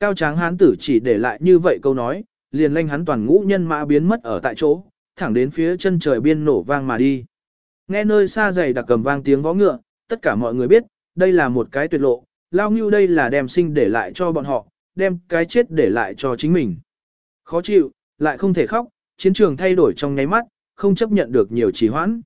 Cao tráng hán tử chỉ để lại như vậy câu nói, liền lanh hắn toàn ngũ nhân mã biến mất ở tại chỗ, thẳng đến phía chân trời biên nổ vang mà đi. Nghe nơi xa dày đặc cầm vang tiếng vó ngựa, tất cả mọi người biết, đây là một cái tuyệt lộ, lao ngưu đây là đem sinh để lại cho bọn họ, đem cái chết để lại cho chính mình. Khó chịu, lại không thể khóc, chiến trường thay đổi trong nháy mắt, không chấp nhận được nhiều trì hoãn.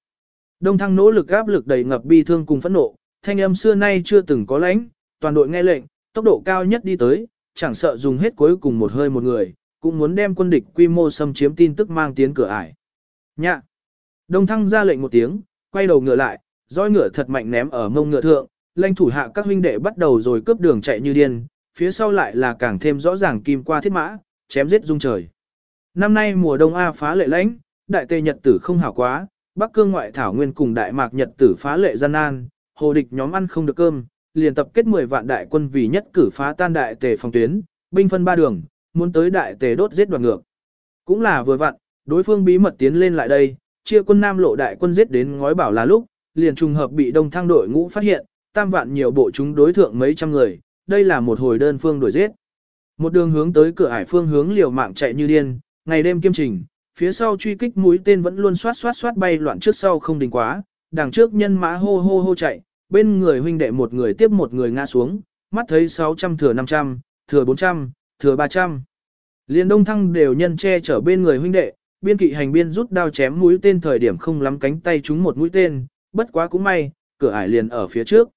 Đông thăng nỗ lực áp lực đầy ngập bi thương cùng phẫn nộ, thanh âm xưa nay chưa từng có lãnh, toàn đội nghe lệnh, tốc độ cao nhất đi tới, chẳng sợ dùng hết cuối cùng một hơi một người, cũng muốn đem quân địch quy mô xâm chiếm tin tức mang tiến cửa ải. Nhạ! Đông thăng ra lệnh một tiếng, quay đầu ngựa lại, roi ngựa thật mạnh ném ở mông ngựa thượng, lãnh thủ hạ các huynh đệ bắt đầu rồi cướp đường chạy như điên, phía sau lại là càng thêm rõ ràng kim qua thiết mã, chém giết rung trời. Năm nay mùa đông A phá lệ lãnh, đại tề nhật tử không hảo quá, Bắc cương ngoại thảo nguyên cùng đại mạc nhật tử phá lệ gian nan, hồ địch nhóm ăn không được cơm, liền tập kết 10 vạn đại quân vì nhất cử phá tan đại tề phòng tuyến, binh phân ba đường, muốn tới đại tề đốt giết đoàn ngược. Cũng là vừa vặn, đối phương bí mật tiến lên lại đây, chia quân nam lộ đại quân giết đến ngói bảo là lúc, liền trùng hợp bị đông thăng đội ngũ phát hiện, tam vạn nhiều bộ chúng đối thượng mấy trăm người, đây là một hồi đơn phương đuổi giết. Một đường hướng tới cửa hải phương hướng liều mạng chạy như điên, ngày đêm kiêm trình, phía sau truy kích mũi tên vẫn luôn xoát xoát xoát bay loạn trước sau không đình quá, đằng trước nhân mã hô hô hô chạy, bên người huynh đệ một người tiếp một người ngã xuống, mắt thấy 600 thừa 500, thừa 400, thừa 300. Liên đông thăng đều nhân che chở bên người huynh đệ, biên kỵ hành biên rút đao chém mũi tên thời điểm không lắm cánh tay chúng một mũi tên, bất quá cũng may, cửa ải liền ở phía trước.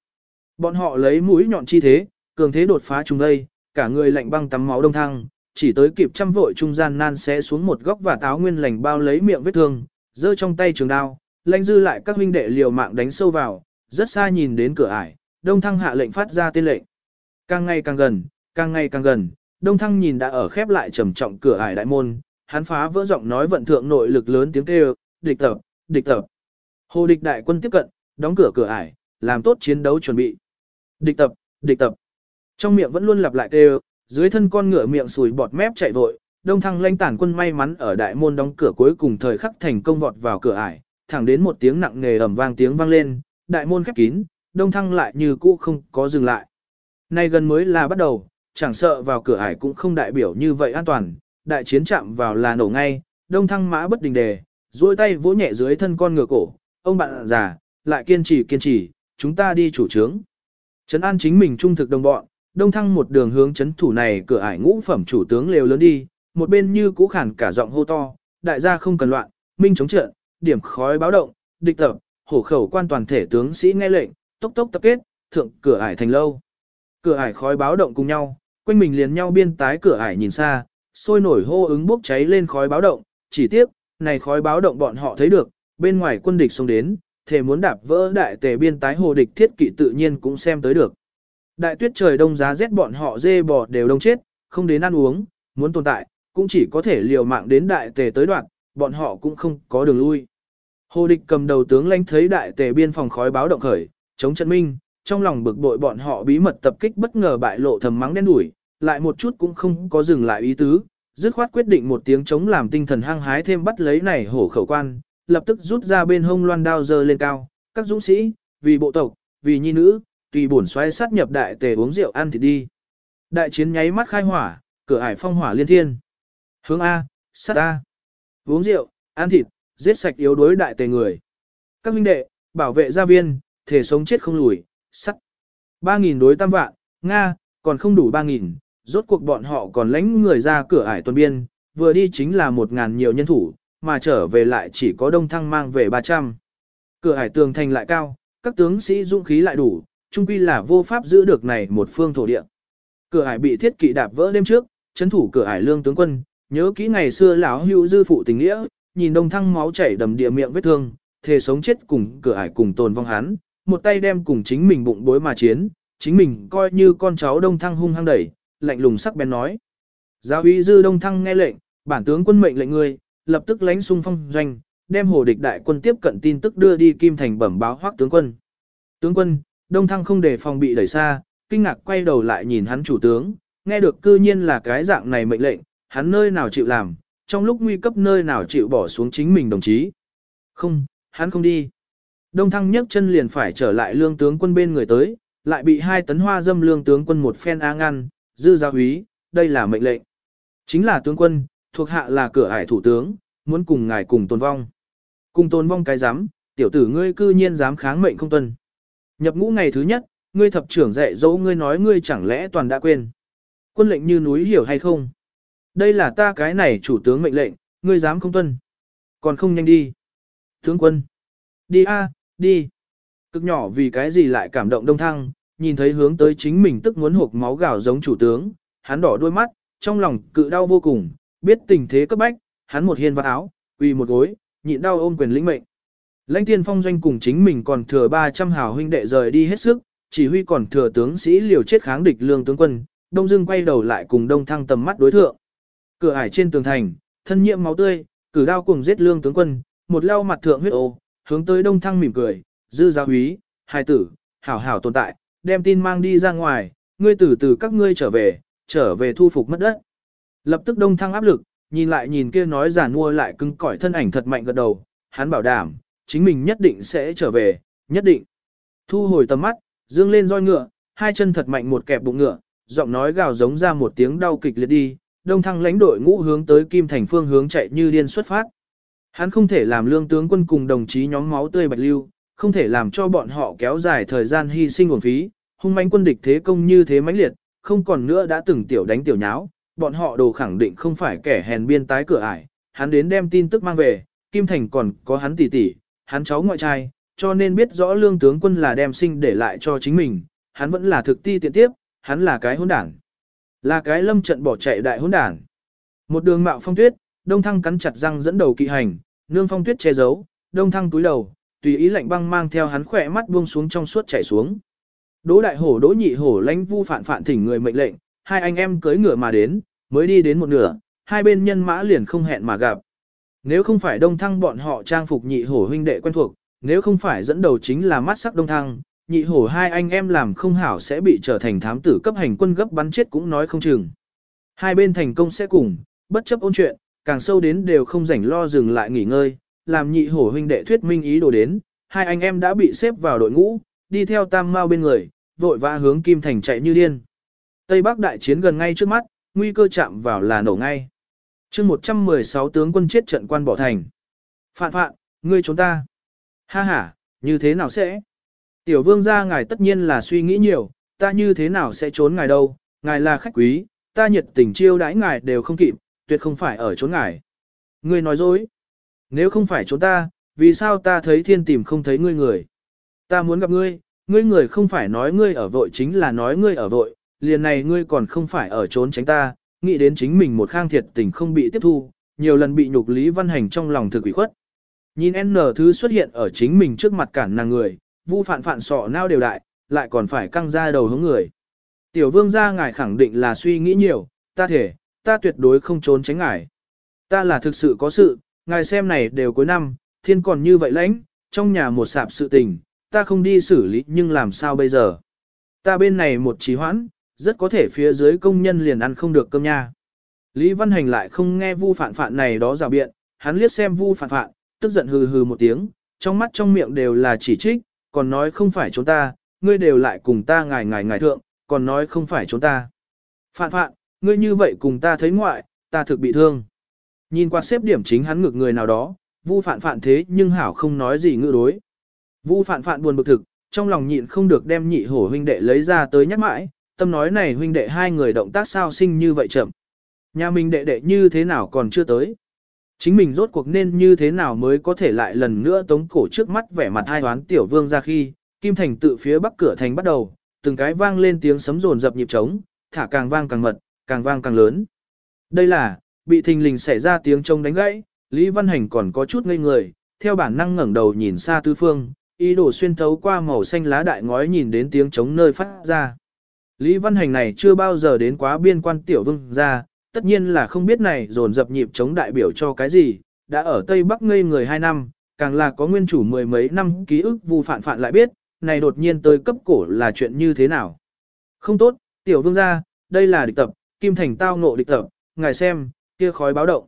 Bọn họ lấy mũi nhọn chi thế, cường thế đột phá chúng đây, cả người lạnh băng tắm máu đông thăng, chỉ tới kịp trăm vội trung gian nan sẽ xuống một góc và táo nguyên lành bao lấy miệng vết thương, giơ trong tay trường đao, lãnh dư lại các huynh đệ liều mạng đánh sâu vào, rất xa nhìn đến cửa ải, đông thăng hạ lệnh phát ra tên lệnh. Càng ngày càng gần, càng ngày càng gần, đông thăng nhìn đã ở khép lại trầm trọng cửa ải đại môn, hắn phá vỡ giọng nói vận thượng nội lực lớn tiếng kêu, địch tập, địch tập. Hồ địch đại quân tiếp cận, đóng cửa cửa ải, làm tốt chiến đấu chuẩn bị. Địch tập, địch tập. Trong miệng vẫn luôn lặp lại kêu, dưới thân con ngựa miệng sùi bọt mép chạy vội, đông thăng lanh tản quân may mắn ở đại môn đóng cửa cuối cùng thời khắc thành công vọt vào cửa ải, thẳng đến một tiếng nặng nề ầm vang tiếng vang lên, đại môn khép kín, đông thăng lại như cũ không có dừng lại. Nay gần mới là bắt đầu, chẳng sợ vào cửa ải cũng không đại biểu như vậy an toàn, đại chiến chạm vào là nổ ngay, đông thăng mã bất đình đề, duỗi tay vỗ nhẹ dưới thân con ngựa cổ, ông bạn già, lại kiên trì kiên trì, chúng ta đi chủ trướng. Trấn an chính mình trung thực đồng bọn, đông thăng một đường hướng chấn thủ này cửa ải ngũ phẩm chủ tướng lều lớn đi, một bên như cũ khản cả giọng hô to, đại gia không cần loạn, minh chống trận, điểm khói báo động, địch tập, hổ khẩu quan toàn thể tướng sĩ nghe lệnh, tốc tốc tập kết, thượng cửa ải thành lâu. Cửa ải khói báo động cùng nhau, quanh mình liền nhau biên tái cửa ải nhìn xa, sôi nổi hô ứng bốc cháy lên khói báo động, chỉ tiếc, này khói báo động bọn họ thấy được, bên ngoài quân địch xông đến, thể muốn đạp vỡ đại tề biên tái hồ địch thiết kỵ tự nhiên cũng xem tới được. Đại tuyết trời đông giá rét bọn họ dê bò đều đông chết, không đến ăn uống, muốn tồn tại, cũng chỉ có thể liều mạng đến đại tề tới đoạn, bọn họ cũng không có đường lui. Hồ địch cầm đầu tướng lãnh thấy đại tề biên phòng khói báo động khởi, chống trận minh, trong lòng bực bội bọn họ bí mật tập kích bất ngờ bại lộ thầm mắng đen đuổi, lại một chút cũng không có dừng lại ý tứ, dứt khoát quyết định một tiếng chống làm tinh thần hăng hái thêm bắt lấy này hổ khẩu quan, lập tức rút ra bên hông loan đao dơ lên cao, các dũng sĩ, vì bộ tộc, vì nhi nữ, tùy bổn xoay sát nhập đại tề uống rượu ăn thịt đi. Đại chiến nháy mắt khai hỏa, cửa ải phong hỏa liên thiên. Hướng A, sát A. Uống rượu, ăn thịt, giết sạch yếu đối đại tề người. Các huynh đệ, bảo vệ gia viên, thể sống chết không lùi, sắt. 3.000 đối tam vạn, Nga, còn không đủ 3.000, rốt cuộc bọn họ còn lãnh người ra cửa ải tuần biên, vừa đi chính là 1.000 nhiều nhân thủ, mà trở về lại chỉ có đông thăng mang về 300. Cửa ải tường thành lại cao, các tướng sĩ dũng khí lại đủ, chung quy là vô pháp giữ được này một phương thổ địa. Cửa ải bị thiết kỵ đạp vỡ đêm trước, chấn thủ cửa ải lương tướng quân, nhớ kỹ ngày xưa lão hữu dư phụ tình nghĩa, nhìn đông thăng máu chảy đầm địa miệng vết thương, thề sống chết cùng cửa ải cùng tồn vong hắn, một tay đem cùng chính mình bụng bối mà chiến, chính mình coi như con cháu đông thăng hung hăng đẩy, lạnh lùng sắc bén nói. Giáo uy dư đông thăng nghe lệnh, bản tướng quân mệnh lệnh ngươi, lập tức lánh xung phong doanh, đem hồ địch đại quân tiếp cận tin tức đưa đi Kim Thành bẩm báo hoác tướng quân. Tướng quân, đông thăng không để phòng bị đẩy xa, kinh ngạc quay đầu lại nhìn hắn chủ tướng, nghe được cư nhiên là cái dạng này mệnh lệnh, hắn nơi nào chịu làm, trong lúc nguy cấp nơi nào chịu bỏ xuống chính mình đồng chí. Không, hắn không đi. Đông thăng nhấc chân liền phải trở lại lương tướng quân bên người tới, lại bị hai tấn hoa dâm lương tướng quân một phen á ngăn, dư gia quý đây là mệnh lệnh. Chính là tướng quân, thuộc hạ là cửa ải thủ tướng, muốn cùng ngài cùng tồn vong. Cùng tồn vong cái dám, tiểu tử ngươi cư nhiên dám kháng mệnh không tuân. Nhập ngũ ngày thứ nhất, ngươi thập trưởng dạy dỗ ngươi nói ngươi chẳng lẽ toàn đã quên. Quân lệnh như núi hiểu hay không? Đây là ta cái này chủ tướng mệnh lệnh, ngươi dám không tuân. Còn không nhanh đi. Tướng quân. Đi a, đi. Cực nhỏ vì cái gì lại cảm động đông thăng, nhìn thấy hướng tới chính mình tức muốn hộp máu gào giống chủ tướng, hắn đỏ đôi mắt, trong lòng cự đau vô cùng, biết tình thế cấp bách, hắn một hiên vào áo, quỳ một gối, nhịn đau ôm quyền lĩnh mệnh. Lãnh tiên phong doanh cùng chính mình còn thừa 300 hào huynh đệ rời đi hết sức, chỉ huy còn thừa tướng sĩ liều chết kháng địch lương tướng quân, đông dương quay đầu lại cùng đông thăng tầm mắt đối thượng. Cửa ải trên tường thành, thân nhiễm máu tươi, cử đao cùng giết lương tướng quân, một lau mặt thượng huyết ô, hướng tới đông thăng mỉm cười, dư giáo úy, hai tử, hảo hảo tồn tại, đem tin mang đi ra ngoài, ngươi tử từ các ngươi trở về, trở về thu phục mất đất. Lập tức đông thăng áp lực, nhìn lại nhìn kia nói giả mua lại cứng cỏi thân ảnh thật mạnh gật đầu, hắn bảo đảm, chính mình nhất định sẽ trở về, nhất định. Thu hồi tầm mắt, dương lên roi ngựa, hai chân thật mạnh một kẹp bụng ngựa, giọng nói gào giống ra một tiếng đau kịch liệt đi, đông thăng lãnh đội ngũ hướng tới Kim Thành phương hướng chạy như điên xuất phát. Hắn không thể làm lương tướng quân cùng đồng chí nhóm máu tươi bạch lưu, không thể làm cho bọn họ kéo dài thời gian hy sinh uổng phí, hung mãnh quân địch thế công như thế mãnh liệt, không còn nữa đã từng tiểu đánh tiểu nháo, bọn họ đồ khẳng định không phải kẻ hèn biên tái cửa ải, hắn đến đem tin tức mang về, Kim Thành còn có hắn tỷ tỷ, hắn cháu ngoại trai, cho nên biết rõ lương tướng quân là đem sinh để lại cho chính mình, hắn vẫn là thực ti tiện tiếp, hắn là cái hỗn đảng. Là cái lâm trận bỏ chạy đại hỗn đản. Một đường mạo phong tuyết, đông thăng cắn chặt răng dẫn đầu kỵ hành, nương phong tuyết che giấu, đông thăng túi đầu, tùy ý lạnh băng mang theo hắn khỏe mắt buông xuống trong suốt chảy xuống. Đỗ đại hổ đỗ nhị hổ lãnh vu phản phản thỉnh người mệnh lệnh, hai anh em cưỡi ngựa mà đến, mới đi đến một nửa, hai bên nhân mã liền không hẹn mà gặp. Nếu không phải đông thăng bọn họ trang phục nhị hổ huynh đệ quen thuộc, nếu không phải dẫn đầu chính là mắt sắc đông thăng, nhị hổ hai anh em làm không hảo sẽ bị trở thành thám tử cấp hành quân gấp bắn chết cũng nói không chừng. Hai bên thành công sẽ cùng, bất chấp ôn chuyện, càng sâu đến đều không rảnh lo dừng lại nghỉ ngơi, làm nhị hổ huynh đệ thuyết minh ý đồ đến, hai anh em đã bị xếp vào đội ngũ, đi theo tam mao bên người, vội vã hướng Kim Thành chạy như điên. Tây Bắc đại chiến gần ngay trước mắt, nguy cơ chạm vào là nổ ngay. chương 116 tướng quân chết trận quan bỏ thành. Phạn phạn, ngươi trốn ta. Ha ha, như thế nào sẽ? Tiểu vương gia ngài tất nhiên là suy nghĩ nhiều, ta như thế nào sẽ trốn ngài đâu, ngài là khách quý, ta nhiệt tình chiêu đãi ngài đều không kịp, tuyệt không phải ở trốn ngài. Ngươi nói dối. Nếu không phải trốn ta, vì sao ta thấy thiên tìm không thấy ngươi người? Ta muốn gặp ngươi, ngươi người không phải nói ngươi ở vội chính là nói ngươi ở vội, liền này ngươi còn không phải ở trốn tránh ta, nghĩ đến chính mình một khang thiệt tình không bị tiếp thu, nhiều lần bị nhục Lý Văn Hành trong lòng thực ủy khuất. Nhìn N thứ xuất hiện ở chính mình trước mặt cản nàng người, vu phản phản sọ nao đều đại, lại còn phải căng ra đầu hướng người. Tiểu vương gia ngài khẳng định là suy nghĩ nhiều, ta thể, ta tuyệt đối không trốn tránh ngài. Ta là thực sự có sự, ngài xem này đều cuối năm, thiên còn như vậy lãnh, trong nhà một sạp sự tình, ta không đi xử lý nhưng làm sao bây giờ. Ta bên này một trí hoãn, rất có thể phía dưới công nhân liền ăn không được cơm nha. Lý Văn Hành lại không nghe vu phản phản này đó rào biện, hắn liếc xem vu phản phản, tức giận hừ hừ một tiếng, trong mắt trong miệng đều là chỉ trích, còn nói không phải chúng ta, ngươi đều lại cùng ta ngài ngài ngài thượng, còn nói không phải chúng ta. Phạn phạn, ngươi như vậy cùng ta thấy ngoại, ta thực bị thương. Nhìn qua xếp điểm chính hắn ngược người nào đó, vu phạn phạn thế nhưng hảo không nói gì ngữ đối. Vu phạn phạn buồn bực thực, trong lòng nhịn không được đem nhị hổ huynh đệ lấy ra tới nhắc mãi, tâm nói này huynh đệ hai người động tác sao sinh như vậy chậm. Nhà mình đệ đệ như thế nào còn chưa tới. Chính mình rốt cuộc nên như thế nào mới có thể lại lần nữa tống cổ trước mắt vẻ mặt hai hoán tiểu vương ra khi, Kim Thành tự phía bắc cửa thành bắt đầu, từng cái vang lên tiếng sấm rồn dập nhịp trống, thả càng vang càng mật, càng vang càng lớn. Đây là, bị thình lình xảy ra tiếng trống đánh gãy, Lý Văn Hành còn có chút ngây người, theo bản năng ngẩng đầu nhìn xa tư phương, ý đồ xuyên thấu qua màu xanh lá đại ngói nhìn đến tiếng trống nơi phát ra. Lý Văn Hành này chưa bao giờ đến quá biên quan tiểu vương ra, tất nhiên là không biết này dồn dập nhịp chống đại biểu cho cái gì, đã ở Tây Bắc ngây người 2 năm, càng là có nguyên chủ mười mấy năm ký ức vu phản phản lại biết, này đột nhiên tới cấp cổ là chuyện như thế nào. Không tốt, tiểu vương gia, đây là địch tập, Kim Thành tao ngộ địch tập, ngài xem, kia khói báo động.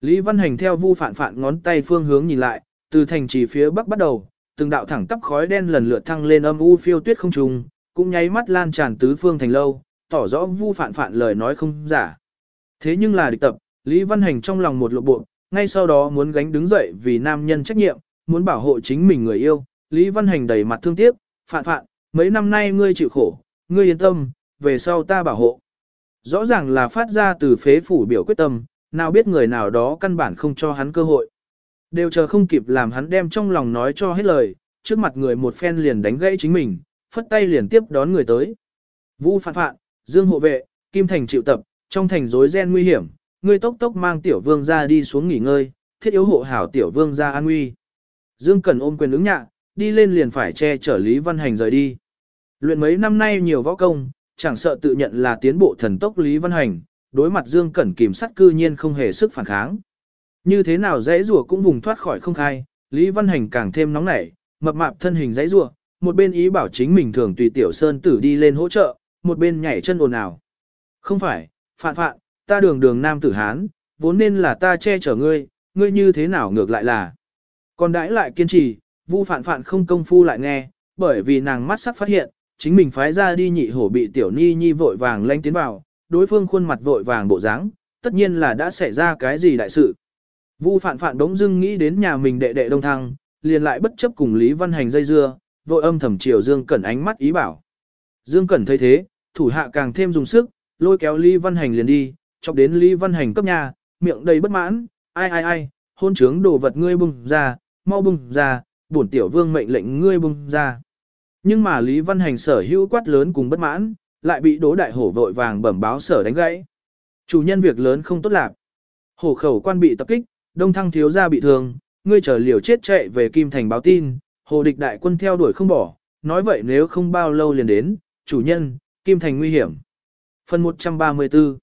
Lý Văn Hành theo vu phản phản ngón tay phương hướng nhìn lại, từ thành trì phía bắc bắt đầu, từng đạo thẳng tắp khói đen lần lượt thăng lên âm u phiêu tuyết không trùng, cũng nháy mắt lan tràn tứ phương thành lâu, tỏ rõ vu phản phản lời nói không giả. Thế nhưng là địch tập, Lý Văn Hành trong lòng một lộ bộ, ngay sau đó muốn gánh đứng dậy vì nam nhân trách nhiệm, muốn bảo hộ chính mình người yêu. Lý Văn Hành đầy mặt thương tiếc, phản phản, mấy năm nay ngươi chịu khổ, ngươi yên tâm, về sau ta bảo hộ. Rõ ràng là phát ra từ phế phủ biểu quyết tâm, nào biết người nào đó căn bản không cho hắn cơ hội. Đều chờ không kịp làm hắn đem trong lòng nói cho hết lời, trước mặt người một phen liền đánh gãy chính mình, phất tay liền tiếp đón người tới. Vũ phạn phạn, Dương hộ vệ, Kim Thành chịu tập, trong thành rối ren nguy hiểm, ngươi tốc tốc mang tiểu vương ra đi xuống nghỉ ngơi, thiết yếu hộ hảo tiểu vương ra an nguy. Dương cẩn ôm quyền ứng nhạ, đi lên liền phải che chở Lý Văn Hành rời đi. Luyện mấy năm nay nhiều võ công, chẳng sợ tự nhận là tiến bộ thần tốc Lý Văn Hành, đối mặt Dương Cẩn kìm sắt cư nhiên không hề sức phản kháng. Như thế nào dãy rùa cũng vùng thoát khỏi không khai, Lý Văn Hành càng thêm nóng nảy, mập mạp thân hình dãy rùa, một bên ý bảo chính mình thường tùy tiểu sơn tử đi lên hỗ trợ, một bên nhảy chân ồn ào. Không phải, phạn phạn, ta đường đường nam tử Hán, vốn nên là ta che chở ngươi, ngươi như thế nào ngược lại là. Còn đãi lại kiên trì, vu phạn phạn không công phu lại nghe, bởi vì nàng mắt sắc phát hiện, chính mình phái ra đi nhị hổ bị tiểu ni nhi vội vàng lanh tiến vào, đối phương khuôn mặt vội vàng bộ dáng, tất nhiên là đã xảy ra cái gì đại sự. Vu phạn phạn đống dưng nghĩ đến nhà mình đệ đệ đông thăng, liền lại bất chấp cùng Lý Văn Hành dây dưa, vội âm thầm chiều Dương Cẩn ánh mắt ý bảo. Dương Cẩn thấy thế, thủ hạ càng thêm dùng sức, lôi kéo Lý Văn Hành liền đi, chọc đến Lý Văn Hành cấp nhà, miệng đầy bất mãn, ai ai ai, hôn trướng đồ vật ngươi bung ra, mau bung ra, bổn tiểu vương mệnh lệnh ngươi bung ra. Nhưng mà Lý Văn Hành sở hữu quát lớn cùng bất mãn, lại bị Đỗ Đại Hổ vội vàng bẩm báo sở đánh gãy. Chủ nhân việc lớn không tốt lạc. Hổ khẩu quan bị tập kích, Đông Thăng thiếu gia bị thương, ngươi chờ liều chết chạy về Kim Thành báo tin, hồ địch đại quân theo đuổi không bỏ, nói vậy nếu không bao lâu liền đến, chủ nhân, Kim Thành nguy hiểm. Phần 134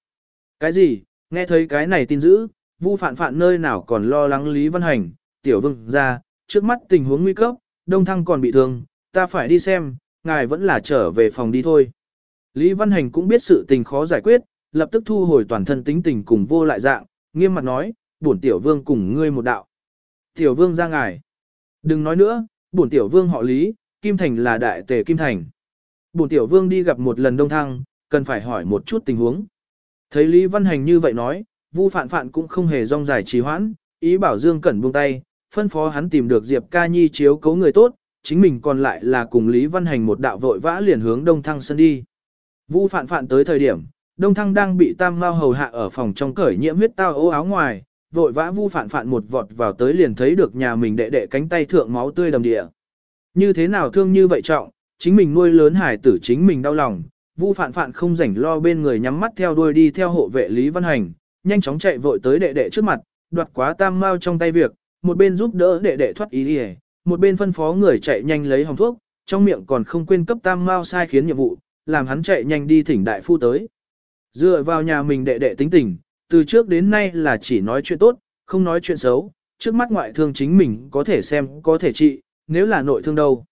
Cái gì, nghe thấy cái này tin dữ, vu phản phản nơi nào còn lo lắng Lý Văn Hành, tiểu vương ra, trước mắt tình huống nguy cấp, Đông Thăng còn bị thương, ta phải đi xem, ngài vẫn là trở về phòng đi thôi. Lý Văn Hành cũng biết sự tình khó giải quyết, lập tức thu hồi toàn thân tính tình cùng vô lại dạng, nghiêm mặt nói, bổn tiểu vương cùng ngươi một đạo. Tiểu vương ra ngài. Đừng nói nữa, bổn tiểu vương họ Lý, Kim Thành là đại tề Kim Thành. Bổn tiểu vương đi gặp một lần đông thăng, cần phải hỏi một chút tình huống. Thấy Lý Văn Hành như vậy nói, Vu Phạn Phạn cũng không hề rong dài trì hoãn, ý bảo Dương Cẩn buông tay, phân phó hắn tìm được Diệp Ca Nhi chiếu cố người tốt, chính mình còn lại là cùng Lý Văn Hành một đạo vội vã liền hướng Đông Thăng sân đi. Vu Phạn Phạn tới thời điểm, Đông Thăng đang bị Tam Mao hầu hạ ở phòng trong cởi nhiễm huyết tao ố áo ngoài, vội vã Vu Phạn Phạn một vọt vào tới liền thấy được nhà mình đệ đệ cánh tay thượng máu tươi đầm địa. Như thế nào thương như vậy trọng, chính mình nuôi lớn hải tử chính mình đau lòng, Vu Phạn Phạn không rảnh lo bên người nhắm mắt theo đuôi đi theo hộ vệ Lý Văn Hành, nhanh chóng chạy vội tới đệ đệ trước mặt, đoạt quá Tam Mao trong tay việc, một bên giúp đỡ đệ đệ thoát ý đi, một bên phân phó người chạy nhanh lấy hồng thuốc, trong miệng còn không quên cấp Tam Mao sai khiến nhiệm vụ, làm hắn chạy nhanh đi thỉnh đại phu tới. Dựa vào nhà mình đệ đệ tính tình, từ trước đến nay là chỉ nói chuyện tốt, không nói chuyện xấu, trước mắt ngoại thương chính mình có thể xem, có thể trị, nếu là nội thương đâu.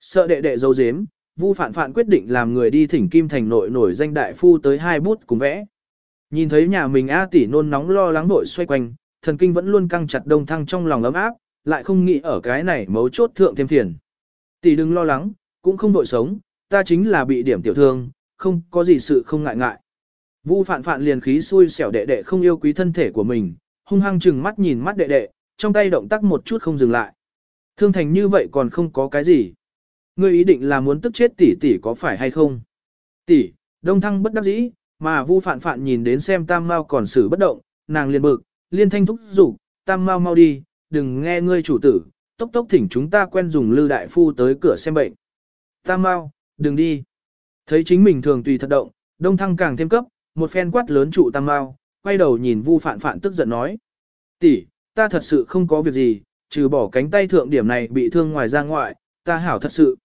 Sợ đệ đệ dấu dếm, Vu Phạn Phạn quyết định làm người đi thỉnh Kim Thành nội nổi danh đại phu tới hai bút cùng vẽ. Nhìn thấy nhà mình A tỷ nôn nóng lo lắng nội xoay quanh, thần kinh vẫn luôn căng chặt đông thăng trong lòng ấm áp, lại không nghĩ ở cái này mấu chốt thượng thêm phiền. Tỷ đừng lo lắng, cũng không vội sống, ta chính là bị điểm tiểu thương, không có gì sự không ngại ngại. Vu phạn phạn liền khí xui xẻo đệ đệ không yêu quý thân thể của mình, hung hăng chừng mắt nhìn mắt đệ đệ, trong tay động tác một chút không dừng lại. Thương thành như vậy còn không có cái gì. Ngươi ý định là muốn tức chết tỷ tỷ có phải hay không? Tỷ, đông thăng bất đắc dĩ, mà vu phạn phạn nhìn đến xem tam mau còn xử bất động, nàng liền bực, liên thanh thúc giục, tam mau mau đi, đừng nghe ngươi chủ tử, tốc tốc thỉnh chúng ta quen dùng lư đại phu tới cửa xem bệnh. Tam mau, đừng đi. Thấy chính mình thường tùy thật động, đông thăng càng thêm cấp, một phen quát lớn trụ tam mau, quay đầu nhìn vu phạn phạn tức giận nói. tỷ, ta thật sự không có việc gì, trừ bỏ cánh tay thượng điểm này bị thương ngoài ra ngoại, ta hảo thật sự.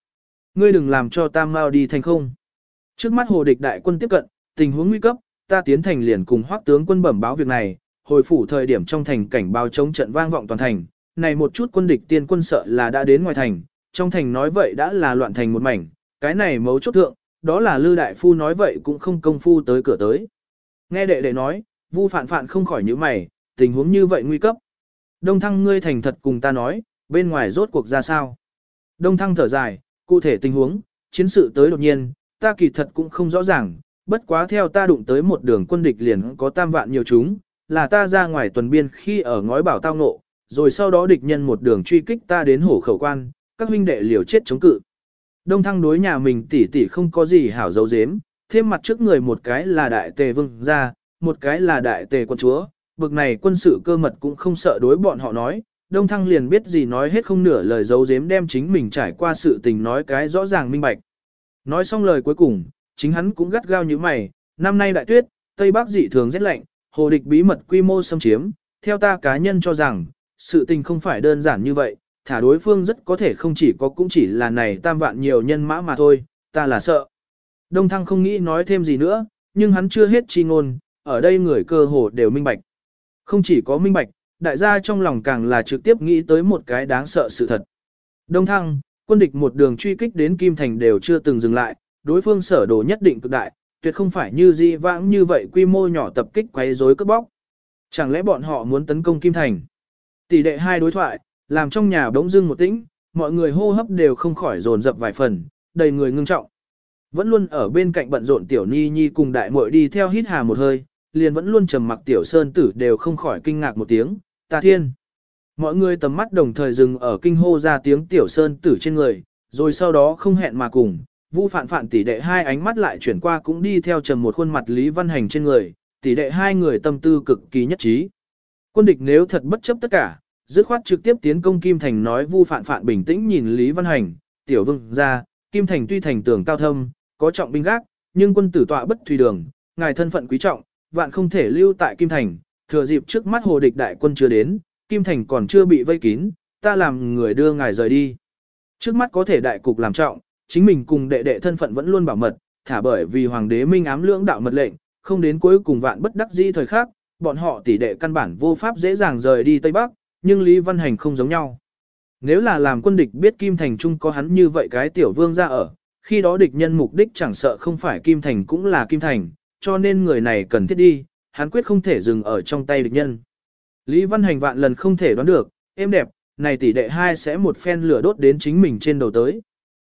Ngươi đừng làm cho tam mau đi thành không. Trước mắt hồ địch đại quân tiếp cận, tình huống nguy cấp, ta tiến thành liền cùng hoác tướng quân bẩm báo việc này, hồi phủ thời điểm trong thành cảnh báo chống trận vang vọng toàn thành, này một chút quân địch tiên quân sợ là đã đến ngoài thành, trong thành nói vậy đã là loạn thành một mảnh, cái này mấu chốt thượng, đó là Lư Đại Phu nói vậy cũng không công phu tới cửa tới. Nghe đệ đệ nói, Vu Phạn Phạn không khỏi nhíu mày, tình huống như vậy nguy cấp. Đông Thăng ngươi thành thật cùng ta nói, bên ngoài rốt cuộc ra sao? Đông Thăng thở dài, cụ thể tình huống, chiến sự tới đột nhiên, ta kỳ thật cũng không rõ ràng, bất quá theo ta đụng tới một đường quân địch liền có tam vạn nhiều chúng, là ta ra ngoài tuần biên khi ở ngói bảo tao ngộ, rồi sau đó địch nhân một đường truy kích ta đến hổ khẩu quan, các huynh đệ liều chết chống cự. Đông thăng đối nhà mình tỷ tỷ không có gì hảo dấu dếm, thêm mặt trước người một cái là đại tề vương gia, một cái là đại tề quân chúa, bực này quân sự cơ mật cũng không sợ đối bọn họ nói, Đông Thăng liền biết gì nói hết không nửa lời giấu giếm đem chính mình trải qua sự tình nói cái rõ ràng minh bạch. Nói xong lời cuối cùng, chính hắn cũng gắt gao như mày, năm nay đại tuyết, Tây Bắc dị thường rét lạnh, hồ địch bí mật quy mô xâm chiếm, theo ta cá nhân cho rằng, sự tình không phải đơn giản như vậy, thả đối phương rất có thể không chỉ có cũng chỉ là này tam vạn nhiều nhân mã mà thôi, ta là sợ. Đông Thăng không nghĩ nói thêm gì nữa, nhưng hắn chưa hết chi ngôn, ở đây người cơ hồ đều minh bạch. Không chỉ có minh bạch, đại gia trong lòng càng là trực tiếp nghĩ tới một cái đáng sợ sự thật. Đông Thăng, quân địch một đường truy kích đến Kim Thành đều chưa từng dừng lại, đối phương sở đồ nhất định cực đại, tuyệt không phải như di vãng như vậy quy mô nhỏ tập kích quấy rối cướp bóc. Chẳng lẽ bọn họ muốn tấn công Kim Thành? Tỷ đệ hai đối thoại, làm trong nhà bỗng dưng một tĩnh, mọi người hô hấp đều không khỏi dồn dập vài phần, đầy người ngưng trọng. Vẫn luôn ở bên cạnh bận rộn tiểu ni nhi cùng đại muội đi theo hít hà một hơi, liền vẫn luôn trầm mặc tiểu sơn tử đều không khỏi kinh ngạc một tiếng, ta thiên. Mọi người tầm mắt đồng thời dừng ở kinh hô ra tiếng tiểu sơn tử trên người, rồi sau đó không hẹn mà cùng, vu Phạn Phạn tỷ đệ hai ánh mắt lại chuyển qua cũng đi theo trầm một khuôn mặt Lý Văn Hành trên người, tỷ đệ hai người tâm tư cực kỳ nhất trí. Quân địch nếu thật bất chấp tất cả, dứt khoát trực tiếp tiến công Kim Thành nói vu Phạn Phạn bình tĩnh nhìn Lý Văn Hành, tiểu vương ra, Kim Thành tuy thành tường cao thâm, có trọng binh gác, nhưng quân tử tọa bất tùy đường, ngài thân phận quý trọng, vạn không thể lưu tại Kim Thành, thừa dịp trước mắt hồ địch đại quân chưa đến, Kim Thành còn chưa bị vây kín, ta làm người đưa ngài rời đi. Trước mắt có thể đại cục làm trọng, chính mình cùng đệ đệ thân phận vẫn luôn bảo mật, thả bởi vì hoàng đế minh ám lưỡng đạo mật lệnh, không đến cuối cùng vạn bất đắc dĩ thời khác bọn họ tỷ đệ căn bản vô pháp dễ dàng rời đi Tây Bắc, nhưng Lý Văn Hành không giống nhau. Nếu là làm quân địch biết Kim Thành Trung có hắn như vậy cái tiểu vương ra ở, khi đó địch nhân mục đích chẳng sợ không phải Kim Thành cũng là Kim Thành, cho nên người này cần thiết đi, hắn quyết không thể dừng ở trong tay địch nhân. Lý Văn Hành vạn lần không thể đoán được, êm đẹp, này tỷ đệ hai sẽ một phen lửa đốt đến chính mình trên đầu tới.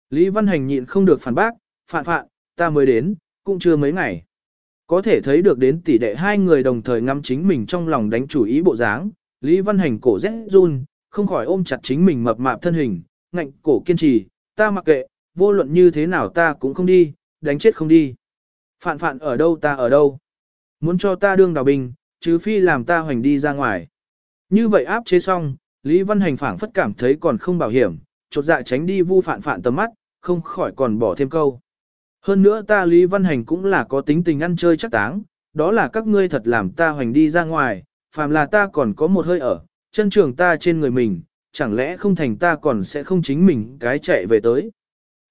Lý Văn Hành nhịn không được phản bác, phạn phạn, ta mới đến, cũng chưa mấy ngày. Có thể thấy được đến tỷ đệ hai người đồng thời ngắm chính mình trong lòng đánh chủ ý bộ dáng, Lý Văn Hành cổ rẽ run, không khỏi ôm chặt chính mình mập mạp thân hình, ngạnh cổ kiên trì, ta mặc kệ, vô luận như thế nào ta cũng không đi, đánh chết không đi. Phạn phạn ở đâu ta ở đâu. Muốn cho ta đương đào binh, chứ phi làm ta hoành đi ra ngoài. Như vậy áp chế xong, Lý Văn Hành phảng phất cảm thấy còn không bảo hiểm, chột dạ tránh đi vu phản phản tầm mắt, không khỏi còn bỏ thêm câu. Hơn nữa ta Lý Văn Hành cũng là có tính tình ăn chơi chắc táng, đó là các ngươi thật làm ta hoành đi ra ngoài, phàm là ta còn có một hơi ở, chân trường ta trên người mình, chẳng lẽ không thành ta còn sẽ không chính mình cái chạy về tới.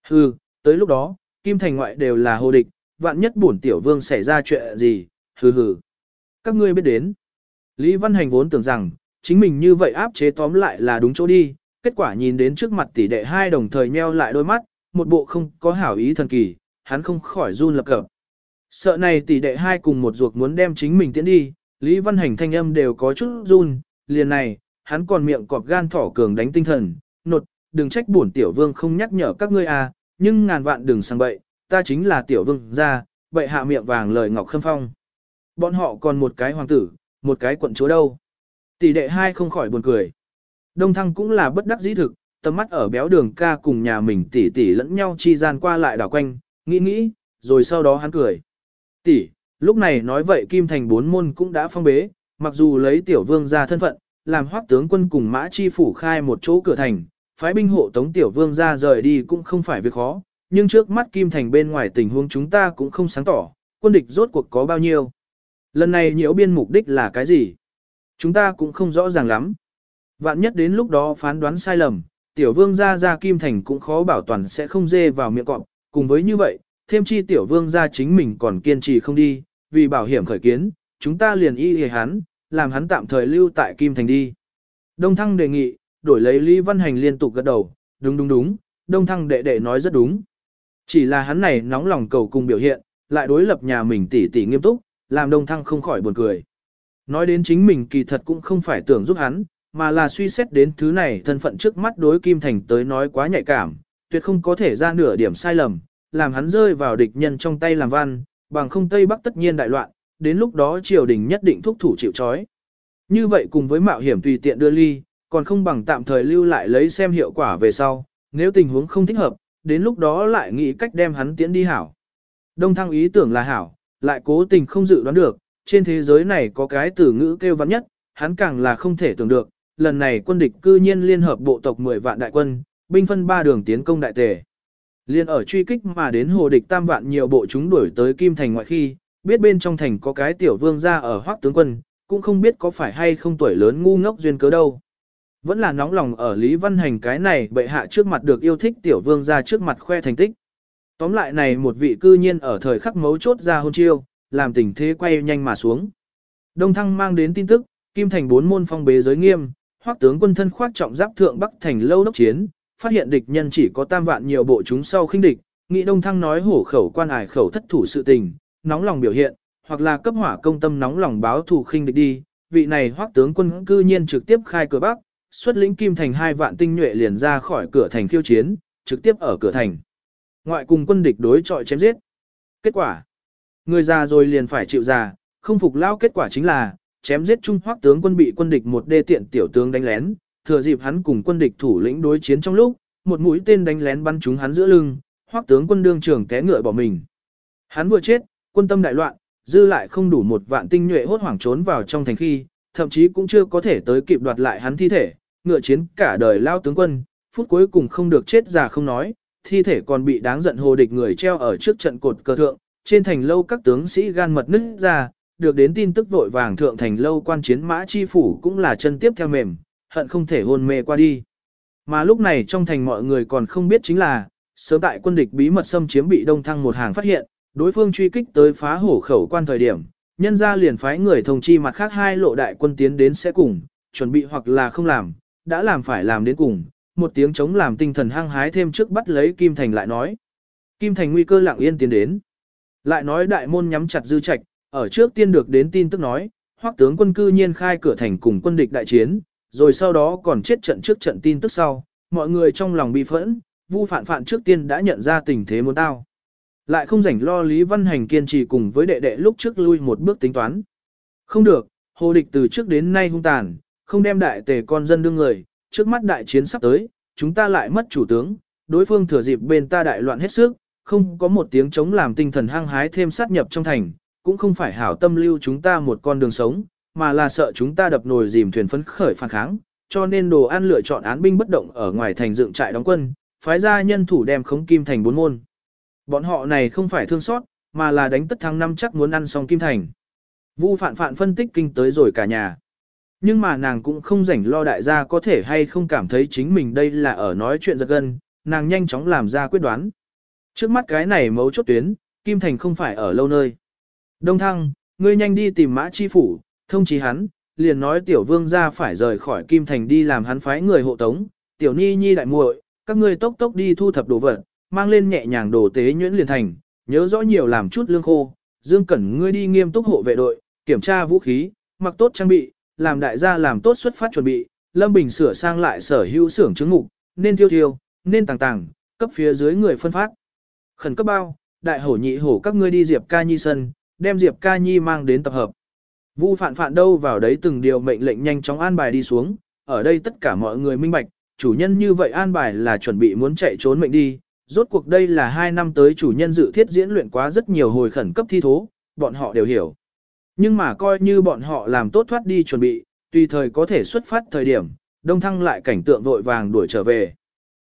Hừ, tới lúc đó, Kim Thành ngoại đều là hồ địch, vạn nhất bổn tiểu vương xảy ra chuyện gì, hừ hừ. Các ngươi biết đến. Lý Văn Hành vốn tưởng rằng, chính mình như vậy áp chế tóm lại là đúng chỗ đi, kết quả nhìn đến trước mặt tỷ đệ hai đồng thời nheo lại đôi mắt, một bộ không có hảo ý thần kỳ, hắn không khỏi run lập cập. Sợ này tỷ đệ hai cùng một ruột muốn đem chính mình tiễn đi, Lý Văn Hành thanh âm đều có chút run, liền này, hắn còn miệng cọp gan thỏ cường đánh tinh thần, nột, đừng trách bổn tiểu vương không nhắc nhở các ngươi à, nhưng ngàn vạn đừng sang bậy, ta chính là tiểu vương gia, bậy hạ miệng vàng lời ngọc khâm phong. Bọn họ còn một cái hoàng tử, một cái quận chúa đâu. Tỷ đệ hai không khỏi buồn cười. Đông thăng cũng là bất đắc dĩ thực, tầm mắt ở béo đường ca cùng nhà mình tỷ tỷ lẫn nhau chi gian qua lại đảo quanh, nghĩ nghĩ, rồi sau đó hắn cười. Tỷ, lúc này nói vậy Kim Thành bốn môn cũng đã phong bế, mặc dù lấy tiểu vương ra thân phận, làm hoác tướng quân cùng mã chi phủ khai một chỗ cửa thành, phái binh hộ tống tiểu vương ra rời đi cũng không phải việc khó, nhưng trước mắt Kim Thành bên ngoài tình huống chúng ta cũng không sáng tỏ, quân địch rốt cuộc có bao nhiêu. Lần này nhiễu biên mục đích là cái gì? Chúng ta cũng không rõ ràng lắm. Vạn nhất đến lúc đó phán đoán sai lầm, tiểu vương gia gia Kim Thành cũng khó bảo toàn sẽ không dê vào miệng cọp. Cùng với như vậy, thêm chi tiểu vương gia chính mình còn kiên trì không đi, vì bảo hiểm khởi kiến, chúng ta liền y hề hắn, làm hắn tạm thời lưu tại Kim Thành đi. Đông Thăng đề nghị, đổi lấy Lý Văn Hành liên tục gật đầu, đúng đúng đúng, Đông Thăng đệ đệ nói rất đúng. Chỉ là hắn này nóng lòng cầu cùng biểu hiện, lại đối lập nhà mình tỉ tỉ nghiêm túc, làm Đông Thăng không khỏi buồn cười. Nói đến chính mình kỳ thật cũng không phải tưởng giúp hắn, mà là suy xét đến thứ này thân phận trước mắt đối Kim Thành tới nói quá nhạy cảm, tuyệt không có thể ra nửa điểm sai lầm, làm hắn rơi vào địch nhân trong tay làm văn, bằng không Tây Bắc tất nhiên đại loạn, đến lúc đó triều đình nhất định thúc thủ chịu trói. Như vậy cùng với mạo hiểm tùy tiện đưa ly, còn không bằng tạm thời lưu lại lấy xem hiệu quả về sau, nếu tình huống không thích hợp, đến lúc đó lại nghĩ cách đem hắn tiễn đi hảo. Đông thăng ý tưởng là hảo, lại cố tình không dự đoán được, trên thế giới này có cái từ ngữ kêu vắn nhất, hắn càng là không thể tưởng được, lần này quân địch cư nhiên liên hợp bộ tộc 10 vạn đại quân, binh phân ba đường tiến công đại tề. Liên ở truy kích mà đến hồ địch tam vạn nhiều bộ chúng đuổi tới Kim Thành ngoại khi, biết bên trong thành có cái tiểu vương ra ở hoác tướng quân, cũng không biết có phải hay không tuổi lớn ngu ngốc duyên cớ đâu. Vẫn là nóng lòng ở Lý Văn Hành cái này bệ hạ trước mặt được yêu thích tiểu vương ra trước mặt khoe thành tích. Tóm lại này một vị cư nhiên ở thời khắc mấu chốt ra hôn chiêu, làm tình thế quay nhanh mà xuống. Đông Thăng mang đến tin tức, Kim Thành bốn môn phong bế giới nghiêm, hoắc tướng quân thân khoác trọng giáp thượng Bắc Thành lâu đốc chiến, phát hiện địch nhân chỉ có tam vạn nhiều bộ chúng sau khinh địch, nghị Đông Thăng nói hổ khẩu quan ải khẩu thất thủ sự tình, nóng lòng biểu hiện, hoặc là cấp hỏa công tâm nóng lòng báo thù khinh địch đi, vị này hoắc tướng quân cư nhiên trực tiếp khai cửa Bắc, xuất lĩnh Kim Thành hai vạn tinh nhuệ liền ra khỏi cửa thành khiêu chiến, trực tiếp ở cửa thành. Ngoại cùng quân địch đối chọi chém giết. Kết quả, người già rồi liền phải chịu già, không phục lao kết quả chính là, chém giết Trung Hoắc tướng quân bị quân địch một đê tiện tiểu tướng đánh lén, thừa dịp hắn cùng quân địch thủ lĩnh đối chiến trong lúc, một mũi tên đánh lén bắn trúng hắn giữa lưng, Hoắc tướng quân đương trưởng té ngựa bỏ mình. Hắn vừa chết, quân tâm đại loạn, dư lại không đủ một vạn tinh nhuệ hốt hoảng trốn vào trong thành khi, thậm chí cũng chưa có thể tới kịp đoạt lại hắn thi thể, ngựa chiến cả đời lao tướng quân, phút cuối cùng không được chết già không nói, thi thể còn bị đáng giận hồ địch người treo ở trước trận cột cờ thượng, trên thành lâu các tướng sĩ gan mật nứt ra, được đến tin tức vội vàng thượng thành lâu quan chiến mã chi phủ cũng là chân tiếp theo mềm, hận không thể hôn mê qua đi. Mà lúc này trong thành mọi người còn không biết chính là, sớm tại quân địch bí mật xâm chiếm bị đông thăng một hàng phát hiện, đối phương truy kích tới phá hổ khẩu quan thời điểm, nhân ra liền phái người thông chi mặt khác hai lộ đại quân tiến đến sẽ cùng, chuẩn bị hoặc là không làm, đã làm phải làm đến cùng, một tiếng chống làm tinh thần hăng hái thêm trước bắt lấy Kim Thành lại nói. Kim Thành nguy cơ lặng yên tiến đến. Lại nói đại môn nhắm chặt dư trạch, ở trước tiên được đến tin tức nói, hoắc tướng quân cư nhiên khai cửa thành cùng quân địch đại chiến, rồi sau đó còn chết trận trước trận tin tức sau, mọi người trong lòng bị phẫn, vu phản phản trước tiên đã nhận ra tình thế muốn tao. Lại không rảnh lo Lý Văn Hành kiên trì cùng với đệ đệ lúc trước lui một bước tính toán. Không được, hồ địch từ trước đến nay hung tàn, không đem đại tề con dân đương người, trước mắt đại chiến sắp tới, chúng ta lại mất chủ tướng, đối phương thừa dịp bên ta đại loạn hết sức, không có một tiếng chống làm tinh thần hăng hái thêm sát nhập trong thành, cũng không phải hảo tâm lưu chúng ta một con đường sống, mà là sợ chúng ta đập nồi dìm thuyền phấn khởi phản kháng, cho nên đồ ăn lựa chọn án binh bất động ở ngoài thành dựng trại đóng quân, phái ra nhân thủ đem khống kim thành bốn môn. Bọn họ này không phải thương xót, mà là đánh tất thắng năm chắc muốn ăn xong kim thành. Vu phạn phạn phân tích kinh tới rồi cả nhà. Nhưng mà nàng cũng không rảnh lo đại gia có thể hay không cảm thấy chính mình đây là ở nói chuyện giật gân, nàng nhanh chóng làm ra quyết đoán. Trước mắt cái này mấu chốt tuyến, Kim Thành không phải ở lâu nơi. Đông Thăng, ngươi nhanh đi tìm mã chi phủ, thông chí hắn, liền nói tiểu vương ra phải rời khỏi Kim Thành đi làm hắn phái người hộ tống, tiểu ni nhi đại muội, các ngươi tốc tốc đi thu thập đồ vật, mang lên nhẹ nhàng đồ tế nhuyễn liền thành, nhớ rõ nhiều làm chút lương khô, Dương Cẩn ngươi đi nghiêm túc hộ vệ đội, kiểm tra vũ khí, mặc tốt trang bị, làm đại gia làm tốt xuất phát chuẩn bị, Lâm Bình sửa sang lại sở hữu xưởng chứng ngục, nên thiêu thiêu, nên tàng tàng, cấp phía dưới người phân phát. Khẩn cấp bao, đại hổ nhị hổ các ngươi đi Diệp Ca Nhi sân, đem Diệp Ca Nhi mang đến tập hợp. Vu phạn phạn đâu vào đấy từng điều mệnh lệnh nhanh chóng an bài đi xuống, ở đây tất cả mọi người minh bạch, chủ nhân như vậy an bài là chuẩn bị muốn chạy trốn mệnh đi, rốt cuộc đây là hai năm tới chủ nhân dự thiết diễn luyện quá rất nhiều hồi khẩn cấp thi thố, bọn họ đều hiểu. Nhưng mà coi như bọn họ làm tốt thoát đi chuẩn bị, tùy thời có thể xuất phát thời điểm, đông thăng lại cảnh tượng vội vàng đuổi trở về.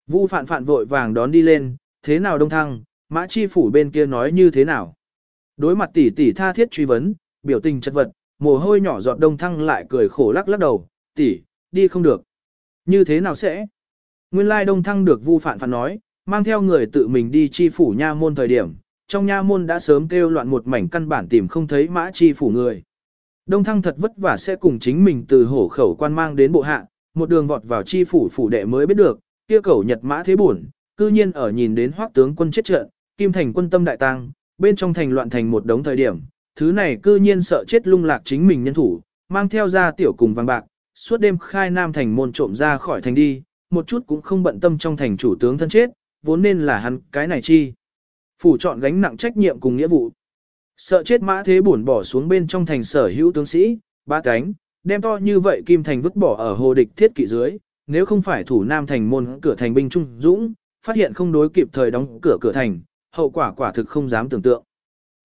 Vu phạn phạn vội vàng đón đi lên, thế nào đông thăng, mã chi phủ bên kia nói như thế nào. Đối mặt tỷ tỷ tha thiết truy vấn, biểu tình chất vật, mồ hôi nhỏ giọt đông thăng lại cười khổ lắc lắc đầu, tỷ, đi không được. Như thế nào sẽ? Nguyên lai đông thăng được vu phạn phạn nói, mang theo người tự mình đi chi phủ nha môn thời điểm, trong nha môn đã sớm kêu loạn một mảnh căn bản tìm không thấy mã chi phủ người. Đông thăng thật vất vả sẽ cùng chính mình từ hổ khẩu quan mang đến bộ hạ, một đường vọt vào chi phủ phủ đệ mới biết được, kia cẩu nhật mã thế buồn, cư nhiên ở nhìn đến hoác tướng quân chết trận, kim thành quân tâm đại tăng, bên trong thành loạn thành một đống thời điểm, thứ này cư nhiên sợ chết lung lạc chính mình nhân thủ, mang theo ra tiểu cùng vàng bạc, suốt đêm khai nam thành môn trộm ra khỏi thành đi, một chút cũng không bận tâm trong thành chủ tướng thân chết, vốn nên là hắn cái này chi. Phủ chọn gánh nặng trách nhiệm cùng nghĩa vụ. Sợ chết mã thế buồn bỏ xuống bên trong thành sở hữu tướng sĩ, ba cánh, đem to như vậy kim thành vứt bỏ ở hồ địch thiết kỵ dưới, nếu không phải thủ nam thành môn cửa thành binh trung dũng, phát hiện không đối kịp thời đóng cửa cửa thành, hậu quả quả thực không dám tưởng tượng.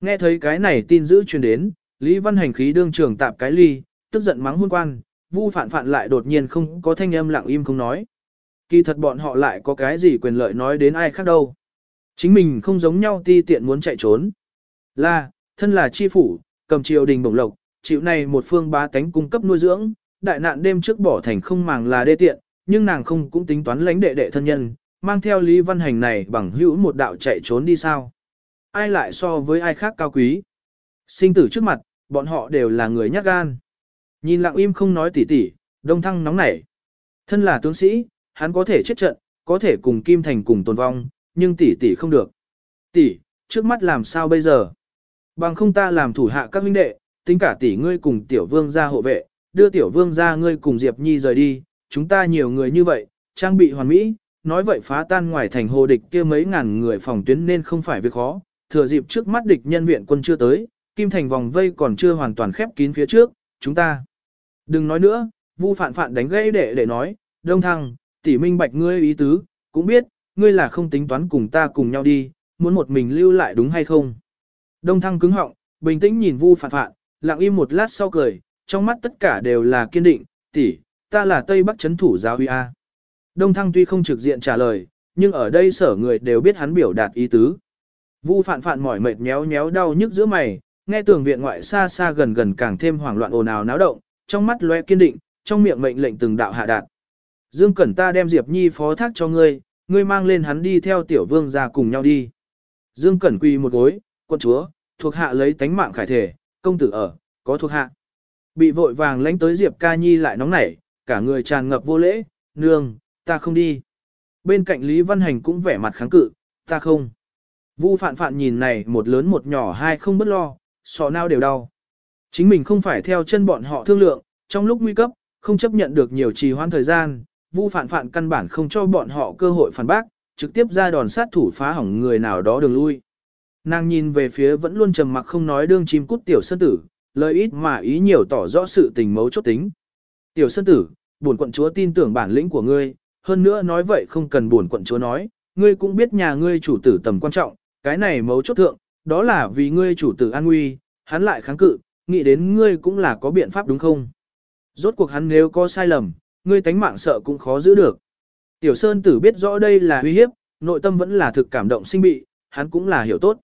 Nghe thấy cái này tin dữ truyền đến, Lý Văn Hành khí đương trường tạp cái ly, tức giận mắng hôn quan, vu phản phản lại đột nhiên không có thanh âm lặng im không nói. Kỳ thật bọn họ lại có cái gì quyền lợi nói đến ai khác đâu. Chính mình không giống nhau ti tiện muốn chạy trốn. Là, thân là chi phủ, cầm triều đình bổng lộc, chịu này một phương bá tánh cung cấp nuôi dưỡng, đại nạn đêm trước bỏ thành không màng là đê tiện, nhưng nàng không cũng tính toán lãnh đệ đệ thân nhân, mang theo Lý Văn Hành này bằng hữu một đạo chạy trốn đi sao. Ai lại so với ai khác cao quý. Sinh tử trước mặt, bọn họ đều là người nhát gan. Nhìn lặng im không nói tỉ tỉ, đông thăng nóng nảy. Thân là tướng sĩ, hắn có thể chết trận, có thể cùng Kim Thành cùng tồn vong, nhưng tỷ tỷ không được. Tỷ, trước mắt làm sao bây giờ? Bằng không ta làm thủ hạ các huynh đệ, tính cả tỷ ngươi cùng tiểu vương ra hộ vệ, đưa tiểu vương ra ngươi cùng Diệp Nhi rời đi, chúng ta nhiều người như vậy, trang bị hoàn mỹ, nói vậy phá tan ngoài thành hồ địch kia mấy ngàn người phòng tuyến nên không phải việc khó, thừa dịp trước mắt địch nhân viện quân chưa tới, Kim Thành vòng vây còn chưa hoàn toàn khép kín phía trước, chúng ta. Đừng nói nữa, Vu Phạn Phạn đánh gãy để để nói, Đông Thăng, tỷ minh bạch ngươi ý tứ, cũng biết, ngươi là không tính toán cùng ta cùng nhau đi, muốn một mình lưu lại đúng hay không. Đông Thăng cứng họng, bình tĩnh nhìn Vu Phạn Phạn, lặng im một lát sau cười, trong mắt tất cả đều là kiên định, tỷ, ta là Tây Bắc chấn thủ giáo huy A. Đông Thăng tuy không trực diện trả lời, nhưng ở đây sở người đều biết hắn biểu đạt ý tứ. Vu Phạn Phạn mỏi mệt méo méo đau nhức giữa mày, nghe tường viện ngoại xa xa gần gần càng thêm hoảng loạn ồn ào náo động, trong mắt lóe kiên định, trong miệng mệnh lệnh từng đạo hạ đạt. Dương Cẩn ta đem Diệp Nhi phó thác cho ngươi, ngươi mang lên hắn đi theo tiểu vương ra cùng nhau đi. Dương Cẩn quỳ một gối, quân chúa, thuộc hạ lấy tánh mạng khải thể, công tử ở, có thuộc hạ. Bị vội vàng lánh tới Diệp Ca Nhi lại nóng nảy, cả người tràn ngập vô lễ, nương, ta không đi. Bên cạnh Lý Văn Hành cũng vẻ mặt kháng cự, ta không. Vu phạn phạn nhìn này một lớn một nhỏ hai không bất lo, sọ nao đều đau. Chính mình không phải theo chân bọn họ thương lượng, trong lúc nguy cấp, không chấp nhận được nhiều trì hoãn thời gian, Vu Phạn Phạn căn bản không cho bọn họ cơ hội phản bác, trực tiếp ra đòn sát thủ phá hỏng người nào đó đường lui. Nàng nhìn về phía vẫn luôn trầm mặc không nói đương chim cút tiểu sơn tử, lời ít mà ý nhiều tỏ rõ sự tình mấu chốt tính. Tiểu sơn tử, buồn quận chúa tin tưởng bản lĩnh của ngươi, hơn nữa nói vậy không cần buồn quận chúa nói, ngươi cũng biết nhà ngươi chủ tử tầm quan trọng, cái này mấu chốt thượng, đó là vì ngươi chủ tử an nguy, hắn lại kháng cự, nghĩ đến ngươi cũng là có biện pháp đúng không? Rốt cuộc hắn nếu có sai lầm, ngươi tánh mạng sợ cũng khó giữ được. Tiểu Sơn tử biết rõ đây là uy hiếp, nội tâm vẫn là thực cảm động sinh bị, hắn cũng là hiểu tốt.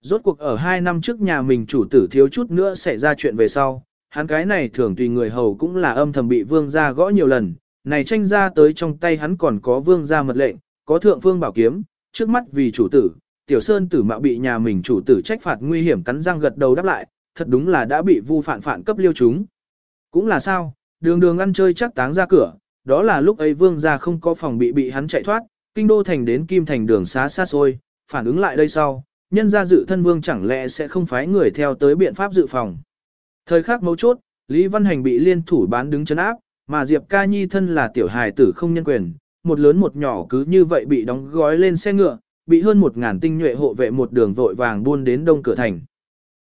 Rốt cuộc ở hai năm trước nhà mình chủ tử thiếu chút nữa xảy ra chuyện về sau, hắn cái này thường tùy người hầu cũng là âm thầm bị vương gia gõ nhiều lần, này tranh ra tới trong tay hắn còn có vương gia mật lệnh, có thượng phương bảo kiếm, trước mắt vì chủ tử, tiểu sơn tử mạo bị nhà mình chủ tử trách phạt nguy hiểm cắn răng gật đầu đáp lại, thật đúng là đã bị vu phản phản cấp liêu chúng. Cũng là sao, đường đường ăn chơi chắc táng ra cửa, đó là lúc ấy vương gia không có phòng bị bị hắn chạy thoát, kinh đô thành đến kim thành đường xá xa xôi, phản ứng lại đây sau, nhân gia dự thân vương chẳng lẽ sẽ không phái người theo tới biện pháp dự phòng. Thời khắc mấu chốt, Lý Văn Hành bị liên thủ bán đứng chấn áp, mà Diệp Ca Nhi thân là tiểu hài tử không nhân quyền, một lớn một nhỏ cứ như vậy bị đóng gói lên xe ngựa, bị hơn một ngàn tinh nhuệ hộ vệ một đường vội vàng buôn đến đông cửa thành.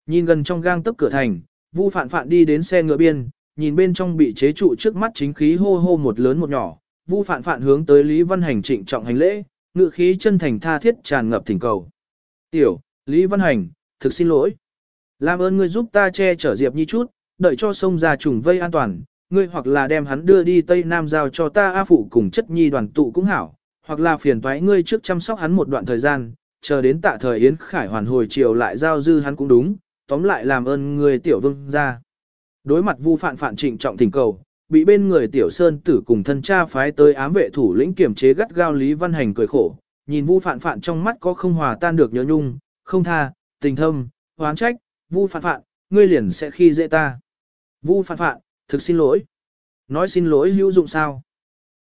Nhìn gần trong gang tấc cửa thành, Vu Phạn Phạn đi đến xe ngựa biên, nhìn bên trong bị chế trụ trước mắt chính khí hô hô một lớn một nhỏ, Vu Phạn Phạn hướng tới Lý Văn Hành trịnh trọng hành lễ, ngự khí chân thành tha thiết tràn ngập thỉnh cầu. "Tiểu, Lý Văn Hành, thực xin lỗi. Làm ơn ngươi giúp ta che chở Diệp Nhi chút, đợi cho sông ra trùng vây an toàn, ngươi hoặc là đem hắn đưa đi Tây Nam giao cho ta A phụ cùng chất nhi đoàn tụ cũng hảo, hoặc là phiền toái ngươi trước chăm sóc hắn một đoạn thời gian, chờ đến tạ thời Yến Khải hoàn hồi chiều lại giao dư hắn cũng đúng, tóm lại làm ơn người tiểu vương ra. Đối mặt vu phạn phạn trịnh trọng thỉnh cầu, bị bên người tiểu sơn tử cùng thân cha phái tới ám vệ thủ lĩnh kiểm chế gắt gao Lý Văn Hành cười khổ, nhìn vu phạn phạn trong mắt có không hòa tan được nhớ nhung, không tha, tình thâm, hoán trách, vu phạn phạn, ngươi liền sẽ khi dễ ta. Vu phạn phạn, thực xin lỗi. Nói xin lỗi hữu dụng sao?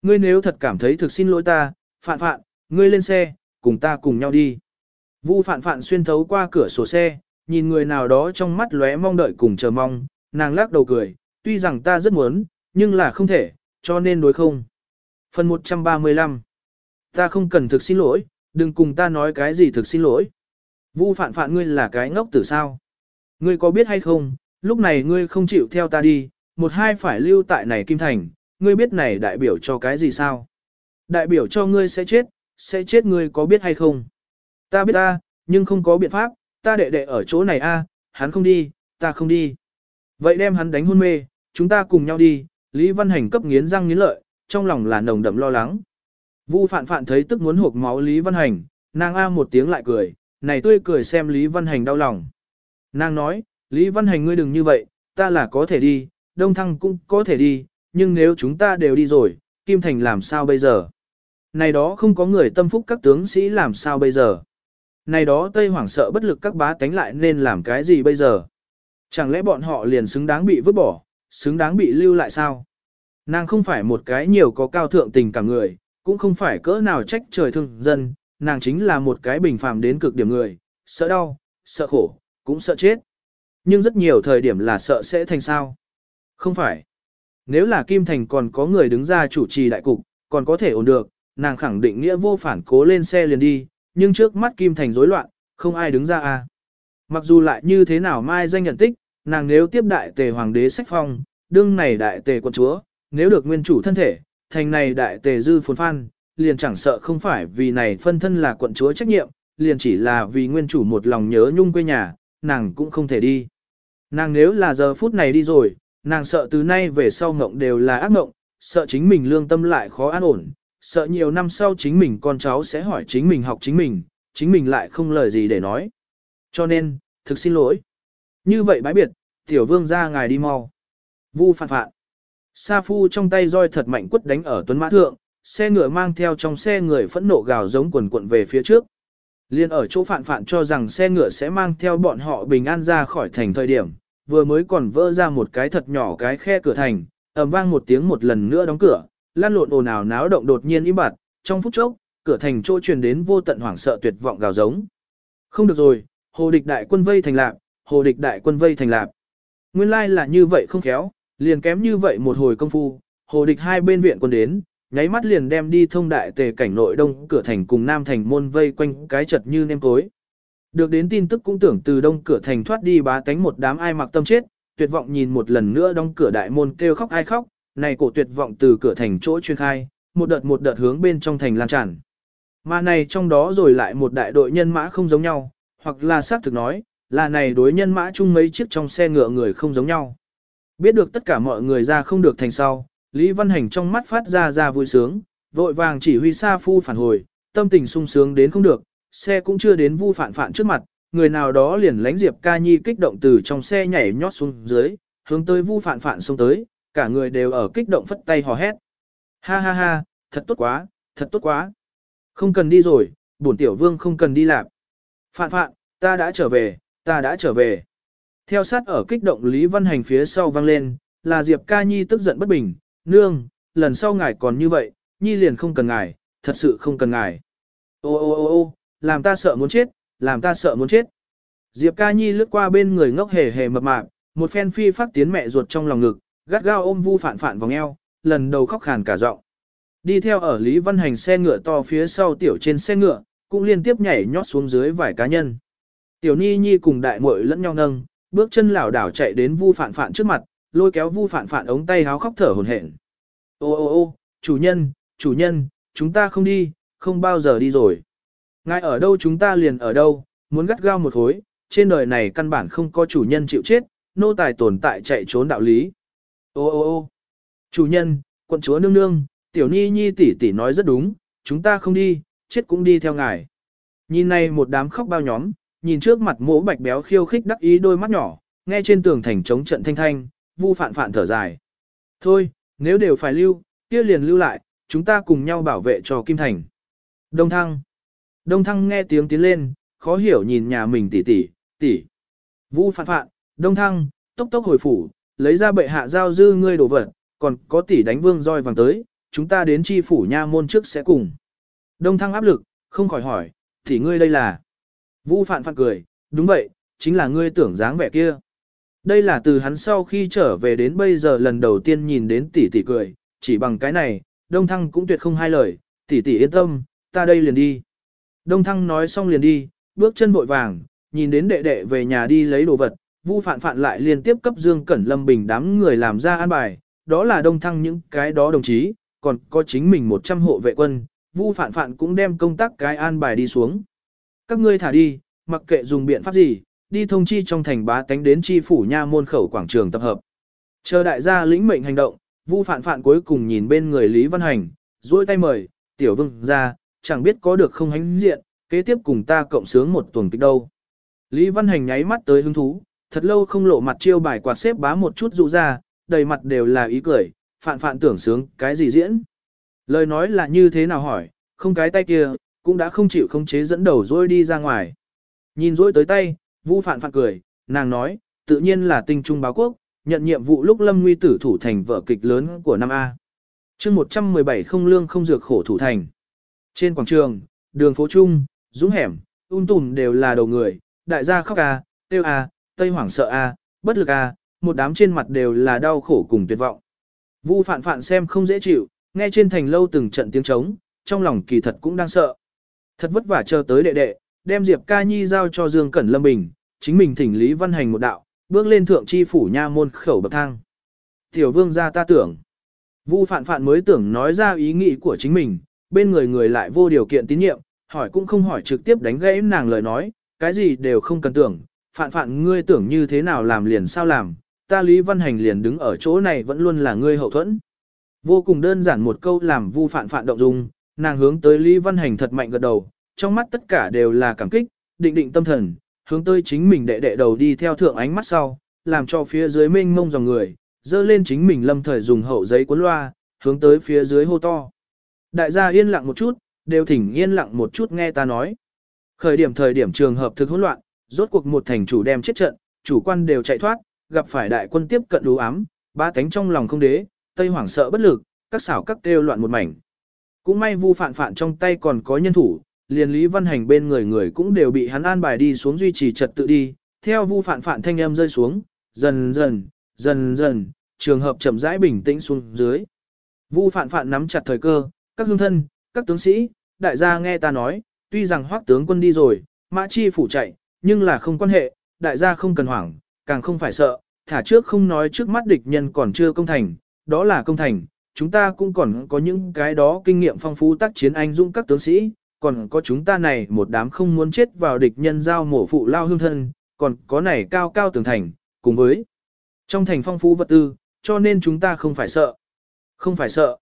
Ngươi nếu thật cảm thấy thực xin lỗi ta, phạn phạn, ngươi lên xe, cùng ta cùng nhau đi. Vu phạn phạn xuyên thấu qua cửa sổ xe, nhìn người nào đó trong mắt lóe mong đợi cùng chờ mong, nàng lắc đầu cười, tuy rằng ta rất muốn, nhưng là không thể, cho nên đối không. Phần 135 Ta không cần thực xin lỗi, đừng cùng ta nói cái gì thực xin lỗi. Vu phạn phạn ngươi là cái ngốc tử sao. Ngươi có biết hay không, lúc này ngươi không chịu theo ta đi, một hai phải lưu tại này Kim Thành, ngươi biết này đại biểu cho cái gì sao? Đại biểu cho ngươi sẽ chết, sẽ chết ngươi có biết hay không? Ta biết ta, nhưng không có biện pháp, ta đệ đệ ở chỗ này a, hắn không đi, ta không đi. Vậy đem hắn đánh hôn mê, chúng ta cùng nhau đi, Lý Văn Hành cấp nghiến răng nghiến lợi, trong lòng là nồng đậm lo lắng. Vu Phạn Phạn thấy tức muốn hộp máu Lý Văn Hành, nàng a một tiếng lại cười, này tươi cười xem Lý Văn Hành đau lòng. Nàng nói, Lý Văn Hành ngươi đừng như vậy, ta là có thể đi, Đông Thăng cũng có thể đi, nhưng nếu chúng ta đều đi rồi, Kim Thành làm sao bây giờ? Này đó không có người tâm phúc các tướng sĩ làm sao bây giờ? Này đó Tây hoàng sợ bất lực các bá tánh lại nên làm cái gì bây giờ? Chẳng lẽ bọn họ liền xứng đáng bị vứt bỏ, xứng đáng bị lưu lại sao? Nàng không phải một cái nhiều có cao thượng tình cả người, cũng không phải cỡ nào trách trời thương dân, nàng chính là một cái bình phàm đến cực điểm người, sợ đau, sợ khổ, cũng sợ chết. Nhưng rất nhiều thời điểm là sợ sẽ thành sao. Không phải. Nếu là Kim Thành còn có người đứng ra chủ trì đại cục, còn có thể ổn được, nàng khẳng định nghĩa vô phản cố lên xe liền đi, nhưng trước mắt Kim Thành rối loạn, không ai đứng ra à. Mặc dù lại như thế nào mai danh nhận tích, nàng nếu tiếp đại tề hoàng đế sách phong, đương này đại tề quân chúa, nếu được nguyên chủ thân thể, thành này đại tề dư phồn phan, liền chẳng sợ không phải vì này phân thân là quận chúa trách nhiệm, liền chỉ là vì nguyên chủ một lòng nhớ nhung quê nhà, nàng cũng không thể đi. Nàng nếu là giờ phút này đi rồi, nàng sợ từ nay về sau ngộng đều là ác ngộng, sợ chính mình lương tâm lại khó an ổn, sợ nhiều năm sau chính mình con cháu sẽ hỏi chính mình học chính mình, chính mình lại không lời gì để nói. Cho nên, thực xin lỗi. Như vậy bãi biệt, tiểu vương ra ngài đi mau. Vu phản phạn Sa phu trong tay roi thật mạnh quất đánh ở tuấn mã thượng, xe ngựa mang theo trong xe người phẫn nộ gào giống quần quận về phía trước. Liên ở chỗ phạn phạn cho rằng xe ngựa sẽ mang theo bọn họ bình an ra khỏi thành thời điểm, vừa mới còn vỡ ra một cái thật nhỏ cái khe cửa thành, ầm vang một tiếng một lần nữa đóng cửa, lan lộn ồn ào náo động đột nhiên im bặt, trong phút chốc, cửa thành chỗ truyền đến vô tận hoảng sợ tuyệt vọng gào giống. Không được rồi, hồ địch đại quân vây thành lạc, hồ địch đại quân vây thành lạc. Nguyên lai là như vậy không khéo, liền kém như vậy một hồi công phu, hồ địch hai bên viện quân đến, nháy mắt liền đem đi thông đại tề cảnh nội đông cửa thành cùng nam thành môn vây quanh cái chật như nêm cối. Được đến tin tức cũng tưởng từ đông cửa thành thoát đi bá tánh một đám ai mặc tâm chết, tuyệt vọng nhìn một lần nữa đông cửa đại môn kêu khóc ai khóc, này cổ tuyệt vọng từ cửa thành chỗ chuyên khai, một đợt một đợt hướng bên trong thành lan tràn. Mà này trong đó rồi lại một đại đội nhân mã không giống nhau, hoặc là xác thực nói, là này đối nhân mã chung mấy chiếc trong xe ngựa người không giống nhau. Biết được tất cả mọi người ra không được thành sau, Lý Văn Hành trong mắt phát ra ra vui sướng, vội vàng chỉ huy Sa Phu phản hồi, tâm tình sung sướng đến không được, xe cũng chưa đến vu phản phản trước mặt, người nào đó liền lánh Diệp Ca Nhi kích động từ trong xe nhảy nhót xuống dưới, hướng tới vu phản phản xông tới, cả người đều ở kích động phất tay hò hét. Ha ha ha, thật tốt quá, thật tốt quá. Không cần đi rồi, bổn tiểu vương không cần đi làm. Phạn phạn, ta đã trở về, ta đã trở về. Theo sát ở kích động Lý Văn Hành phía sau vang lên, là Diệp Ca Nhi tức giận bất bình, nương, lần sau ngài còn như vậy, Nhi liền không cần ngài, thật sự không cần ngài. Ô ô ô ô, làm ta sợ muốn chết, làm ta sợ muốn chết. Diệp Ca Nhi lướt qua bên người ngốc hề hề mập mạp, một phen phi phát tiến mẹ ruột trong lòng ngực, gắt gao ôm vu phản phạn vòng eo, lần đầu khóc khàn cả giọng. Đi theo ở Lý Văn Hành xe ngựa to phía sau tiểu trên xe ngựa, cũng liên tiếp nhảy nhót xuống dưới vài cá nhân. Tiểu Ni Nhi cùng đại muội lẫn nhau nâng, bước chân lảo đảo chạy đến Vu Phạn Phạn trước mặt, lôi kéo Vu Phạn Phạn ống tay háo khóc thở hổn hển. Ô ô ô, chủ nhân, chủ nhân, chúng ta không đi, không bao giờ đi rồi. Ngài ở đâu chúng ta liền ở đâu, muốn gắt gao một hối, trên đời này căn bản không có chủ nhân chịu chết, nô tài tồn tại chạy trốn đạo lý. Ô ô ô, chủ nhân, quận chúa nương nương, tiểu ni nhi tỷ tỷ nói rất đúng, chúng ta không đi, chết cũng đi theo ngài. Nhìn này một đám khóc bao nhóm, nhìn trước mặt mỗ bạch béo khiêu khích đắc ý đôi mắt nhỏ, nghe trên tường thành chống trận thanh thanh, vu phạn phạn thở dài. Thôi, nếu đều phải lưu, kia liền lưu lại, chúng ta cùng nhau bảo vệ cho Kim Thành. Đông Thăng. Đông Thăng nghe tiếng tiến lên, khó hiểu nhìn nhà mình tỷ tỷ, tỷ. Vu phạn phạn, Đông Thăng, tốc tốc hồi phủ, lấy ra bệ hạ giao dư ngươi đồ vật, còn có tỷ đánh vương roi vàng tới, chúng ta đến chi phủ nha môn trước sẽ cùng. Đông Thăng áp lực, không khỏi hỏi, tỷ ngươi đây là. Vu phạn phạn cười, đúng vậy, chính là ngươi tưởng dáng vẻ kia. Đây là từ hắn sau khi trở về đến bây giờ lần đầu tiên nhìn đến tỷ tỷ cười, chỉ bằng cái này, Đông Thăng cũng tuyệt không hai lời, tỷ tỷ yên tâm, ta đây liền đi. Đông Thăng nói xong liền đi, bước chân vội vàng, nhìn đến đệ đệ về nhà đi lấy đồ vật, Vu Phạn Phạn lại liên tiếp cấp Dương Cẩn Lâm Bình đám người làm ra an bài, đó là đông thăng những cái đó đồng chí, còn có chính mình 100 hộ vệ quân, Vu Phản Phản cũng đem công tác cái an bài đi xuống. Các ngươi thả đi, mặc kệ dùng biện pháp gì, đi thông chi trong thành bá tánh đến chi phủ nha môn khẩu quảng trường tập hợp. Chờ đại gia lĩnh mệnh hành động, Vu Phản Phản cuối cùng nhìn bên người Lý Văn Hành, duỗi tay mời, tiểu vương ra, chẳng biết có được không hánh diện, kế tiếp cùng ta cộng sướng một tuần kịch đâu. Lý Văn Hành nháy mắt tới hứng thú, thật lâu không lộ mặt chiêu bài quạt xếp bá một chút dụ ra, đầy mặt đều là ý cười, phạn phạn tưởng sướng cái gì diễn. Lời nói là như thế nào hỏi, không cái tay kia, cũng đã không chịu không chế dẫn đầu dối đi ra ngoài. Nhìn dối tới tay, Vu phạn phạn cười, nàng nói, tự nhiên là tinh trung báo quốc, nhận nhiệm vụ lúc lâm nguy tử thủ thành vở kịch lớn của năm A. chương 117 không lương không dược khổ thủ thành. Trên quảng trường, đường phố trung, dũng hẻm, un tùm đều là đầu người, đại gia khóc A, tiêu A, tây hoảng sợ A, bất lực A, một đám trên mặt đều là đau khổ cùng tuyệt vọng. Vu phạn phạn xem không dễ chịu, nghe trên thành lâu từng trận tiếng trống, trong lòng kỳ thật cũng đang sợ. Thật vất vả chờ tới đệ đệ, đem Diệp Ca Nhi giao cho Dương Cẩn Lâm Bình, chính mình thỉnh Lý Văn Hành một đạo, bước lên thượng chi phủ nha môn khẩu bậc thang. Tiểu vương ra ta tưởng. Vu phạn phạn mới tưởng nói ra ý nghĩ của chính mình, bên người người lại vô điều kiện tín nhiệm, hỏi cũng không hỏi trực tiếp đánh gãy nàng lời nói, cái gì đều không cần tưởng, phạn phạn ngươi tưởng như thế nào làm liền sao làm, ta Lý Văn Hành liền đứng ở chỗ này vẫn luôn là ngươi hậu thuẫn. Vô cùng đơn giản một câu làm vu phạn phạn động dung, nàng hướng tới Lý Văn Hành thật mạnh gật đầu, trong mắt tất cả đều là cảm kích, định định tâm thần, hướng tới chính mình đệ đệ đầu đi theo thượng ánh mắt sau, làm cho phía dưới mênh mông dòng người, dơ lên chính mình lâm thời dùng hậu giấy cuốn loa, hướng tới phía dưới hô to. Đại gia yên lặng một chút, đều thỉnh yên lặng một chút nghe ta nói. Khởi điểm thời điểm trường hợp thực hỗn loạn, rốt cuộc một thành chủ đem chết trận, chủ quan đều chạy thoát, gặp phải đại quân tiếp cận đủ ám, ba cánh trong lòng không đế, tây hoảng sợ bất lực, các xảo các kêu loạn một mảnh. Cũng may vu phạn phạn trong tay còn có nhân thủ, liền Lý Văn Hành bên người người cũng đều bị hắn an bài đi xuống duy trì trật tự đi, theo vu phạn phạn thanh âm rơi xuống, dần dần, dần dần, trường hợp chậm rãi bình tĩnh xuống dưới. Vu phạn phạn nắm chặt thời cơ, các hương thân, các tướng sĩ, đại gia nghe ta nói, tuy rằng hoác tướng quân đi rồi, mã chi phủ chạy, nhưng là không quan hệ, đại gia không cần hoảng, càng không phải sợ, thả trước không nói trước mắt địch nhân còn chưa công thành, đó là công thành, chúng ta cũng còn có những cái đó kinh nghiệm phong phú tác chiến anh dũng các tướng sĩ, còn có chúng ta này một đám không muốn chết vào địch nhân giao mổ phụ lao hương thân, còn có này cao cao tường thành, cùng với trong thành phong phú vật tư, cho nên chúng ta không phải sợ. Không phải sợ.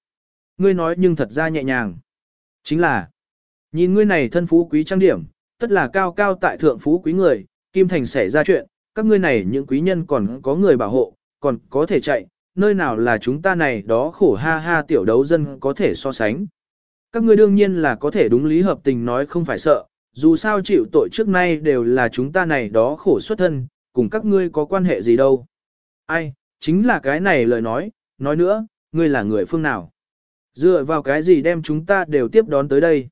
Ngươi nói nhưng thật ra nhẹ nhàng. Chính là, nhìn ngươi này thân phú quý trang điểm, tất là cao cao tại thượng phú quý người, Kim Thành xảy ra chuyện, các ngươi này những quý nhân còn có người bảo hộ, còn có thể chạy, nơi nào là chúng ta này đó khổ ha ha tiểu đấu dân có thể so sánh. Các ngươi đương nhiên là có thể đúng lý hợp tình nói không phải sợ, dù sao chịu tội trước nay đều là chúng ta này đó khổ xuất thân, cùng các ngươi có quan hệ gì đâu. Ai, chính là cái này lời nói, nói nữa, ngươi là người phương nào? Dựa vào cái gì đem chúng ta đều tiếp đón tới đây?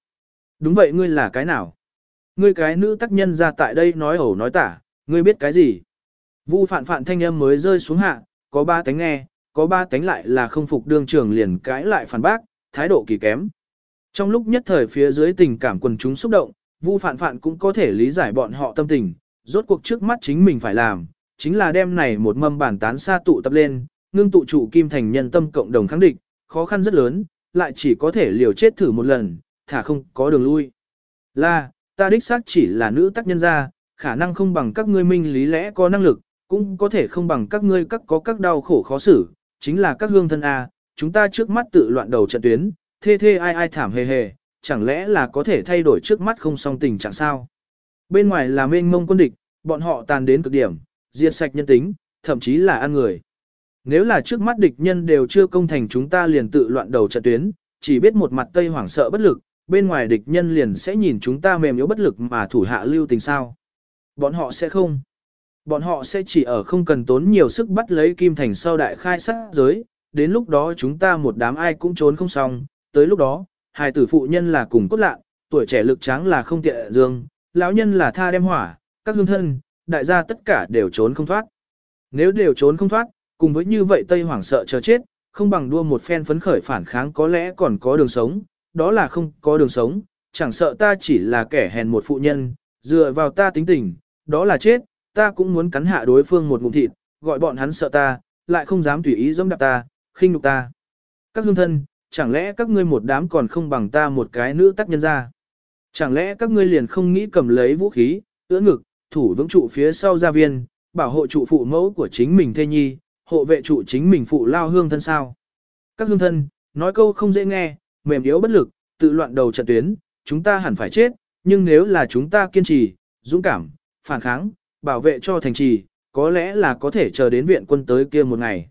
Đúng vậy ngươi là cái nào? Ngươi cái nữ tác nhân ra tại đây nói ẩu nói tả, ngươi biết cái gì? Vu phạn phạn thanh âm mới rơi xuống hạ, có ba tánh nghe, có ba tánh lại là không phục đương trưởng liền cãi lại phản bác, thái độ kỳ kém. Trong lúc nhất thời phía dưới tình cảm quần chúng xúc động, Vu Phạn Phạn cũng có thể lý giải bọn họ tâm tình, rốt cuộc trước mắt chính mình phải làm, chính là đem này một mâm bản tán xa tụ tập lên, ngưng tụ trụ kim thành nhân tâm cộng đồng kháng địch, khó khăn rất lớn, lại chỉ có thể liều chết thử một lần, thả không có đường lui. Là, ta đích xác chỉ là nữ tác nhân gia, khả năng không bằng các ngươi minh lý lẽ có năng lực, cũng có thể không bằng các ngươi các có các đau khổ khó xử, chính là các hương thân A, chúng ta trước mắt tự loạn đầu trận tuyến, thê thê ai ai thảm hề hề, chẳng lẽ là có thể thay đổi trước mắt không song tình trạng sao? Bên ngoài là mênh mông quân địch, bọn họ tàn đến cực điểm, diệt sạch nhân tính, thậm chí là ăn người. Nếu là trước mắt địch nhân đều chưa công thành chúng ta liền tự loạn đầu trận tuyến, chỉ biết một mặt tây hoảng sợ bất lực, bên ngoài địch nhân liền sẽ nhìn chúng ta mềm yếu bất lực mà thủ hạ lưu tình sao. Bọn họ sẽ không. Bọn họ sẽ chỉ ở không cần tốn nhiều sức bắt lấy kim thành sau đại khai sát giới, đến lúc đó chúng ta một đám ai cũng trốn không xong, tới lúc đó, hài tử phụ nhân là cùng cốt lạ, tuổi trẻ lực tráng là không tiện dương, lão nhân là tha đem hỏa, các hương thân, đại gia tất cả đều trốn không thoát. Nếu đều trốn không thoát, cùng với như vậy Tây Hoàng sợ chờ chết, không bằng đua một phen phấn khởi phản kháng có lẽ còn có đường sống, đó là không có đường sống, chẳng sợ ta chỉ là kẻ hèn một phụ nhân, dựa vào ta tính tình, đó là chết, ta cũng muốn cắn hạ đối phương một ngụm thịt, gọi bọn hắn sợ ta, lại không dám tùy ý giống đạp ta, khinh nhục ta. Các hương thân, chẳng lẽ các ngươi một đám còn không bằng ta một cái nữ tác nhân ra? Chẳng lẽ các ngươi liền không nghĩ cầm lấy vũ khí, ưỡn ngực, thủ vững trụ phía sau gia viên, bảo hộ trụ phụ mẫu của chính mình thê nhi, hộ vệ trụ chính mình phụ lao hương thân sao? Các hương thân, nói câu không dễ nghe, mềm yếu bất lực, tự loạn đầu trận tuyến, chúng ta hẳn phải chết, nhưng nếu là chúng ta kiên trì, dũng cảm, phản kháng, bảo vệ cho thành trì, có lẽ là có thể chờ đến viện quân tới kia một ngày.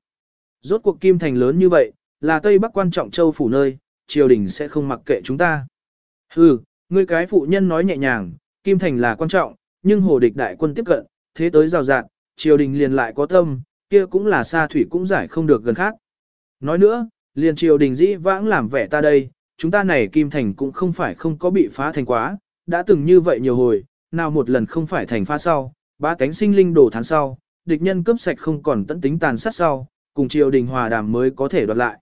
Rốt cuộc Kim Thành lớn như vậy, là Tây Bắc quan trọng châu phủ nơi, triều đình sẽ không mặc kệ chúng ta. Hừ, ngươi cái phụ nhân nói nhẹ nhàng, Kim Thành là quan trọng, nhưng hồ địch đại quân tiếp cận, thế tới rào rạt, triều đình liền lại có tâm, kia cũng là xa thủy cũng giải không được gần khác. Nói nữa, liền triều đình dĩ vãng làm vẻ ta đây, chúng ta này Kim Thành cũng không phải không có bị phá thành quá, đã từng như vậy nhiều hồi, nào một lần không phải thành phá sau, ba cánh sinh linh đổ thán sau, địch nhân cướp sạch không còn tận tính tàn sát sau, cùng triều đình hòa đàm mới có thể đoạt lại.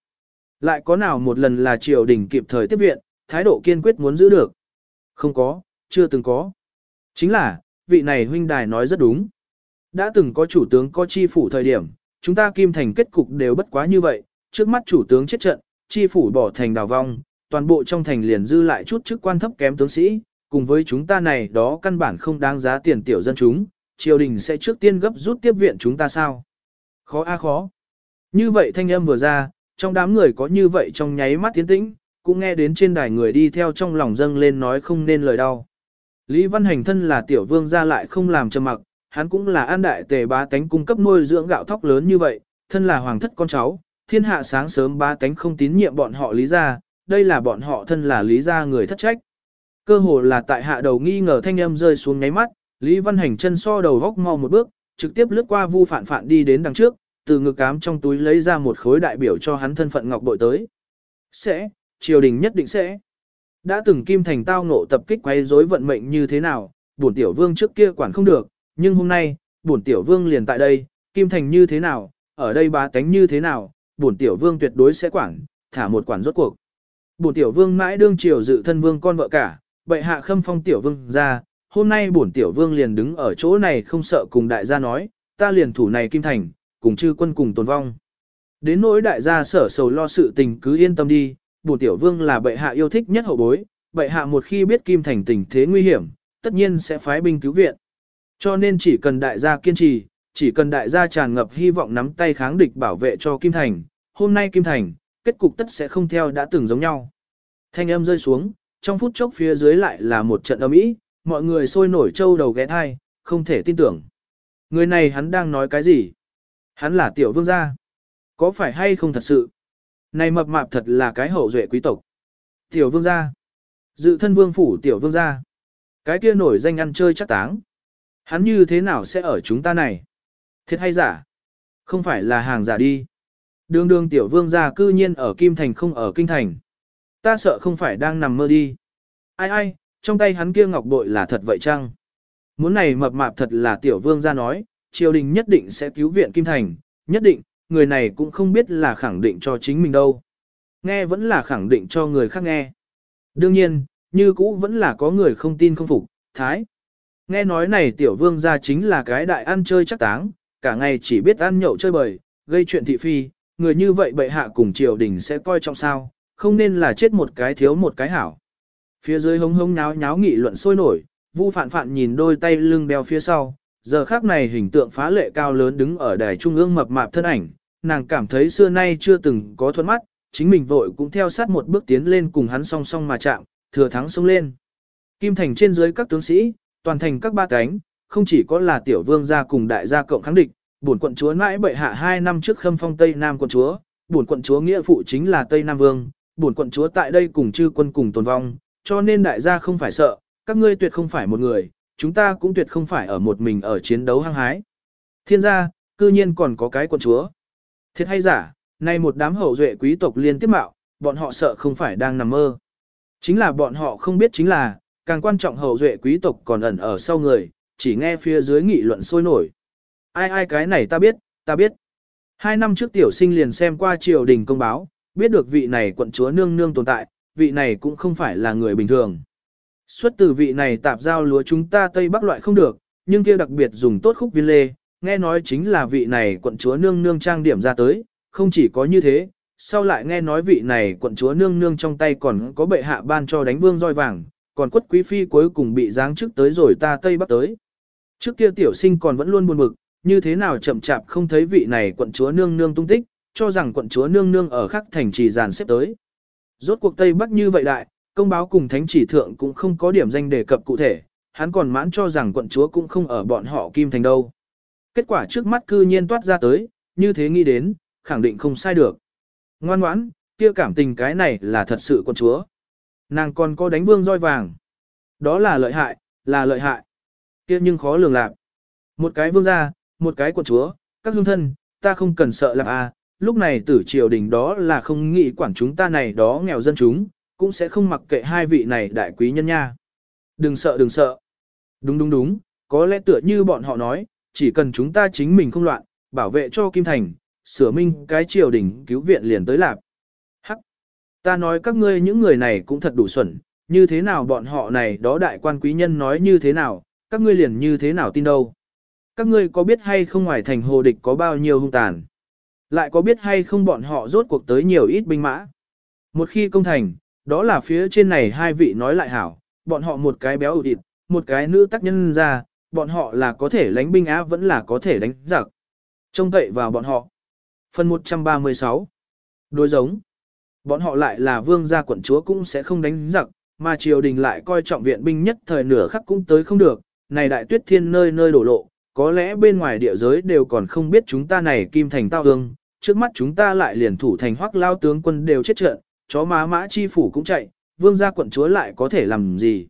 Lại có nào một lần là triều đình kịp thời tiếp viện, thái độ kiên quyết muốn giữ được. Không có, chưa từng có. Chính là, vị này huynh đài nói rất đúng. Đã từng có chủ tướng có chi phủ thời điểm, chúng ta kim thành kết cục đều bất quá như vậy, trước mắt chủ tướng chết trận, chi phủ bỏ thành đào vong, toàn bộ trong thành liền dư lại chút chức quan thấp kém tướng sĩ, cùng với chúng ta này đó căn bản không đáng giá tiền tiểu dân chúng, triều đình sẽ trước tiên gấp rút tiếp viện chúng ta sao? Khó a khó. Như vậy thanh âm vừa ra, trong đám người có như vậy trong nháy mắt tiến tĩnh, cũng nghe đến trên đài người đi theo trong lòng dâng lên nói không nên lời đau. Lý Văn Hành thân là tiểu vương ra lại không làm trầm mặc, hắn cũng là an đại tề bá tánh cung cấp nuôi dưỡng gạo thóc lớn như vậy, thân là hoàng thất con cháu, thiên hạ sáng sớm bá tánh không tín nhiệm bọn họ lý ra, đây là bọn họ thân là lý ra người thất trách. Cơ hồ là tại hạ đầu nghi ngờ thanh âm rơi xuống nháy mắt, Lý Văn Hành chân so đầu góc mau một bước, trực tiếp lướt qua Vu Phạn Phạn đi đến đằng trước, từ ngực cám trong túi lấy ra một khối đại biểu cho hắn thân phận ngọc bội tới. Sẽ, triều đình nhất định sẽ. Đã từng Kim Thành tao ngộ tập kích quay rối vận mệnh như thế nào, bổn tiểu vương trước kia quản không được, nhưng hôm nay, bổn tiểu vương liền tại đây, Kim Thành như thế nào, ở đây bá tánh như thế nào, bổn tiểu vương tuyệt đối sẽ quản, thả một quản rốt cuộc. Bổn tiểu vương mãi đương triều dự thân vương con vợ cả, bệ hạ khâm phong tiểu vương ra, hôm nay bổn tiểu vương liền đứng ở chỗ này không sợ cùng đại gia nói, ta liền thủ này Kim Thành, cùng chư quân cùng tồn vong. Đến nỗi đại gia sở sầu lo sự tình cứ yên tâm đi, bổn tiểu vương là bệ hạ yêu thích nhất hậu bối, bệ hạ một khi biết Kim Thành tình thế nguy hiểm, tất nhiên sẽ phái binh cứu viện. Cho nên chỉ cần đại gia kiên trì, chỉ cần đại gia tràn ngập hy vọng nắm tay kháng địch bảo vệ cho Kim Thành, hôm nay Kim Thành, kết cục tất sẽ không theo đã từng giống nhau. Thanh âm rơi xuống, trong phút chốc phía dưới lại là một trận âm ý, mọi người sôi nổi trâu đầu ghé thai, không thể tin tưởng. Người này hắn đang nói cái gì? Hắn là tiểu vương gia. Có phải hay không thật sự? Này mập mạp thật là cái hậu duệ quý tộc. Tiểu vương gia. Dự thân vương phủ tiểu vương gia. Cái kia nổi danh ăn chơi chắc táng. Hắn như thế nào sẽ ở chúng ta này? Thiệt hay giả? Không phải là hàng giả đi. Đường đường tiểu vương gia cư nhiên ở Kim Thành không ở Kinh Thành. Ta sợ không phải đang nằm mơ đi. Ai ai, trong tay hắn kia ngọc bội là thật vậy chăng? Muốn này mập mạp thật là tiểu vương gia nói, triều đình nhất định sẽ cứu viện Kim Thành, nhất định, người này cũng không biết là khẳng định cho chính mình đâu. Nghe vẫn là khẳng định cho người khác nghe. Đương nhiên, như cũ vẫn là có người không tin không phục, thái. Nghe nói này tiểu vương gia chính là cái đại ăn chơi chắc táng, cả ngày chỉ biết ăn nhậu chơi bời, gây chuyện thị phi, người như vậy bệ hạ cùng triều đình sẽ coi trọng sao, không nên là chết một cái thiếu một cái hảo. Phía dưới hống hống nháo nháo nghị luận sôi nổi, Vu Phạn Phạn nhìn đôi tay lưng đeo phía sau, giờ khác này hình tượng phá lệ cao lớn đứng ở đài trung ương mập mạp thân ảnh, nàng cảm thấy xưa nay chưa từng có thuận mắt, chính mình vội cũng theo sát một bước tiến lên cùng hắn song song mà chạm, thừa thắng xông lên. Kim thành trên dưới các tướng sĩ, toàn thành các ba cánh, không chỉ có là tiểu vương gia cùng đại gia cộng kháng địch, bổn quận chúa mãi bệ hạ hai năm trước khâm phong Tây Nam quận chúa, bổn quận chúa nghĩa phụ chính là Tây Nam vương, bổn quận chúa tại đây cùng chư quân cùng tồn vong, cho nên đại gia không phải sợ, các ngươi tuyệt không phải một người, chúng ta cũng tuyệt không phải ở một mình ở chiến đấu hăng hái. Thiên gia, cư nhiên còn có cái quân chúa. Thiệt hay giả, nay một đám hậu duệ quý tộc liên tiếp mạo, bọn họ sợ không phải đang nằm mơ. Chính là bọn họ không biết chính là, càng quan trọng hậu duệ quý tộc còn ẩn ở sau người, chỉ nghe phía dưới nghị luận sôi nổi. Ai ai cái này ta biết, ta biết. Hai năm trước tiểu sinh liền xem qua triều đình công báo, biết được vị này quận chúa nương nương tồn tại, vị này cũng không phải là người bình thường. Xuất từ vị này tạp giao lúa chúng ta Tây Bắc loại không được, nhưng kia đặc biệt dùng tốt khúc viên lê, nghe nói chính là vị này quận chúa nương nương trang điểm ra tới, không chỉ có như thế, sau lại nghe nói vị này quận chúa nương nương trong tay còn có bệ hạ ban cho đánh vương roi vàng, còn quất quý phi cuối cùng bị giáng chức tới rồi ta Tây Bắc tới. Trước kia tiểu sinh còn vẫn luôn buồn bực, như thế nào chậm chạp không thấy vị này quận chúa nương nương tung tích, cho rằng quận chúa nương nương ở khắc thành trì giàn xếp tới. Rốt cuộc Tây Bắc như vậy đại, công báo cùng thánh chỉ thượng cũng không có điểm danh đề cập cụ thể, hắn còn mãn cho rằng quận chúa cũng không ở bọn họ kim thành đâu. Kết quả trước mắt cư nhiên toát ra tới, như thế nghĩ đến, khẳng định không sai được. Ngoan ngoãn, kia cảm tình cái này là thật sự quận chúa. Nàng còn có đánh vương roi vàng. Đó là lợi hại, là lợi hại. Kia nhưng khó lường lạc. Một cái vương gia, một cái quận chúa, các hương thân, ta không cần sợ lạc à, lúc này tử triều đình đó là không nghĩ quản chúng ta này đó nghèo dân chúng, cũng sẽ không mặc kệ hai vị này đại quý nhân nha. Đừng sợ đừng sợ. Đúng đúng đúng, có lẽ tựa như bọn họ nói, chỉ cần chúng ta chính mình không loạn, bảo vệ cho Kim Thành, sửa minh cái triều đình cứu viện liền tới lạp. Hắc! Ta nói các ngươi những người này cũng thật đủ xuẩn, như thế nào bọn họ này đó đại quan quý nhân nói như thế nào, các ngươi liền như thế nào tin đâu. Các ngươi có biết hay không ngoài thành hồ địch có bao nhiêu hung tàn? Lại có biết hay không bọn họ rốt cuộc tới nhiều ít binh mã? Một khi công thành, đó là phía trên này hai vị nói lại hảo, bọn họ một cái béo ụt một cái nữ tác nhân ra, bọn họ là có thể lánh binh á vẫn là có thể đánh giặc. Trông cậy vào bọn họ. Phần 136 Đối giống Bọn họ lại là vương gia quận chúa cũng sẽ không đánh giặc, mà triều đình lại coi trọng viện binh nhất thời nửa khắc cũng tới không được, này đại tuyết thiên nơi nơi đổ lộ, có lẽ bên ngoài địa giới đều còn không biết chúng ta này kim thành tao hương, trước mắt chúng ta lại liền thủ thành hoắc lao tướng quân đều chết trận, chó má mã chi phủ cũng chạy, vương gia quận chúa lại có thể làm gì?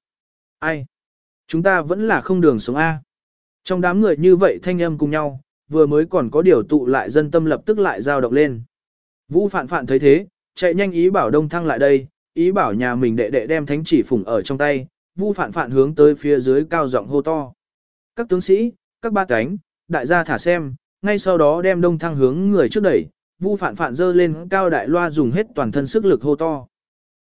Ai? Chúng ta vẫn là không đường sống A. Trong đám người như vậy thanh âm cùng nhau, vừa mới còn có điều tụ lại dân tâm lập tức lại dao động lên. Vũ phạn phạn thấy thế, chạy nhanh ý bảo đông thăng lại đây, ý bảo nhà mình đệ đệ đem thánh chỉ phủng ở trong tay, Vu phạn phạn hướng tới phía dưới cao giọng hô to. Các tướng sĩ, các ba cánh, đại gia thả xem, ngay sau đó đem đông thăng hướng người trước đẩy, Vu Phản phạn dơ lên cao đại loa dùng hết toàn thân sức lực hô to.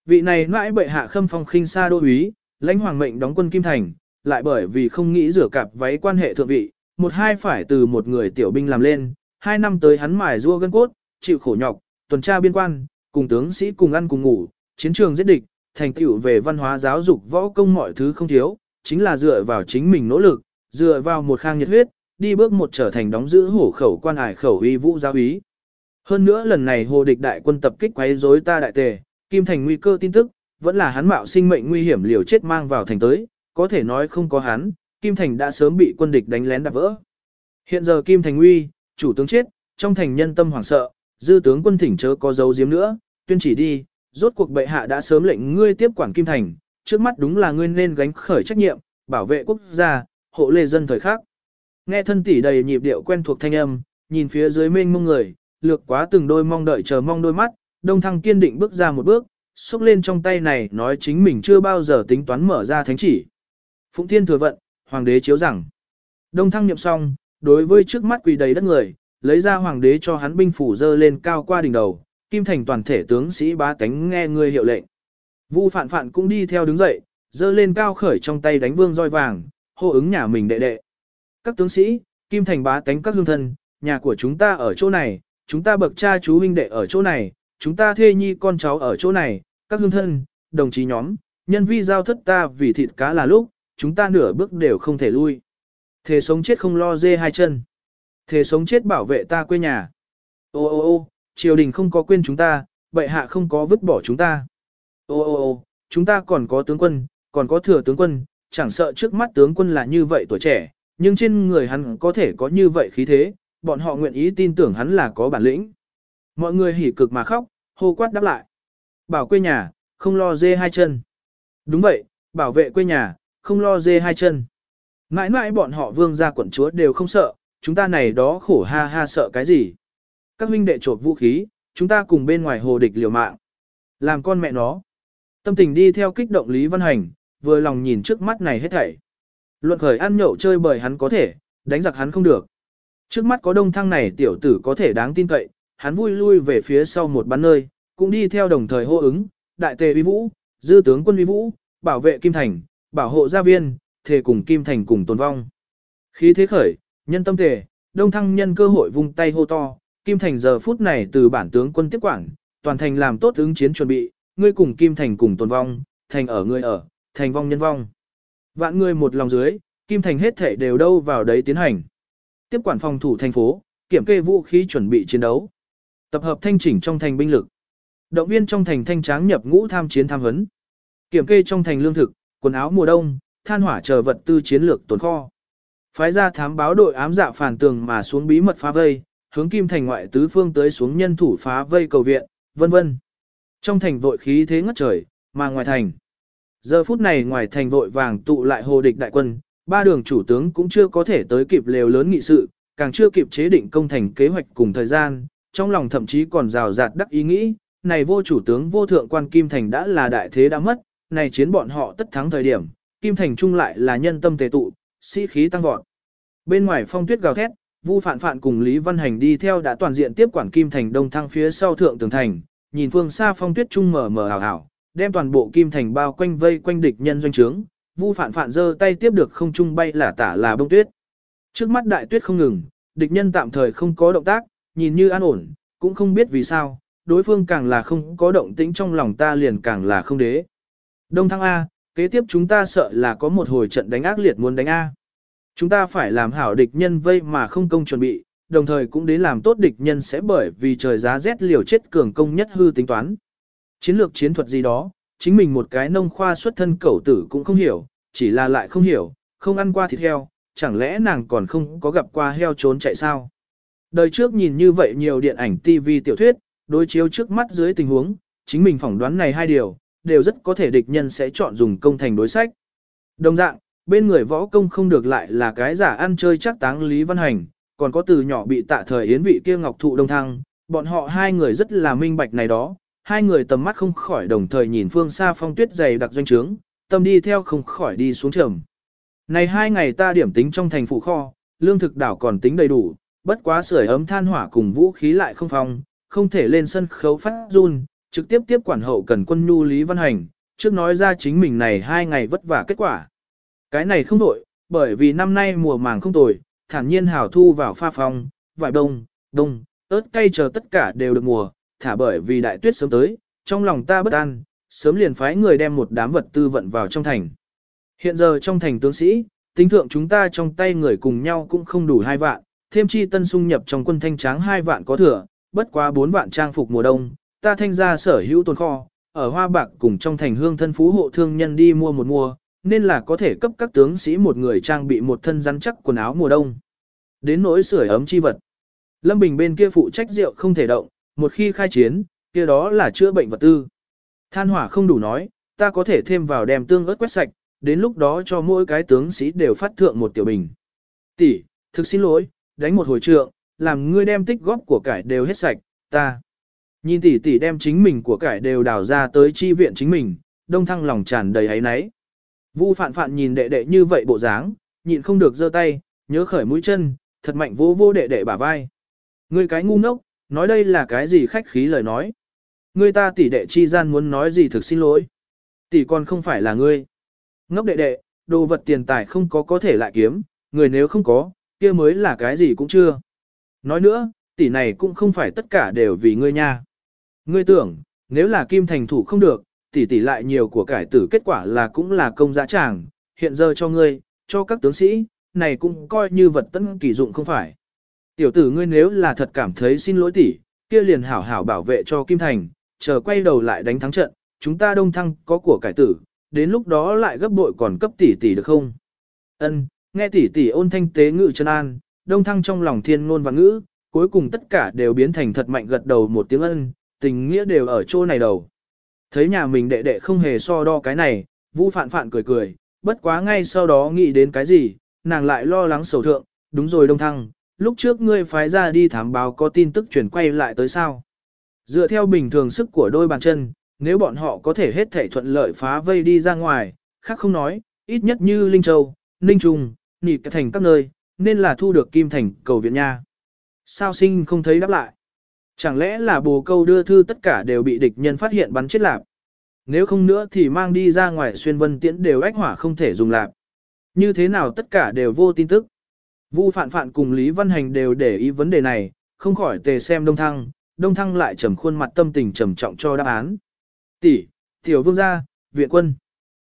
Vị này mãi bệ hạ khâm phong khinh xa đô úy, lãnh hoàng mệnh đóng quân Kim Thành, lại bởi vì không nghĩ rửa cặp váy quan hệ thượng vị, một hai phải từ một người tiểu binh làm lên, hai năm tới hắn mài rua gân cốt, chịu khổ nhọc, tuần tra biên quan, cùng tướng sĩ cùng ăn cùng ngủ, chiến trường giết địch, thành tựu về văn hóa giáo dục võ công mọi thứ không thiếu, chính là dựa vào chính mình nỗ lực, dựa vào một khang nhiệt huyết, đi bước một trở thành đóng giữ hổ khẩu quan hải khẩu uy vũ giáo úy. Hơn nữa lần này hồ địch đại quân tập kích quấy rối ta đại tề, kim thành nguy cơ tin tức, vẫn là hắn mạo sinh mệnh nguy hiểm liều chết mang vào thành tới, có thể nói không có hắn, kim thành đã sớm bị quân địch đánh lén đạp vỡ. Hiện giờ kim thành nguy, chủ tướng chết, trong thành nhân tâm hoảng sợ, dư tướng quân thỉnh chớ có dấu diếm nữa, tuyên chỉ đi, rốt cuộc bệ hạ đã sớm lệnh ngươi tiếp quản kim thành, trước mắt đúng là ngươi nên gánh khởi trách nhiệm, bảo vệ quốc gia, hộ lê dân thời khắc. Nghe thân tỷ đầy nhịp điệu quen thuộc thanh âm, nhìn phía dưới mênh mông người, lược quá từng đôi mong đợi chờ mong đôi mắt, đông thăng kiên định bước ra một bước, xúc lên trong tay này nói chính mình chưa bao giờ tính toán mở ra thánh chỉ. Phụng thiên thừa vận, hoàng đế chiếu rằng, đông thăng nhậm xong, đối với trước mắt quỳ đầy đất người, lấy ra hoàng đế cho hắn binh phủ dơ lên cao qua đỉnh đầu, kim thành toàn thể tướng sĩ bá tánh nghe người hiệu lệnh. Vu phạn phạn cũng đi theo đứng dậy, dơ lên cao khởi trong tay đánh vương roi vàng, hô ứng nhà mình đệ đệ. Các tướng sĩ, kim thành bá tánh các hương thân, nhà của chúng ta ở chỗ này, chúng ta bậc cha chú huynh đệ ở chỗ này, chúng ta thê nhi con cháu ở chỗ này, các hương thân, đồng chí nhóm, nhân vi giao thất ta vì thịt cá là lúc, chúng ta nửa bước đều không thể lui. Thề sống chết không lo dê hai chân. Thề sống chết bảo vệ ta quê nhà. Ô ô ô, triều đình không có quên chúng ta, bệ hạ không có vứt bỏ chúng ta. Ô ô ô, chúng ta còn có tướng quân, còn có thừa tướng quân, chẳng sợ trước mắt tướng quân là như vậy tuổi trẻ, nhưng trên người hắn có thể có như vậy khí thế, bọn họ nguyện ý tin tưởng hắn là có bản lĩnh. Mọi người hỉ cực mà khóc, hô quát đáp lại. Bảo quê nhà, không lo dê hai chân. Đúng vậy, bảo vệ quê nhà, không lo dê hai chân. Mãi mãi bọn họ vương gia quận chúa đều không sợ, chúng ta này đó khổ ha ha sợ cái gì. Các huynh đệ trộm vũ khí, chúng ta cùng bên ngoài hồ địch liều mạng. Làm con mẹ nó. Tâm tình đi theo kích động Lý Văn Hành, vừa lòng nhìn trước mắt này hết thảy. Luận khởi ăn nhậu chơi bời hắn có thể, đánh giặc hắn không được. Trước mắt có đông thăng này tiểu tử có thể đáng tin cậy, hắn vui lui về phía sau một bắn nơi, cũng đi theo đồng thời hô ứng, đại tề uy vũ, dư tướng quân uy vũ, bảo vệ Kim Thành, bảo hộ gia viên, thề cùng Kim Thành cùng tồn vong. Khí thế khởi, nhân tâm tề, đông thăng nhân cơ hội vung tay hô to, Kim Thành giờ phút này từ bản tướng quân tiếp quản, toàn thành làm tốt ứng chiến chuẩn bị, ngươi cùng Kim Thành cùng tồn vong, thành ở ngươi ở, thành vong nhân vong. Vạn người một lòng dưới, Kim Thành hết thể đều đâu vào đấy tiến hành. Tiếp quản phòng thủ thành phố, kiểm kê vũ khí chuẩn bị chiến đấu. Tập hợp thanh chỉnh trong thành binh lực. Động viên trong thành thanh tráng nhập ngũ tham chiến tham vấn Kiểm kê trong thành lương thực, quần áo mùa đông, than hỏa chờ vật tư chiến lược tồn kho. Phái ra thám báo đội ám dạ phản tường mà xuống bí mật phá vây, hướng kim thành ngoại tứ phương tới xuống nhân thủ phá vây cầu viện, vân vân. Trong thành vội khí thế ngất trời, mà ngoài thành. Giờ phút này ngoài thành vội vàng tụ lại hồ địch đại quân, ba đường chủ tướng cũng chưa có thể tới kịp lều lớn nghị sự, càng chưa kịp chế định công thành kế hoạch cùng thời gian, trong lòng thậm chí còn rào rạt đắc ý nghĩ, này vô chủ tướng vô thượng quan Kim Thành đã là đại thế đã mất, này chiến bọn họ tất thắng thời điểm, Kim Thành trung lại là nhân tâm tề tụ, sĩ khí tăng vọt. Bên ngoài phong tuyết gào thét, Vu Phạn Phạn cùng Lý Văn Hành đi theo đã toàn diện tiếp quản Kim Thành Đông Thăng phía sau thượng tường thành, nhìn phương xa phong tuyết trung mở mở ảo ảo, đem toàn bộ Kim Thành bao quanh vây quanh địch nhân doanh trướng. Vu Phạn Phạn giơ tay tiếp được không trung bay là tả là bông tuyết. Trước mắt đại tuyết không ngừng, địch nhân tạm thời không có động tác, nhìn như an ổn, cũng không biết vì sao, đối phương càng là không có động tĩnh trong lòng ta liền càng là không đế. Đông Thăng A, kế tiếp chúng ta sợ là có một hồi trận đánh ác liệt muốn đánh A. Chúng ta phải làm hảo địch nhân vây mà không công chuẩn bị, đồng thời cũng đến làm tốt địch nhân sẽ bởi vì trời giá rét liều chết cường công nhất hư tính toán. Chiến lược chiến thuật gì đó, chính mình một cái nông khoa xuất thân cẩu tử cũng không hiểu, chỉ là lại không hiểu, không ăn qua thịt heo, chẳng lẽ nàng còn không có gặp qua heo trốn chạy sao? Đời trước nhìn như vậy nhiều điện ảnh TV tiểu thuyết, đối chiếu trước mắt dưới tình huống, chính mình phỏng đoán này hai điều, đều rất có thể địch nhân sẽ chọn dùng công thành đối sách. Đồng dạng, bên người võ công không được lại là cái giả ăn chơi chắc táng Lý Văn Hành, còn có từ nhỏ bị tạ thời yến vị kia ngọc thụ đông thăng, bọn họ hai người rất là minh bạch này đó, hai người tầm mắt không khỏi đồng thời nhìn phương xa phong tuyết dày đặc doanh trướng, tâm đi theo không khỏi đi xuống trầm. Này hai ngày ta điểm tính trong thành phủ kho, lương thực đảo còn tính đầy đủ, bất quá sưởi ấm than hỏa cùng vũ khí lại không phong, không thể lên sân khấu phát run, trực tiếp tiếp quản hậu cần quân nhu Lý Văn Hành, trước nói ra chính mình này hai ngày vất vả kết quả. Cái này không đổi, bởi vì năm nay mùa màng không tồi, thản nhiên hảo thu vào pha phong, vải đông, đông, ớt cay chờ tất cả đều được mùa, thả bởi vì đại tuyết sớm tới, trong lòng ta bất an, sớm liền phái người đem một đám vật tư vận vào trong thành. Hiện giờ trong thành tướng sĩ, tính thượng chúng ta trong tay người cùng nhau cũng không đủ hai vạn, thêm chi tân xung nhập trong quân thanh tráng hai vạn có thừa, bất quá bốn vạn trang phục mùa đông, ta thanh ra sở hữu tồn kho, ở hoa bạc cùng trong thành hương thân phú hộ thương nhân đi mua một mua, nên là có thể cấp các tướng sĩ một người trang bị một thân rắn chắc quần áo mùa đông. Đến nỗi sưởi ấm chi vật. Lâm Bình bên kia phụ trách rượu không thể động, một khi khai chiến, kia đó là chữa bệnh vật tư. Than hỏa không đủ nói, ta có thể thêm vào đem tương ớt quét sạch, đến lúc đó cho mỗi cái tướng sĩ đều phát thượng một tiểu bình. Tỷ, thực xin lỗi, đánh một hồi trượng, làm ngươi đem tích góp của cải đều hết sạch, ta. Nhìn tỷ tỷ đem chính mình của cải đều đào ra tới chi viện chính mình, đông thăng lòng tràn đầy ấy náy. Vu phạn phạn nhìn đệ đệ như vậy bộ dáng, nhịn không được giơ tay, nhớ khởi mũi chân, thật mạnh vô vô đệ đệ bả vai. Ngươi cái ngu ngốc, nói đây là cái gì khách khí lời nói. Ngươi ta tỷ đệ chi gian muốn nói gì thực xin lỗi. Tỷ còn không phải là ngươi. Ngốc đệ đệ, đồ vật tiền tài không có có thể lại kiếm, người nếu không có, kia mới là cái gì cũng chưa. Nói nữa, tỷ này cũng không phải tất cả đều vì ngươi nha. Ngươi tưởng, nếu là kim thành thủ không được, tỷ tỷ lại nhiều của cải tử kết quả là cũng là công giá tràng, hiện giờ cho ngươi, cho các tướng sĩ, này cũng coi như vật tấn kỳ dụng không phải. Tiểu tử ngươi nếu là thật cảm thấy xin lỗi tỷ, kia liền hảo hảo bảo vệ cho Kim Thành, chờ quay đầu lại đánh thắng trận, chúng ta đông thăng có của cải tử, đến lúc đó lại gấp bội còn cấp tỷ tỷ được không? Ân, nghe tỷ tỷ ôn thanh tế ngự chân an, đông thăng trong lòng thiên ngôn và ngữ, cuối cùng tất cả đều biến thành thật mạnh gật đầu một tiếng ân, tình nghĩa đều ở chỗ này đầu. Thấy nhà mình đệ đệ không hề so đo cái này, Vũ Phạn Phạn cười cười, bất quá ngay sau đó nghĩ đến cái gì, nàng lại lo lắng sầu thượng, đúng rồi đông thăng, lúc trước ngươi phái ra đi thám báo có tin tức chuyển quay lại tới sao. Dựa theo bình thường sức của đôi bàn chân, nếu bọn họ có thể hết thể thuận lợi phá vây đi ra ngoài, khác không nói, ít nhất như Linh Châu, Ninh Trung, Nị Thành các nơi, nên là thu được Kim Thành cầu viện nha. Sao sinh không thấy đáp lại? Chẳng lẽ là bồ câu đưa thư tất cả đều bị địch nhân phát hiện bắn chết lạp? Nếu không nữa thì mang đi ra ngoài xuyên vân tiễn đều ách hỏa không thể dùng lạp. Như thế nào tất cả đều vô tin tức? Vu Phạn Phạn cùng Lý Văn Hành đều để ý vấn đề này, không khỏi tề xem Đông Thăng, Đông Thăng lại trầm khuôn mặt tâm tình trầm trọng cho đáp án. Tỷ, tiểu vương gia, viện quân.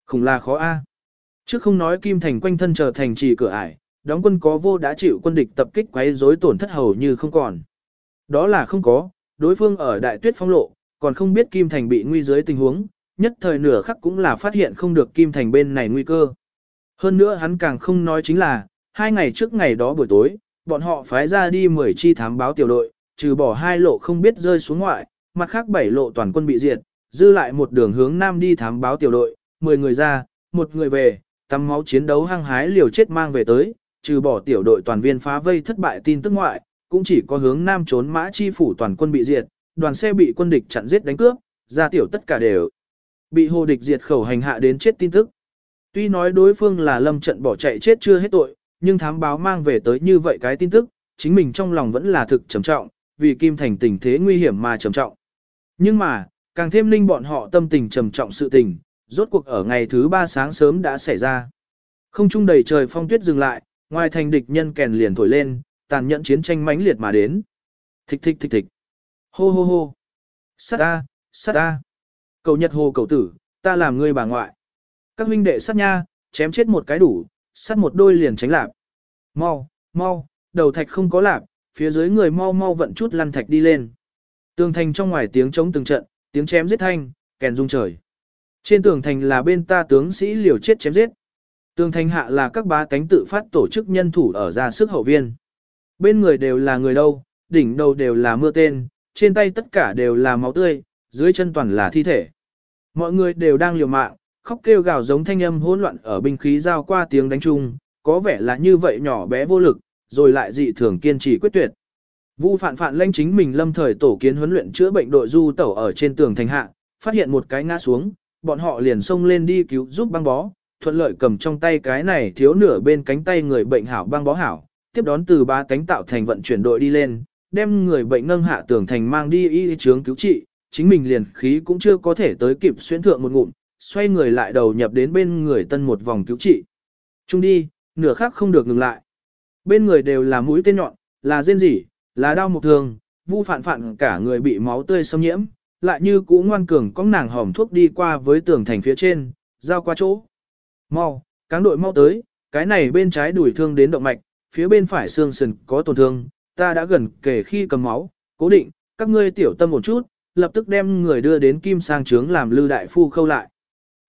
Khủng là khó a. Trước không nói Kim Thành quanh thân trở thành trì cửa ải, đóng quân có vô đã chịu quân địch tập kích quấy rối tổn thất hầu như không còn. Đó là không có, đối phương ở đại tuyết phong lộ, còn không biết Kim Thành bị nguy dưới tình huống, nhất thời nửa khắc cũng là phát hiện không được Kim Thành bên này nguy cơ. Hơn nữa hắn càng không nói chính là, hai ngày trước ngày đó buổi tối, bọn họ phái ra đi 10 chi thám báo tiểu đội, trừ bỏ hai lộ không biết rơi xuống ngoại, mặt khác bảy lộ toàn quân bị diệt, dư lại một đường hướng nam đi thám báo tiểu đội, 10 người ra, một người về, tắm máu chiến đấu hăng hái liều chết mang về tới, trừ bỏ tiểu đội toàn viên phá vây thất bại tin tức ngoại, cũng chỉ có hướng nam trốn mã chi phủ toàn quân bị diệt, đoàn xe bị quân địch chặn giết đánh cướp, ra tiểu tất cả đều bị hồ địch diệt khẩu hành hạ đến chết tin tức. Tuy nói đối phương là lâm trận bỏ chạy chết chưa hết tội, nhưng thám báo mang về tới như vậy cái tin tức, chính mình trong lòng vẫn là thực trầm trọng, vì Kim Thành tình thế nguy hiểm mà trầm trọng. Nhưng mà, càng thêm linh bọn họ tâm tình trầm trọng sự tình, rốt cuộc ở ngày thứ ba sáng sớm đã xảy ra. Không trung đầy trời phong tuyết dừng lại, ngoài thành địch nhân kèn liền thổi lên, tàn nhẫn chiến tranh mãnh liệt mà đến. Thích thích thích thích. Hô hô hô. Sát a, sát a. Cầu nhật hồ cầu tử, ta làm ngươi bà ngoại. Các huynh đệ sát nha, chém chết một cái đủ, sắt một đôi liền tránh lạp. Mau, mau, đầu thạch không có lạp, phía dưới người mau mau vận chút lăn thạch đi lên. Tường thành trong ngoài tiếng chống từng trận, tiếng chém giết thanh, kèn rung trời. Trên tường thành là bên ta tướng sĩ liều chết chém giết. Tường thành hạ là các bá cánh tự phát tổ chức nhân thủ ở ra sức hậu viên. Bên người đều là người đâu, đỉnh đầu đều là mưa tên, trên tay tất cả đều là máu tươi, dưới chân toàn là thi thể. Mọi người đều đang liều mạng, khóc kêu gào giống thanh âm hỗn loạn ở binh khí giao qua tiếng đánh chung, có vẻ là như vậy nhỏ bé vô lực, rồi lại dị thường kiên trì quyết tuyệt. Vu Phạn Phạn lanh chính mình lâm thời tổ kiến huấn luyện chữa bệnh đội du tẩu ở trên tường thành hạ, phát hiện một cái ngã xuống, bọn họ liền xông lên đi cứu giúp băng bó, thuận lợi cầm trong tay cái này thiếu nửa bên cánh tay người bệnh hảo băng bó hảo, tiếp đón từ ba cánh tạo thành vận chuyển đội đi lên, đem người bệnh nâng hạ tường thành mang đi y chướng cứu trị, chính mình liền khí cũng chưa có thể tới kịp xuyên thượng một ngụm, xoay người lại đầu nhập đến bên người tân một vòng cứu trị. Trung đi, nửa khác không được ngừng lại. Bên người đều là mũi tên nhọn, là rên rỉ, là đau một thường, vu phản phản cả người bị máu tươi xâm nhiễm, lại như cũ ngoan cường có nàng hòm thuốc đi qua với tường thành phía trên, giao qua chỗ. Mau, cáng đội mau tới, cái này bên trái đuổi thương đến động mạch, phía bên phải xương sườn có tổn thương, ta đã gần kể khi cầm máu, cố định, các ngươi tiểu tâm một chút, lập tức đem người đưa đến kim sang trướng làm lưu đại phu khâu lại.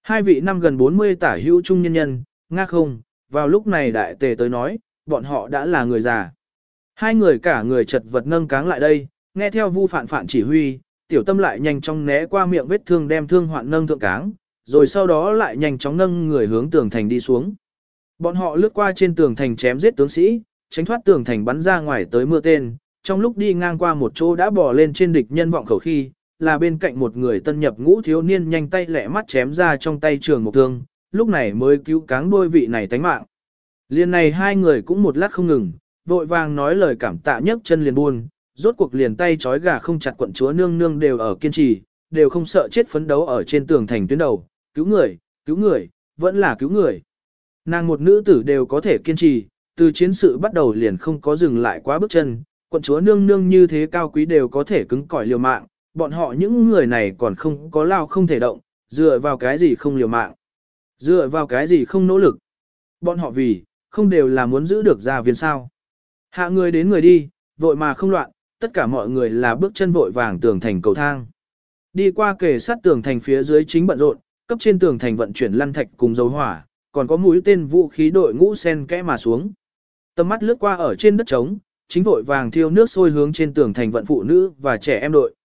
Hai vị năm gần 40 tả hữu trung nhân nhân, nga không, vào lúc này đại tề tới nói, bọn họ đã là người già. Hai người cả người chật vật nâng cáng lại đây, nghe theo vu phản phản chỉ huy, tiểu tâm lại nhanh chóng né qua miệng vết thương đem thương hoạn nâng thượng cáng, rồi sau đó lại nhanh chóng nâng người hướng tường thành đi xuống. Bọn họ lướt qua trên tường thành chém giết tướng sĩ, tránh thoát tường thành bắn ra ngoài tới mưa tên, trong lúc đi ngang qua một chỗ đã bò lên trên địch nhân vọng khẩu khi, là bên cạnh một người tân nhập ngũ thiếu niên nhanh tay lẹ mắt chém ra trong tay trường một thương, lúc này mới cứu cáng đôi vị này tánh mạng. Liên này hai người cũng một lát không ngừng, vội vàng nói lời cảm tạ nhấc chân liền buôn, rốt cuộc liền tay trói gà không chặt quận chúa nương nương đều ở kiên trì, đều không sợ chết phấn đấu ở trên tường thành tuyến đầu, cứu người, cứu người, vẫn là cứu người. Nàng một nữ tử đều có thể kiên trì, từ chiến sự bắt đầu liền không có dừng lại quá bước chân, quận chúa nương nương như thế cao quý đều có thể cứng cỏi liều mạng, bọn họ những người này còn không có lao không thể động, dựa vào cái gì không liều mạng, dựa vào cái gì không nỗ lực. Bọn họ vì, không đều là muốn giữ được gia viên sao. Hạ người đến người đi, vội mà không loạn, tất cả mọi người là bước chân vội vàng tường thành cầu thang. Đi qua kề sát tường thành phía dưới chính bận rộn, cấp trên tường thành vận chuyển lăn thạch cùng dầu hỏa, còn có mũi tên vũ khí đội ngũ sen kẽ mà xuống. Tầm mắt lướt qua ở trên đất trống, chính vội vàng thiêu nước sôi hướng trên tường thành vận phụ nữ và trẻ em đội.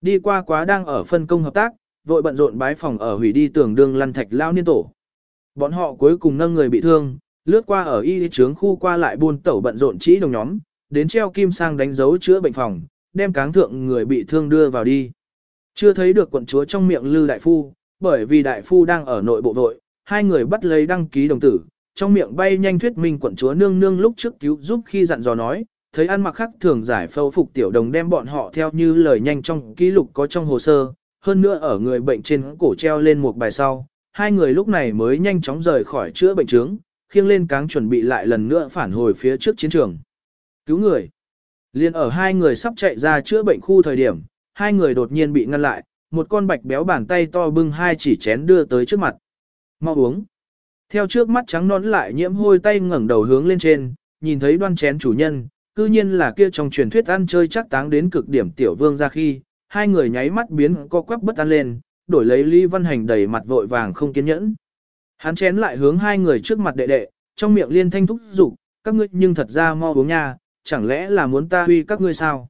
Đi qua quá đang ở phân công hợp tác, vội bận rộn bái phòng ở hủy đi tường đường lăn thạch lao niên tổ. Bọn họ cuối cùng nâng người bị thương, lướt qua ở y trướng khu qua lại buôn tẩu bận rộn chỉ đồng nhóm, đến treo kim sang đánh dấu chữa bệnh phòng, đem cáng thượng người bị thương đưa vào đi. Chưa thấy được quận chúa trong miệng lư đại phu, bởi vì đại phu đang ở nội bộ vội, hai người bắt lấy đăng ký đồng tử, trong miệng bay nhanh thuyết minh quận chúa nương nương lúc trước cứu giúp khi dặn dò nói, thấy ăn mặc khắc thường giải phẫu phục tiểu đồng đem bọn họ theo như lời nhanh trong ký lục có trong hồ sơ, hơn nữa ở người bệnh trên cổ treo lên một bài sau, hai người lúc này mới nhanh chóng rời khỏi chữa bệnh trướng, khiêng lên cáng chuẩn bị lại lần nữa phản hồi phía trước chiến trường. Cứu người. Liên ở hai người sắp chạy ra chữa bệnh khu thời điểm, hai người đột nhiên bị ngăn lại, một con bạch béo bàn tay to bưng hai chỉ chén đưa tới trước mặt. Mau uống. Theo trước mắt trắng nón lại nhiễm hôi tay ngẩng đầu hướng lên trên, nhìn thấy đoan chén chủ nhân, cư nhiên là kia trong truyền thuyết ăn chơi chắc táng đến cực điểm tiểu vương ra khi, hai người nháy mắt biến co quắp bất an lên, đổi lấy Lý Văn Hành đầy mặt vội vàng không kiên nhẫn. Hắn chén lại hướng hai người trước mặt đệ đệ, trong miệng liên thanh thúc giục, các ngươi nhưng thật ra mau uống nha, chẳng lẽ là muốn ta huy các ngươi sao?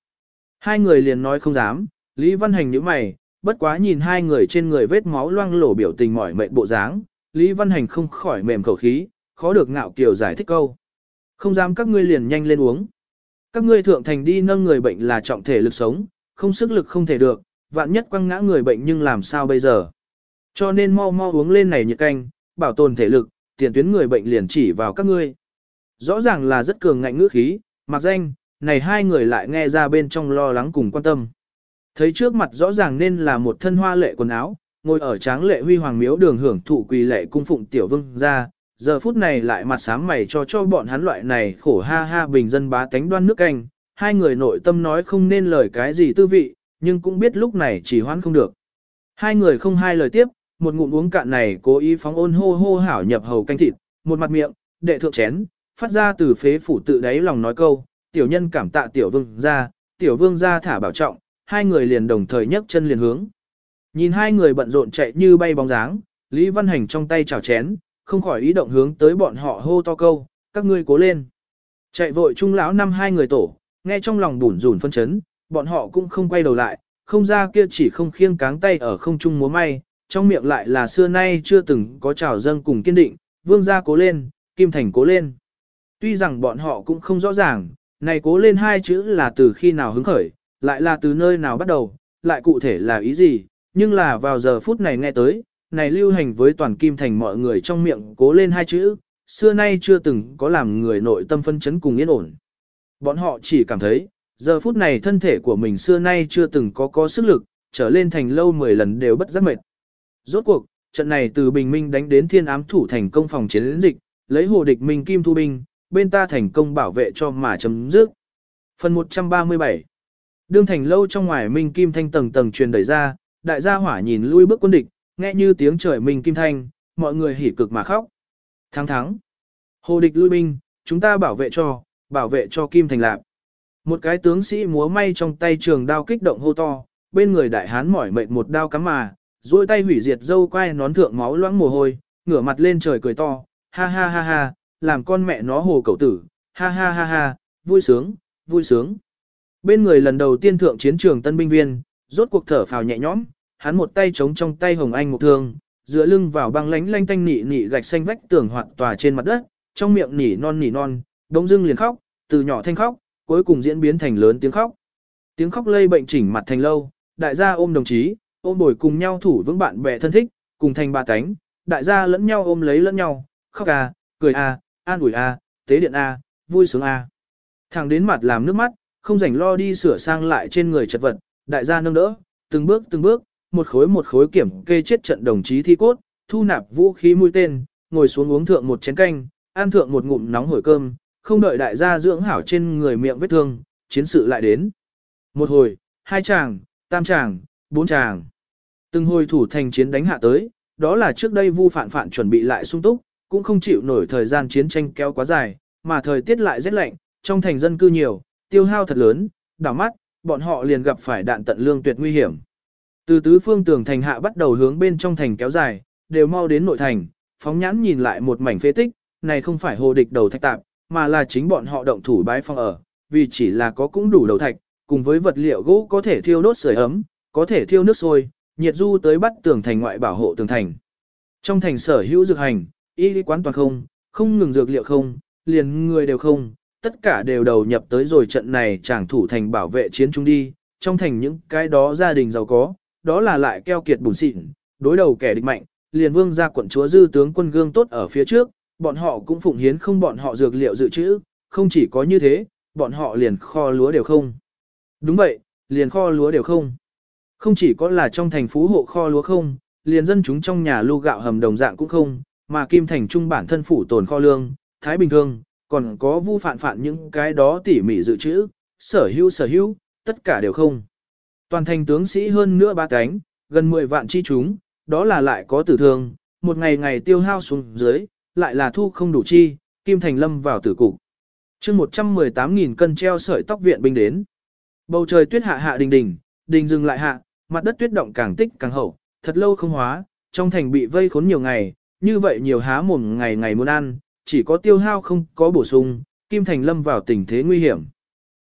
Hai người liền nói không dám, Lý Văn Hành nhíu mày, bất quá nhìn hai người trên người vết máu loang lổ biểu tình mỏi mệt bộ dáng, Lý Văn Hành không khỏi mềm khẩu khí, khó được ngạo kiều giải thích câu. Không dám các ngươi liền nhanh lên uống. Các ngươi thượng thành đi nâng người bệnh là trọng thể lực sống, không sức lực không thể được, vạn nhất quăng ngã người bệnh nhưng làm sao bây giờ. Cho nên mau mau uống lên này nhiệt canh, bảo tồn thể lực, tiền tuyến người bệnh liền chỉ vào các ngươi. Rõ ràng là rất cường ngạnh ngữ khí, mặc danh, này hai người lại nghe ra bên trong lo lắng cùng quan tâm. Thấy trước mặt rõ ràng nên là một thân hoa lệ quần áo, ngồi ở tráng lệ huy hoàng miếu đường hưởng thụ quỳ lệ cung phụng tiểu vương ra, giờ phút này lại mặt sáng mày cho cho bọn hắn loại này khổ ha ha bình dân bá tánh đoan nước canh, hai người nội tâm nói không nên lời cái gì tư vị, nhưng cũng biết lúc này chỉ hoãn không được. Hai người không hai lời tiếp, một ngụm uống cạn này cố ý phóng ôn hô hô hảo nhập hầu canh thịt, một mặt miệng, đệ thượng chén, phát ra từ phế phủ tự đáy lòng nói câu, tiểu nhân cảm tạ tiểu vương ra, tiểu vương ra thả bảo trọng, hai người liền đồng thời nhấc chân liền hướng. Nhìn hai người bận rộn chạy như bay bóng dáng, Lý Văn Hành trong tay chảo chén, không khỏi ý động hướng tới bọn họ hô to câu, các ngươi cố lên. Chạy vội trung lão năm hai người tổ, nghe trong lòng bủn rủn phân chấn, bọn họ cũng không quay đầu lại, không ra kia chỉ không khiêng cáng tay ở không trung múa may, trong miệng lại là xưa nay chưa từng có trào dâng cùng kiên định, vương gia cố lên, kim thành cố lên. Tuy rằng bọn họ cũng không rõ ràng, này cố lên hai chữ là từ khi nào hứng khởi, lại là từ nơi nào bắt đầu, lại cụ thể là ý gì, nhưng là vào giờ phút này nghe tới, này lưu hành với toàn kim thành mọi người trong miệng cố lên hai chữ, xưa nay chưa từng có làm người nội tâm phân chấn cùng yên ổn. Bọn họ chỉ cảm thấy, giờ phút này thân thể của mình xưa nay chưa từng có có sức lực, trở lên thành lâu 10 lần đều bất giác mệt. Rốt cuộc, trận này từ bình minh đánh đến thiên ám thủ thành công phòng chiến dịch, lấy hồ địch minh kim thu binh, bên ta thành công bảo vệ cho mà chấm dứt. Phần 137 Đương thành lâu trong ngoài minh kim thanh tầng tầng truyền đẩy ra, đại gia hỏa nhìn lui bước quân địch, nghe như tiếng trời mình kim thanh, mọi người hỉ cực mà khóc. Thắng thắng. Hồ địch lui binh, chúng ta bảo vệ cho, bảo vệ cho kim thành lạc. Một cái tướng sĩ múa may trong tay trường đao kích động hô to, bên người đại hán mỏi mệt một đao cắm mà, duỗi tay hủy diệt dâu quai nón thượng máu loãng mồ hôi, ngửa mặt lên trời cười to, ha ha ha ha, làm con mẹ nó hồ cậu tử, ha ha ha ha, vui sướng, vui sướng. Bên người lần đầu tiên thượng chiến trường tân binh viên, rốt cuộc thở phào nhẹ nhõm, hắn một tay chống trong tay hồng anh một thương, dựa lưng vào băng lánh lanh tanh nị nị gạch xanh vách tường hoạt tòa trên mặt đất, trong miệng nỉ non nỉ non, đống dưng liền khóc, từ nhỏ thanh khóc, cuối cùng diễn biến thành lớn tiếng khóc. Tiếng khóc lây bệnh chỉnh mặt thành lâu, đại gia ôm đồng chí, ôm bồi cùng nhau thủ vững bạn bè thân thích, cùng thành ba cánh, đại gia lẫn nhau ôm lấy lẫn nhau, khóc à, cười à, an ủi à, tế điện à, vui sướng à. Thằng đến mặt làm nước mắt, không rảnh lo đi sửa sang lại trên người chật vật, đại gia nâng đỡ, từng bước từng bước, một khối một khối kiểm kê chết trận đồng chí thi cốt, thu nạp vũ khí mũi tên, ngồi xuống uống thượng một chén canh, ăn thượng một ngụm nóng hổi cơm, không đợi đại gia dưỡng hảo trên người miệng vết thương, chiến sự lại đến. Một hồi, hai chàng, tam chàng, bốn chàng. Từng hồi thủ thành chiến đánh hạ tới, đó là trước đây vu phản phản chuẩn bị lại sung túc, cũng không chịu nổi thời gian chiến tranh kéo quá dài, mà thời tiết lại rét lạnh, trong thành dân cư nhiều, tiêu hao thật lớn, đảo mắt, bọn họ liền gặp phải đạn tận lương tuyệt nguy hiểm. Từ tứ phương tường thành hạ bắt đầu hướng bên trong thành kéo dài, đều mau đến nội thành, phóng nhãn nhìn lại một mảnh phế tích, này không phải hồ địch đầu thạch tạp, mà là chính bọn họ động thủ bái phong ở, vì chỉ là có cũng đủ đầu thạch, cùng với vật liệu gỗ có thể thiêu đốt sưởi ấm, có thể thiêu nước sôi, nhiệt du tới bắt tường thành ngoại bảo hộ tường thành. Trong thành sở hữu dược hành, y lý quán toàn không, không ngừng dược liệu không, liền người đều không, tất cả đều đầu nhập tới rồi trận này chàng thủ thành bảo vệ chiến chúng đi, trong thành những cái đó gia đình giàu có, đó là lại keo kiệt bùn xịn, đối đầu kẻ địch mạnh, liền vương ra quận chúa dư tướng quân gương tốt ở phía trước, bọn họ cũng phụng hiến không bọn họ dược liệu dự trữ, không chỉ có như thế, bọn họ liền kho lúa đều không. Đúng vậy, liền kho lúa đều không. Không chỉ có là trong thành phú hộ kho lúa không, liền dân chúng trong nhà lưu gạo hầm đồng dạng cũng không, mà Kim Thành Trung bản thân phủ tồn kho lương, Thái Bình thường còn có vu phản phản những cái đó tỉ mỉ dự trữ, sở hữu sở hữu, tất cả đều không. Toàn thành tướng sĩ hơn nữa ba cánh, gần 10 vạn chi chúng, đó là lại có tử thương, một ngày ngày tiêu hao xuống dưới, lại là thu không đủ chi, Kim Thành lâm vào tử cục. chương 118.000 cân treo sợi tóc viện binh đến. Bầu trời tuyết hạ hạ đình đình, đình dừng lại hạ, mặt đất tuyết động càng tích càng hậu, thật lâu không hóa, trong thành bị vây khốn nhiều ngày, như vậy nhiều há mồm ngày ngày muốn ăn, chỉ có tiêu hao không có bổ sung, Kim Thành lâm vào tình thế nguy hiểm.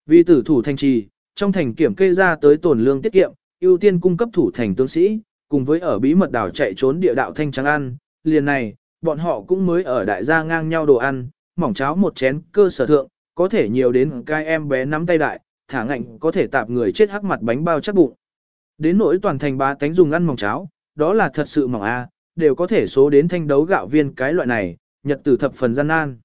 Vì tử thủ thành trì, trong thành kiểm kê ra tới tổn lương tiết kiệm, ưu tiên cung cấp thủ thành tướng sĩ, cùng với ở bí mật đảo chạy trốn địa đạo thanh trắng ăn, liền này, bọn họ cũng mới ở đại gia ngang nhau đồ ăn, mỏng cháo một chén cơ sở thượng, có thể nhiều đến cái em bé nắm tay đại, thả ngạnh có thể tạp người chết hắc mặt bánh bao chắc bụng. Đến nỗi toàn thành ba tánh dùng ăn mỏng cháo, đó là thật sự mỏng a, đều có thể số đến thanh đấu gạo viên cái loại này, nhật tử thập phần gian nan.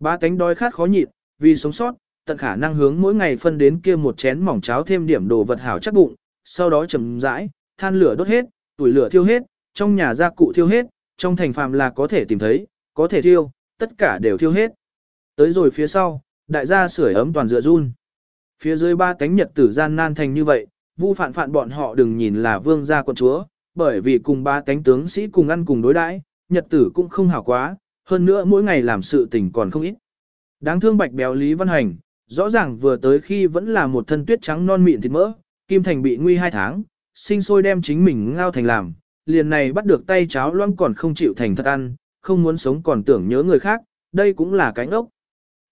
Ba tánh đói khát khó nhịn, vì sống sót, tận khả năng hướng mỗi ngày phân đến kia một chén mỏng cháo thêm điểm đồ vật hảo chắc bụng, sau đó chầm rãi, than lửa đốt hết, tuổi lửa thiêu hết, trong nhà gia cụ thiêu hết, trong thành phàm là có thể tìm thấy, có thể thiêu, tất cả đều thiêu hết. Tới rồi phía sau, đại gia sưởi ấm toàn dựa run. Phía dưới ba cánh nhật tử gian nan thành như vậy, vu phản phản bọn họ đừng nhìn là vương gia quân chúa, bởi vì cùng ba cánh tướng sĩ cùng ăn cùng đối đãi, nhật tử cũng không hảo quá, hơn nữa mỗi ngày làm sự tình còn không ít. Đáng thương bạch béo Lý Văn Hành, rõ ràng vừa tới khi vẫn là một thân tuyết trắng non mịn thịt mỡ, Kim Thành bị nguy hai tháng, sinh sôi đem chính mình ngao thành làm, liền này bắt được tay cháo loang còn không chịu thành thật ăn, không muốn sống còn tưởng nhớ người khác, đây cũng là cánh ốc.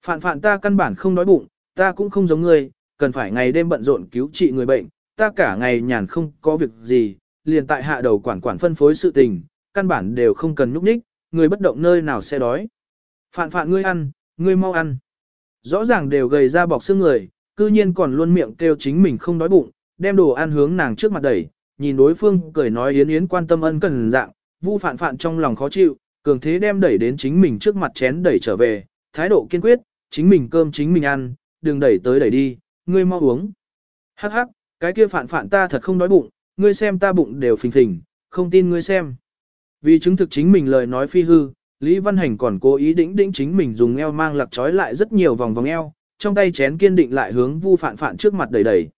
Phạn phạn ta căn bản không đói bụng, ta cũng không giống người, cần phải ngày đêm bận rộn cứu trị người bệnh, ta cả ngày nhàn không có việc gì, liền tại hạ đầu quản quản phân phối sự tình, căn bản đều không cần nhúc nhích, người bất động nơi nào sẽ đói. Phạn phạn ngươi ăn, ngươi mau ăn. Rõ ràng đều gầy ra bọc xương người, cư nhiên còn luôn miệng kêu chính mình không đói bụng, đem đồ ăn hướng nàng trước mặt đẩy, nhìn đối phương cười nói yến yến quan tâm ân cần dạng, vu phản phản trong lòng khó chịu, cường thế đem đẩy đến chính mình trước mặt chén đẩy trở về, thái độ kiên quyết, chính mình cơm chính mình ăn, đừng đẩy tới đẩy đi, ngươi mau uống. Hắc hắc, cái kia phản phản ta thật không đói bụng, ngươi xem ta bụng đều phình phình, không tin ngươi xem. Vì chứng thực chính mình lời nói phi hư, Lý Văn Hành còn cố ý đĩnh đĩnh chính mình dùng eo mang lặc trói lại rất nhiều vòng vòng eo, trong tay chén kiên định lại hướng vu phạn phạn trước mặt đẩy đẩy.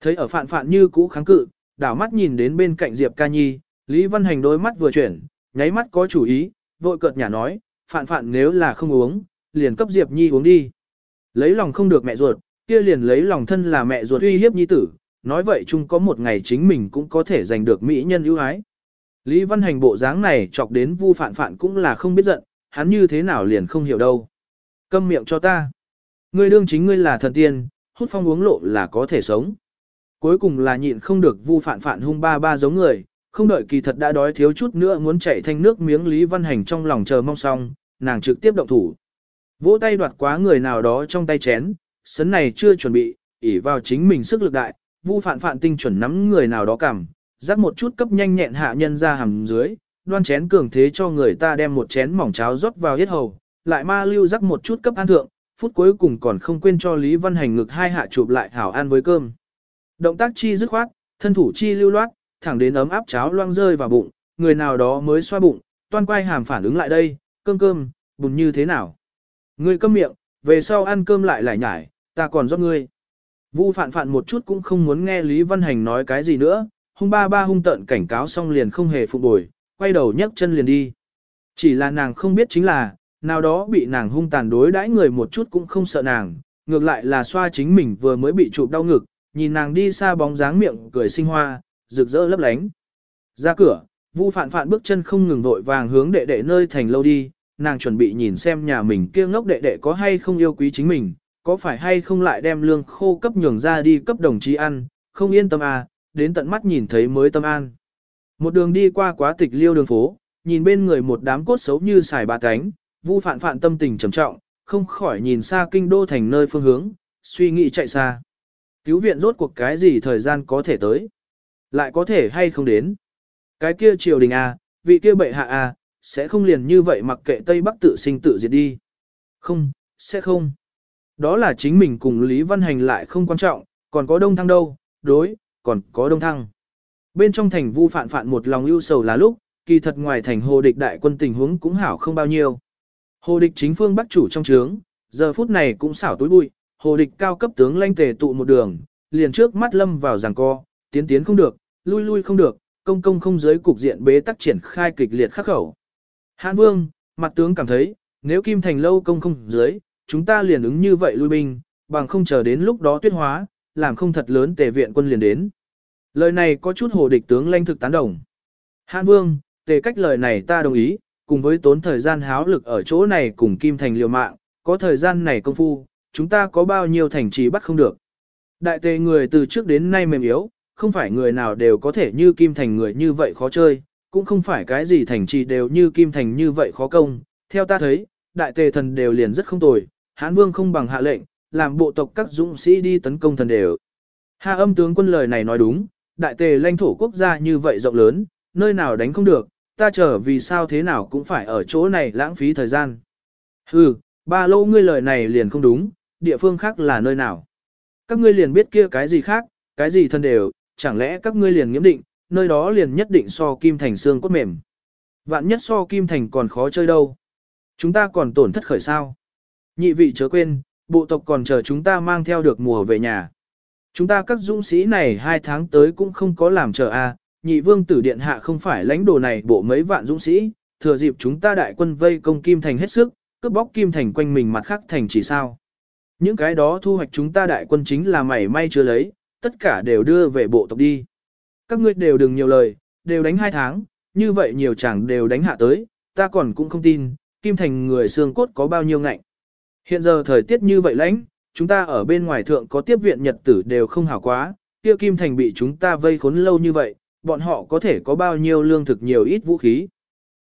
Thấy ở phạn phạn như cũ kháng cự, đảo mắt nhìn đến bên cạnh Diệp Ca Nhi, Lý Văn Hành đôi mắt vừa chuyển, nháy mắt có chủ ý, vội cợt nhả nói, phạn phạn nếu là không uống, liền cấp Diệp Nhi uống đi. Lấy lòng không được mẹ ruột, kia liền lấy lòng thân là mẹ ruột uy hiếp nhi tử, nói vậy chung có một ngày chính mình cũng có thể giành được mỹ nhân ưu ái. Lý Văn Hành bộ dáng này chọc đến Vu Phạn Phạn cũng là không biết giận, hắn như thế nào liền không hiểu đâu. Câm miệng cho ta. Ngươi đương chính ngươi là thần tiên, hút phong uống lộ là có thể sống. Cuối cùng là nhịn không được Vu Phạn Phạn hung ba ba giống người, không đợi kỳ thật đã đói thiếu chút nữa muốn chạy thanh nước miếng Lý Văn Hành trong lòng chờ mong xong, nàng trực tiếp động thủ. Vỗ tay đoạt quá người nào đó trong tay chén, sấn này chưa chuẩn bị, ỉ vào chính mình sức lực đại, Vu Phạn Phạn tinh chuẩn nắm người nào đó cầm, rắc một chút cấp nhanh nhẹn hạ nhân ra hầm dưới, đoan chén cường thế cho người ta đem một chén mỏng cháo rót vào hết hầu, lại ma lưu rắc một chút cấp ăn thượng, phút cuối cùng còn không quên cho Lý Văn Hành ngực hai hạ chụp lại hảo ăn với cơm. Động tác chi dứt khoát, thân thủ chi lưu loát, thẳng đến ấm áp cháo loang rơi vào bụng, người nào đó mới xoa bụng, toan quay hàm phản ứng lại đây, cơm cơm, bùn như thế nào. Ngươi câm miệng, về sau ăn cơm lại lại nhải, ta còn giúp ngươi. Vu phạn phạn một chút cũng không muốn nghe Lý Văn Hành nói cái gì nữa, hung ba ba hung tận cảnh cáo xong liền không hề phục bồi, quay đầu nhấc chân liền đi. Chỉ là nàng không biết chính là, nào đó bị nàng hung tàn đối đãi người một chút cũng không sợ nàng, ngược lại là xoa chính mình vừa mới bị chụp đau ngực, nhìn nàng đi xa bóng dáng miệng cười sinh hoa, rực rỡ lấp lánh. Ra cửa, Vu Phạn Phạn bước chân không ngừng vội vàng hướng đệ đệ nơi thành lâu đi, nàng chuẩn bị nhìn xem nhà mình kia ngốc đệ đệ có hay không yêu quý chính mình, có phải hay không lại đem lương khô cấp nhường ra đi cấp đồng chí ăn, không yên tâm à, đến tận mắt nhìn thấy mới tâm an. Một đường đi qua quá tịch liêu đường phố, nhìn bên người một đám cốt xấu như xài ba cánh, vu phạn phạn tâm tình trầm trọng, không khỏi nhìn xa kinh đô thành nơi phương hướng, suy nghĩ chạy xa. Cứu viện rốt cuộc cái gì thời gian có thể tới? Lại có thể hay không đến? Cái kia triều đình à, vị kia bệ hạ à, sẽ không liền như vậy mặc kệ Tây Bắc tự sinh tự diệt đi. Không, sẽ không. Đó là chính mình cùng Lý Văn Hành lại không quan trọng, còn có đông thăng đâu, đối, còn có đông thăng. Bên trong thành vu phạn phạn một lòng ưu sầu là lúc, kỳ thật ngoài thành hồ địch đại quân tình huống cũng hảo không bao nhiêu. Hồ địch chính phương bắt chủ trong trướng, giờ phút này cũng xảo túi bụi, hồ địch cao cấp tướng lanh tề tụ một đường, liền trước mắt lâm vào giằng co, tiến tiến không được, lui lui không được, công công không giới cục diện bế tắc triển khai kịch liệt khắc khẩu. Hãn vương, mặt tướng cảm thấy, nếu kim thành lâu công không dưới, chúng ta liền ứng như vậy lui binh, bằng không chờ đến lúc đó tuyết hóa, làm không thật lớn tề viện quân liền đến. Lời này có chút hồ địch tướng lanh thực tán đồng. Hãn vương, tề cách lời này ta đồng ý, cùng với tốn thời gian háo lực ở chỗ này cùng kim thành liều mạng, có thời gian này công phu, chúng ta có bao nhiêu thành trì bắt không được. Đại tề người từ trước đến nay mềm yếu, không phải người nào đều có thể như kim thành người như vậy khó chơi, cũng không phải cái gì thành trì đều như kim thành như vậy khó công. Theo ta thấy, đại tề thần đều liền rất không tồi, hán vương không bằng hạ lệnh, làm bộ tộc các dũng sĩ đi tấn công thần đều. Hạ âm tướng quân lời này nói đúng, đại tề lãnh thổ quốc gia như vậy rộng lớn, nơi nào đánh không được, ta chờ vì sao thế nào cũng phải ở chỗ này lãng phí thời gian. Hừ, ba lô ngươi lời này liền không đúng, địa phương khác là nơi nào. Các ngươi liền biết kia cái gì khác, cái gì thân đều, chẳng lẽ các ngươi liền nghiễm định, nơi đó liền nhất định so kim thành xương cốt mềm. Vạn nhất so kim thành còn khó chơi đâu. Chúng ta còn tổn thất khởi sao. Nhị vị chớ quên, bộ tộc còn chờ chúng ta mang theo được mùa về nhà. Chúng ta các dũng sĩ này hai tháng tới cũng không có làm chờ a. À, nhị vương tử điện hạ không phải lãnh đồ này bộ mấy vạn dũng sĩ, thừa dịp chúng ta đại quân vây công kim thành hết sức, cướp bóc kim thành quanh mình mặt khác thành chỉ sao. Những cái đó thu hoạch chúng ta đại quân chính là mảy may chưa lấy, tất cả đều đưa về bộ tộc đi. Các ngươi đều đừng nhiều lời, đều đánh hai tháng, như vậy nhiều chẳng đều đánh hạ tới, ta còn cũng không tin, Kim Thành người xương cốt có bao nhiêu ngạnh. Hiện giờ thời tiết như vậy lãnh, chúng ta ở bên ngoài thượng có tiếp viện nhật tử đều không hảo quá, kia Kim Thành bị chúng ta vây khốn lâu như vậy, bọn họ có thể có bao nhiêu lương thực nhiều ít vũ khí.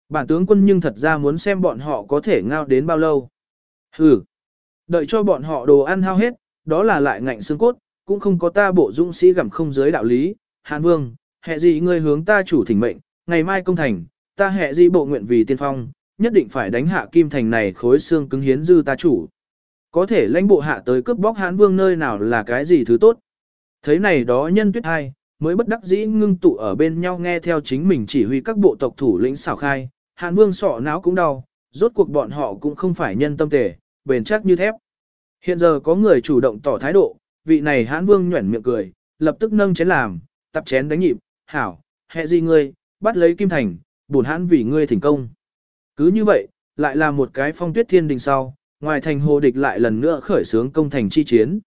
Bản tướng quân nhưng thật ra muốn xem bọn họ có thể ngao đến bao lâu. Hừ, đợi cho bọn họ đồ ăn hao hết, đó là lại ngạnh xương cốt, cũng không có ta bộ dũng sĩ gặm không giới đạo lý. Hàn vương, hệ gì ngươi hướng ta chủ thỉnh mệnh, ngày mai công thành, ta hệ gì bộ nguyện vì tiên phong, nhất định phải đánh hạ kim thành này khối xương cứng hiến dư ta chủ. Có thể lãnh bộ hạ tới cướp bóc hãn vương nơi nào là cái gì thứ tốt. Thấy này đó nhân tuyết hai, mới bất đắc dĩ ngưng tụ ở bên nhau nghe theo chính mình chỉ huy các bộ tộc thủ lĩnh xảo khai, hãn vương sọ não cũng đau, rốt cuộc bọn họ cũng không phải nhân tâm tể, bền chắc như thép. Hiện giờ có người chủ động tỏ thái độ, vị này hãn vương nhuẩn miệng cười, lập tức nâng chén làm, tập chén đánh nhịp, hảo, hệ gì ngươi, bắt lấy kim thành, bổn hãn vì ngươi thành công. Cứ như vậy, lại là một cái phong tuyết thiên đình sau, ngoài thành hồ địch lại lần nữa khởi xướng công thành chi chiến.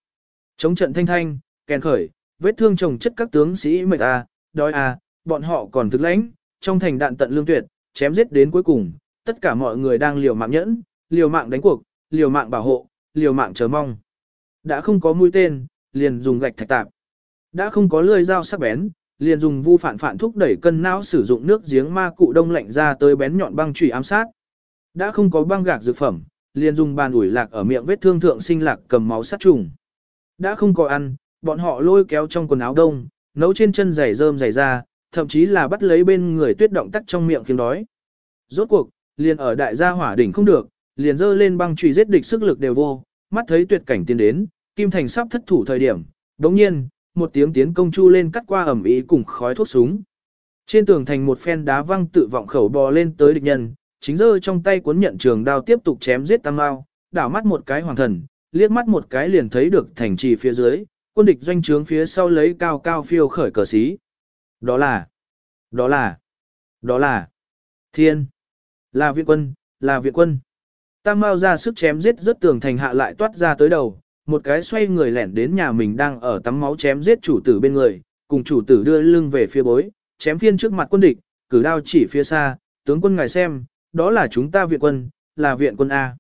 Chống trận thanh thanh, kèn khởi, vết thương chồng chất các tướng sĩ mệt a, đói a, bọn họ còn thức lãnh, trong thành đạn tận lương tuyệt, chém giết đến cuối cùng, tất cả mọi người đang liều mạng nhẫn, liều mạng đánh cuộc, liều mạng bảo hộ, liều mạng chờ mong. Đã không có mũi tên, liền dùng gạch thạch tạp. Đã không có lưỡi dao sắc bén, liền dùng vu phản phản thúc đẩy cân não sử dụng nước giếng ma cụ đông lạnh ra tới bén nhọn băng chủy ám sát. Đã không có băng gạc dược phẩm, liền dùng bàn ủi lạc ở miệng vết thương thượng sinh lạc cầm máu sát trùng. Đã không có ăn, bọn họ lôi kéo trong quần áo đông, nấu trên chân giày rơm giày ra, thậm chí là bắt lấy bên người tuyết động tắc trong miệng kiếm đói. Rốt cuộc, liền ở đại gia hỏa đỉnh không được, liền dơ lên băng chùy giết địch sức lực đều vô, mắt thấy tuyệt cảnh tiến đến, Kim Thành sắp thất thủ thời điểm, đống nhiên, một tiếng tiến công chu lên cắt qua ẩm ý cùng khói thuốc súng. Trên tường thành một phen đá văng tự vọng khẩu bò lên tới địch nhân, chính giơ trong tay cuốn nhận trường đao tiếp tục chém giết tam mao, đảo mắt một cái hoàng thần, liếc mắt một cái liền thấy được thành trì phía dưới, quân địch doanh trướng phía sau lấy cao cao phiêu khởi cờ xí. Đó là, đó là, đó là, thiên, là viện quân, là viện quân. Tam Mao ra sức chém giết rất tường thành hạ lại toát ra tới đầu, một cái xoay người lẻn đến nhà mình đang ở tắm máu chém giết chủ tử bên người, cùng chủ tử đưa lưng về phía bối, chém phiên trước mặt quân địch, cử đao chỉ phía xa, tướng quân ngài xem, đó là chúng ta viện quân, là viện quân A.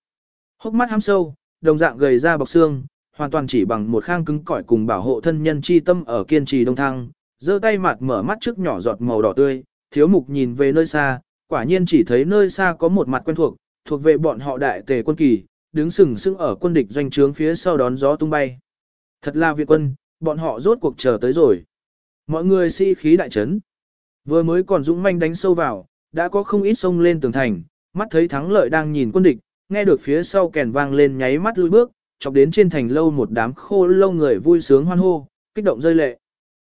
Hốc mắt hám sâu, đồng dạng gầy ra bọc xương, hoàn toàn chỉ bằng một khang cứng cỏi cùng bảo hộ thân nhân chi tâm ở kiên trì đông thăng, giơ tay mặt mở mắt trước nhỏ giọt màu đỏ tươi, thiếu mục nhìn về nơi xa, quả nhiên chỉ thấy nơi xa có một mặt quen thuộc, thuộc về bọn họ đại tề quân kỳ, đứng sừng sững ở quân địch doanh trướng phía sau đón gió tung bay. Thật là viện quân, bọn họ rốt cuộc chờ tới rồi. Mọi người si khí đại chấn. Vừa mới còn dũng manh đánh sâu vào, đã có không ít sông lên tường thành, mắt thấy thắng lợi đang nhìn quân địch, nghe được phía sau kèn vang lên nháy mắt lui bước, chọc đến trên thành lâu một đám khô lâu người vui sướng hoan hô, kích động rơi lệ.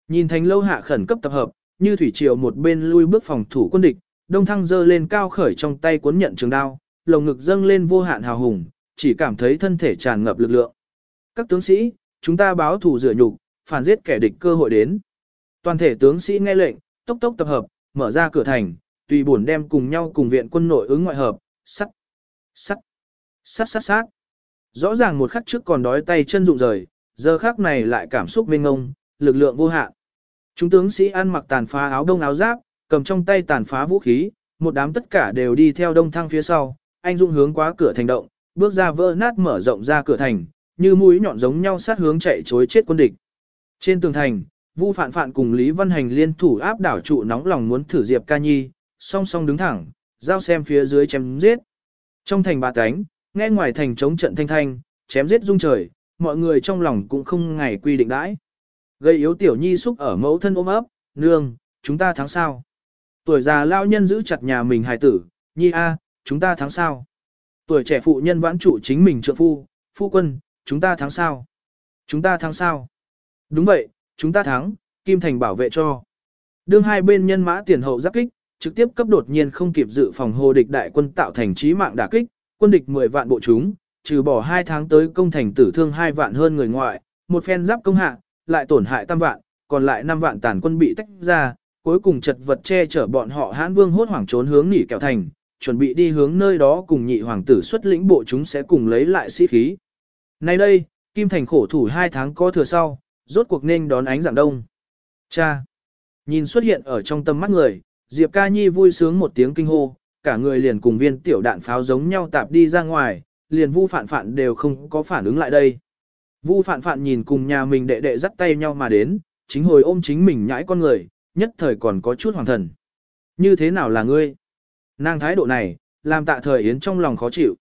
Nhìn thành lâu hạ khẩn cấp tập hợp, như thủy triều một bên lui bước phòng thủ quân địch, đông thăng dơ lên cao khởi trong tay cuốn nhận trường đao, lồng ngực dâng lên vô hạn hào hùng, chỉ cảm thấy thân thể tràn ngập lực lượng. Các tướng sĩ, chúng ta báo thù rửa nhục, phản giết kẻ địch cơ hội đến. Toàn thể tướng sĩ nghe lệnh, tốc tốc tập hợp, mở ra cửa thành, tùy bổn đem cùng nhau cùng viện quân nội ứng ngoại hợp, sắt, sắt, sắt sắt sắt. Rõ ràng một khắc trước còn đói tay chân rụng rời, giờ khắc này lại cảm xúc mênh ngông, lực lượng vô hạn. Chúng tướng sĩ ăn mặc tàn phá áo đông áo giáp, cầm trong tay tàn phá vũ khí, một đám tất cả đều đi theo đông thăng phía sau, anh dũng hướng qua cửa thành động, bước ra vỡ nát mở rộng ra cửa thành, như mũi nhọn giống nhau sát hướng chạy chối chết quân địch. Trên tường thành, Vu Phạn Phạn cùng Lý Văn Hành liên thủ áp đảo trụ nóng lòng muốn thử Diệp Ca Nhi, song song đứng thẳng, giao xem phía dưới chém giết. Trong thành bà cánh, nghe ngoài thành chống trận thanh thanh, chém giết rung trời, mọi người trong lòng cũng không ngày quy định đãi. Gây yếu tiểu nhi xúc ở mẫu thân ôm ấp, nương, chúng ta thắng sao. Tuổi già lao nhân giữ chặt nhà mình hài tử, nhi a, chúng ta thắng sao. Tuổi trẻ phụ nhân vãn trụ chính mình trượng phu, phu quân, chúng ta thắng sao. Chúng ta thắng sao. Đúng vậy, chúng ta thắng, Kim Thành bảo vệ cho. Đương hai bên nhân mã tiền hậu giáp kích, trực tiếp cấp đột nhiên không kịp dự phòng hồ địch đại quân tạo thành trí mạng đả kích, quân địch 10 vạn bộ chúng, trừ bỏ 2 tháng tới công thành tử thương 2 vạn hơn người ngoại, một phen giáp công hạ, lại tổn hại tam vạn, còn lại 5 vạn tàn quân bị tách ra, cuối cùng chật vật che chở bọn họ hãn vương hốt hoảng trốn hướng nỉ kẹo thành, chuẩn bị đi hướng nơi đó cùng nhị hoàng tử xuất lĩnh bộ chúng sẽ cùng lấy lại sĩ khí. Nay đây, Kim Thành khổ thủ 2 tháng có thừa sau, rốt cuộc nên đón ánh dạng đông. Cha! Nhìn xuất hiện ở trong tâm mắt người, Diệp Ca Nhi vui sướng một tiếng kinh hô, cả người liền cùng viên tiểu đạn pháo giống nhau tạp đi ra ngoài, liền vu phản phản đều không có phản ứng lại đây. Vu phản phản nhìn cùng nhà mình đệ đệ dắt tay nhau mà đến, chính hồi ôm chính mình nhãi con người, nhất thời còn có chút hoàng thần. Như thế nào là ngươi? Nàng thái độ này, làm tạ thời Yến trong lòng khó chịu.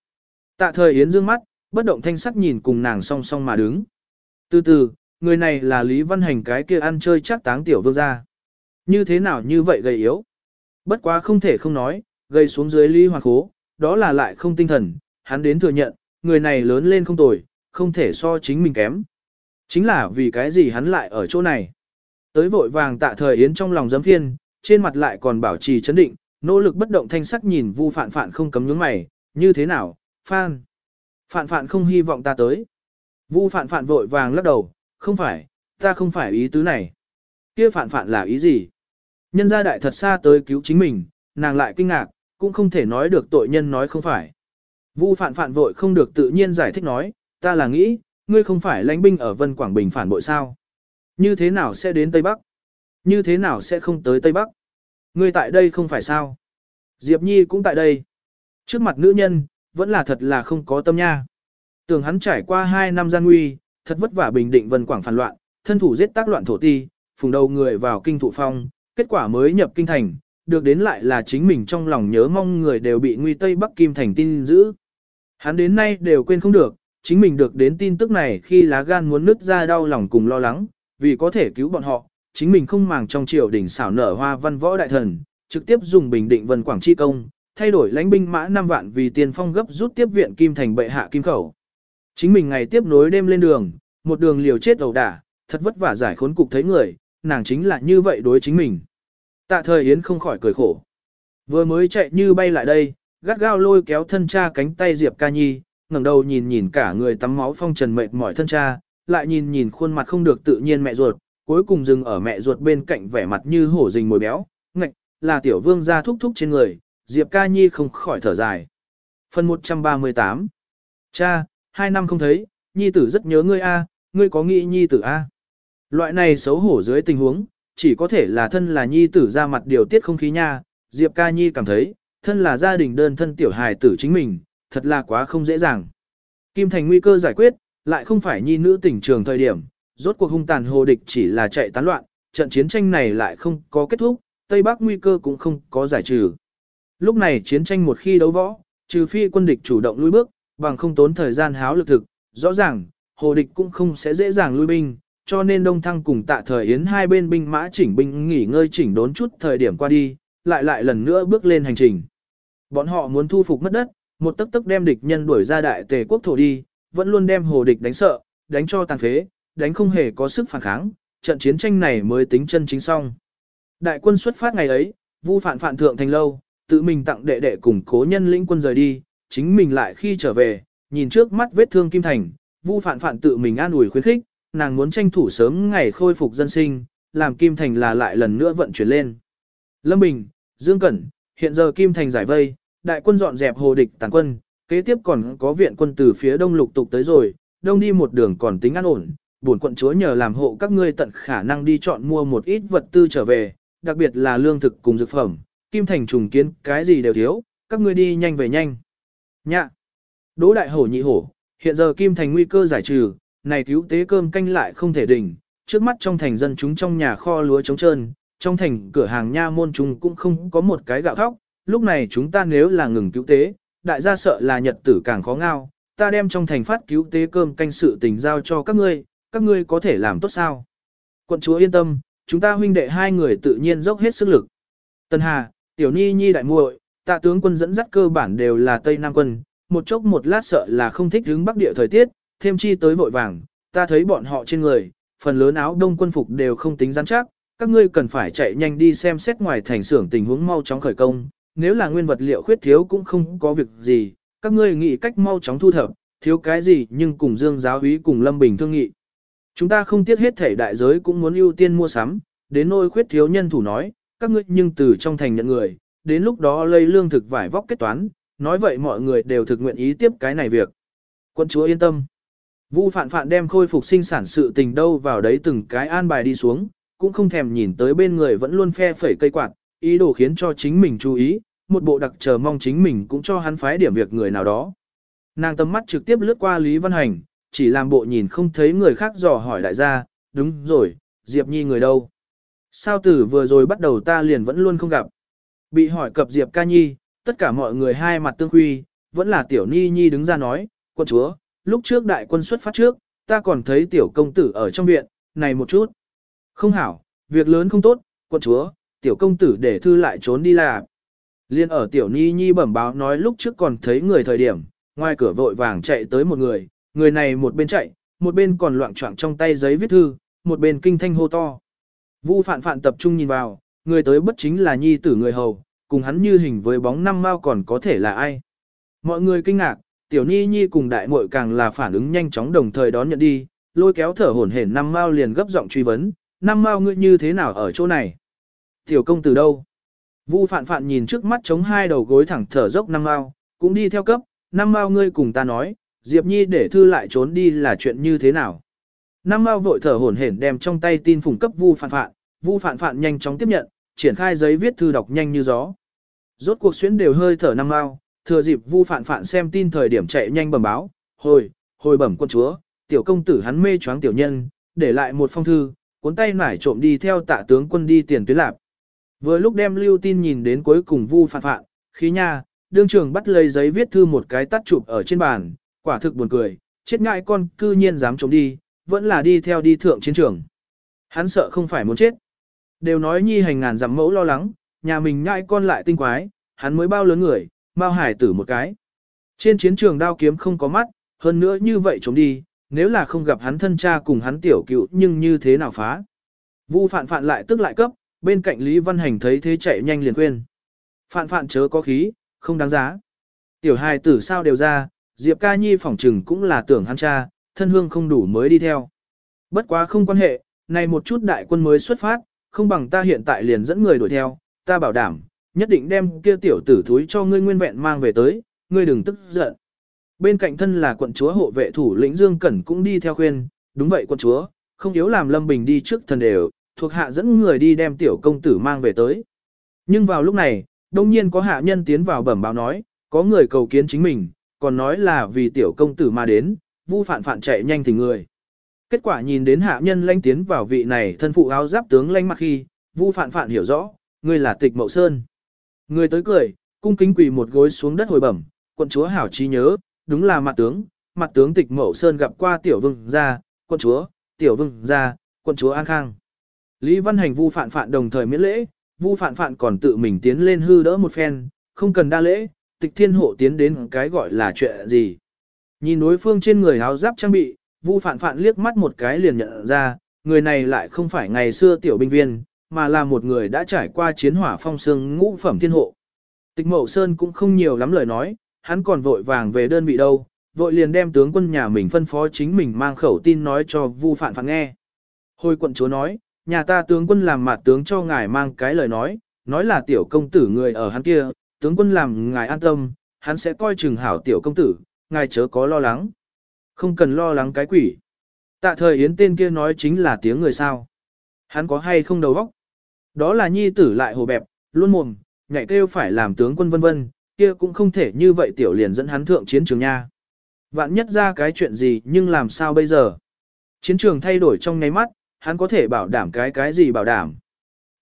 Tạ thời Yến dương mắt, bất động thanh sắc nhìn cùng nàng song song mà đứng. Từ từ, người này là Lý Văn Hành cái kia ăn chơi chắc táng tiểu vương gia. Như thế nào như vậy gầy yếu? Bất quá không thể không nói, gây xuống dưới Lý Hoàng Khố, đó là lại không tinh thần, hắn đến thừa nhận, người này lớn lên không tồi, không thể so chính mình kém. Chính là vì cái gì hắn lại ở chỗ này. Tới vội vàng tạ thời Yến trong lòng giấm phiên, trên mặt lại còn bảo trì chấn định, nỗ lực bất động thanh sắc nhìn Vu Phạn Phạn không cấm nhướng mày, như thế nào, Phan. Phạn Phạn không hy vọng ta tới. Vu Phạn Phạn vội vàng lắc đầu, không phải, ta không phải ý tứ này. Kia Phạn Phạn là ý gì? Nhân gia đại thật xa tới cứu chính mình, nàng lại kinh ngạc, cũng không thể nói được tội nhân nói không phải. Vu Phạn Phạn vội không được tự nhiên giải thích nói, ta là nghĩ, ngươi không phải lãnh binh ở Vân Quảng Bình phản bội sao? Như thế nào sẽ đến Tây Bắc? Như thế nào sẽ không tới Tây Bắc? Ngươi tại đây không phải sao? Diệp Nhi cũng tại đây. Trước mặt nữ nhân, vẫn là thật là không có tâm nha. Tưởng hắn trải qua 2 năm gian nguy, thật vất vả bình định Vân Quảng phản loạn, thân thủ giết tác loạn thổ ti, phùng đầu người vào kinh thụ phong, kết quả mới nhập kinh thành, được đến lại là chính mình trong lòng nhớ mong người đều bị nguy Tây Bắc Kim thành tin giữ. Hắn đến nay đều quên không được, chính mình được đến tin tức này khi lá gan muốn nứt ra đau lòng cùng lo lắng, vì có thể cứu bọn họ, chính mình không màng trong triều đỉnh xảo nở hoa văn võ đại thần, trực tiếp dùng bình định vân quảng chi công, thay đổi lãnh binh mã 5 vạn vì tiền phong gấp rút tiếp viện kim thành bệ hạ kim khẩu. Chính mình ngày tiếp nối đêm lên đường, một đường liều chết ẩu đả, thật vất vả giải khốn cục thấy người, nàng chính là như vậy đối chính mình. Tạ thời Yến không khỏi cười khổ. Vừa mới chạy như bay lại đây, gắt gao lôi kéo thân cha cánh tay Diệp Ca Nhi, ngẩng đầu nhìn nhìn cả người tắm máu phong trần mệt mỏi thân cha, lại nhìn nhìn khuôn mặt không được tự nhiên mẹ ruột, cuối cùng dừng ở mẹ ruột bên cạnh vẻ mặt như hổ rình mồi béo, ngạch, là tiểu vương gia thúc thúc trên người, Diệp Ca Nhi không khỏi thở dài. Phần 138 Cha, hai năm không thấy, Nhi tử rất nhớ ngươi a, ngươi có nghĩ Nhi tử a? Loại này xấu hổ dưới tình huống, chỉ có thể là thân là Nhi tử ra mặt điều tiết không khí nha, Diệp Ca Nhi cảm thấy, thân là gia đình đơn thân tiểu hài tử chính mình, thật là quá không dễ dàng. Kim Thành nguy cơ giải quyết, lại không phải Nhi nữ tỉnh trường thời điểm, rốt cuộc hung tàn hồ địch chỉ là chạy tán loạn, trận chiến tranh này lại không có kết thúc, Tây Bắc nguy cơ cũng không có giải trừ. Lúc này chiến tranh một khi đấu võ, trừ phi quân địch chủ động lui bước, bằng không tốn thời gian háo lực thực, rõ ràng, hồ địch cũng không sẽ dễ dàng lui binh, cho nên Đông Thăng cùng tạ thời Yến hai bên binh mã chỉnh binh nghỉ ngơi chỉnh đốn chút thời điểm qua đi, lại lại lần nữa bước lên hành trình. Bọn họ muốn thu phục mất đất, một tấc tấc đem địch nhân đuổi ra đại tề quốc thổ đi, vẫn luôn đem hồ địch đánh sợ, đánh cho tàn phế, đánh không hề có sức phản kháng, trận chiến tranh này mới tính chân chính xong. Đại quân xuất phát ngày ấy, Vu Phạn Phạn thượng thành lâu, tự mình tặng đệ đệ cùng cố nhân lĩnh quân rời đi, chính mình lại khi trở về, nhìn trước mắt vết thương Kim Thành, Vu Phạn Phạn tự mình an ủi khuyến khích, nàng muốn tranh thủ sớm ngày khôi phục dân sinh, làm Kim Thành là lại lần nữa vận chuyển lên. Lâm Bình, Dương Cẩn, hiện giờ Kim Thành giải vây, đại quân dọn dẹp hồ địch tàn quân, kế tiếp còn có viện quân từ phía đông lục tục tới rồi, đông đi một đường còn tính an ổn, bổn quận chúa nhờ làm hộ các ngươi tận khả năng đi chọn mua một ít vật tư trở về, đặc biệt là lương thực cùng dược phẩm, Kim Thành trùng kiến, cái gì đều thiếu, các ngươi đi nhanh về nhanh. Nhạ. Đỗ đại hổ nhị hổ, hiện giờ Kim Thành nguy cơ giải trừ, này cứu tế cơm canh lại không thể đỉnh, trước mắt trong thành dân chúng trong nhà kho lúa trống trơn, trong thành cửa hàng nha môn chúng cũng không có một cái gạo thóc, lúc này chúng ta nếu là ngừng cứu tế, đại gia sợ là nhật tử càng khó ngao, ta đem trong thành phát cứu tế cơm canh sự tình giao cho các ngươi, các ngươi có thể làm tốt sao? Quận chúa yên tâm, chúng ta huynh đệ hai người tự nhiên dốc hết sức lực. Tân Hà, Tiểu Ni Nhi đại muội, tạ tướng quân dẫn dắt cơ bản đều là Tây Nam quân, một chốc một lát sợ là không thích hướng Bắc địa thời tiết, thêm chi tới vội vàng, ta thấy bọn họ trên người, phần lớn áo đông quân phục đều không tính rắn chắc, các ngươi cần phải chạy nhanh đi xem xét ngoài thành xưởng tình huống mau chóng khởi công, nếu là nguyên vật liệu khuyết thiếu cũng không có việc gì, các ngươi nghĩ cách mau chóng thu thập, thiếu cái gì nhưng cùng Dương giáo úy cùng Lâm Bình thương nghị. Chúng ta không tiếc hết thể đại giới cũng muốn ưu tiên mua sắm, đến nôi khuyết thiếu nhân thủ nói, các ngươi nhưng từ trong thành nhận người, đến lúc đó lây lương thực vải vóc kết toán, nói vậy mọi người đều thực nguyện ý tiếp cái này việc. Quân chúa yên tâm. Vu phạn phạn đem khôi phục sinh sản sự tình đâu vào đấy từng cái an bài đi xuống, cũng không thèm nhìn tới bên người vẫn luôn phe phẩy cây quạt, ý đồ khiến cho chính mình chú ý, một bộ đặc chờ mong chính mình cũng cho hắn phái điểm việc người nào đó. Nàng tầm mắt trực tiếp lướt qua Lý Văn Hành, chỉ làm bộ nhìn không thấy người khác dò hỏi đại gia, đúng rồi, Diệp Nhi người đâu? Sao tử vừa rồi bắt đầu ta liền vẫn luôn không gặp? Bị hỏi cập Diệp ca nhi, tất cả mọi người hai mặt tương huy, vẫn là tiểu ni nhi đứng ra nói, quân chúa, lúc trước đại quân xuất phát trước, ta còn thấy tiểu công tử ở trong viện, này một chút. Không hảo, việc lớn không tốt, quân chúa, tiểu công tử để thư lại trốn đi là. Liên ở tiểu ni nhi bẩm báo nói lúc trước còn thấy người thời điểm, ngoài cửa vội vàng chạy tới một người, người này một bên chạy, một bên còn loạn choạng trong tay giấy viết thư, một bên kinh thanh hô to. Vu phạn phạn tập trung nhìn vào, người tới bất chính là nhi tử người hầu, cùng hắn như hình với bóng năm mao còn có thể là ai. Mọi người kinh ngạc, tiểu ni nhi cùng đại muội càng là phản ứng nhanh chóng đồng thời đón nhận đi, lôi kéo thở hổn hển năm mao liền gấp giọng truy vấn, năm mao ngươi như thế nào ở chỗ này? Tiểu công từ đâu? Vu phạn phạn nhìn trước mắt chống hai đầu gối thẳng thở dốc năm mao, cũng đi theo cấp, năm mao ngươi cùng ta nói, Diệp Nhi để thư lại trốn đi là chuyện như thế nào? Năm mao vội thở hổn hển đem trong tay tin phùng cấp Vu phạn phạn, Vu phạn phạn nhanh chóng tiếp nhận, triển khai giấy viết thư đọc nhanh như gió. Rốt cuộc xuyến đều hơi thở năm mao, thừa dịp Vu phạn phạn xem tin thời điểm chạy nhanh bẩm báo, hồi, hồi bẩm quân chúa, tiểu công tử hắn mê choáng tiểu nhân, để lại một phong thư, cuốn tay nải trộm đi theo tạ tướng quân đi tiền tuyến lạp. Vừa lúc đem lưu tin nhìn đến cuối cùng Vu phạn phạn, khí nha, đương trường bắt lấy giấy viết thư một cái tắt chụp ở trên bàn, quả thực buồn cười, chết ngại con cư nhiên dám chống đi, vẫn là đi theo đi thượng chiến trường. Hắn sợ không phải muốn chết. Đều nói nhi hành ngàn dặm mẫu lo lắng, nhà mình nhãi con lại tinh quái, hắn mới bao lớn người, bao hải tử một cái. Trên chiến trường đao kiếm không có mắt, hơn nữa như vậy trốn đi, nếu là không gặp hắn thân cha cùng hắn tiểu cựu nhưng như thế nào phá. Vu phạn phạn lại tức lại cấp, bên cạnh Lý Văn Hành thấy thế chạy nhanh liền khuyên. Phạn phạn chớ có khí, không đáng giá. Tiểu hài tử sao đều ra, Diệp ca nhi phỏng trừng cũng là tưởng hắn cha, thân hương không đủ mới đi theo. Bất quá không quan hệ, này một chút đại quân mới xuất phát, không bằng ta hiện tại liền dẫn người đuổi theo, ta bảo đảm, nhất định đem kia tiểu tử thúi cho ngươi nguyên vẹn mang về tới, ngươi đừng tức giận. Bên cạnh thân là quận chúa hộ vệ thủ lĩnh Dương Cẩn cũng đi theo khuyên, đúng vậy quận chúa, không yếu làm Lâm Bình đi trước thần đều, thuộc hạ dẫn người đi đem tiểu công tử mang về tới. Nhưng vào lúc này, đông nhiên có hạ nhân tiến vào bẩm báo nói, có người cầu kiến chính mình, còn nói là vì tiểu công tử mà đến, vu phản phản chạy nhanh thì người. Kết quả nhìn đến hạ nhân lanh tiến vào vị này thân phụ áo giáp tướng lanh mặt khi, vu phản phản hiểu rõ, người là tịch mậu sơn. Người tới cười, cung kính quỳ một gối xuống đất hồi bẩm, quận chúa hảo trí nhớ, đúng là mặt tướng, mặt tướng tịch mậu sơn gặp qua tiểu vương gia, quận chúa, tiểu vương gia, quận chúa an khang. Lý Văn Hành vu phản phản đồng thời miễn lễ, vu phản phản còn tự mình tiến lên hư đỡ một phen, không cần đa lễ, tịch thiên hộ tiến đến cái gọi là chuyện gì. Nhìn đối phương trên người áo giáp trang bị, vu phản phản liếc mắt một cái liền nhận ra, người này lại không phải ngày xưa tiểu binh viên, mà là một người đã trải qua chiến hỏa phong sương ngũ phẩm thiên hộ. Tịch Mậu Sơn cũng không nhiều lắm lời nói, hắn còn vội vàng về đơn vị đâu, vội liền đem tướng quân nhà mình phân phó chính mình mang khẩu tin nói cho Vu Phản Phản nghe. Hồi quận chúa nói, nhà ta tướng quân làm mặt tướng cho ngài mang cái lời nói, nói là tiểu công tử người ở hắn kia, tướng quân làm ngài an tâm, hắn sẽ coi chừng hảo tiểu công tử, ngài chớ có lo lắng. Không cần lo lắng cái quỷ. Tạ thời Yến tên kia nói chính là tiếng người sao. Hắn có hay không đầu óc? Đó là nhi tử lại hồ bẹp, luôn mồm, nhảy kêu phải làm tướng quân vân vân, kia cũng không thể như vậy tiểu liền dẫn hắn thượng chiến trường nha. Vạn nhất ra cái chuyện gì nhưng làm sao bây giờ? Chiến trường thay đổi trong ngay mắt, hắn có thể bảo đảm cái cái gì bảo đảm.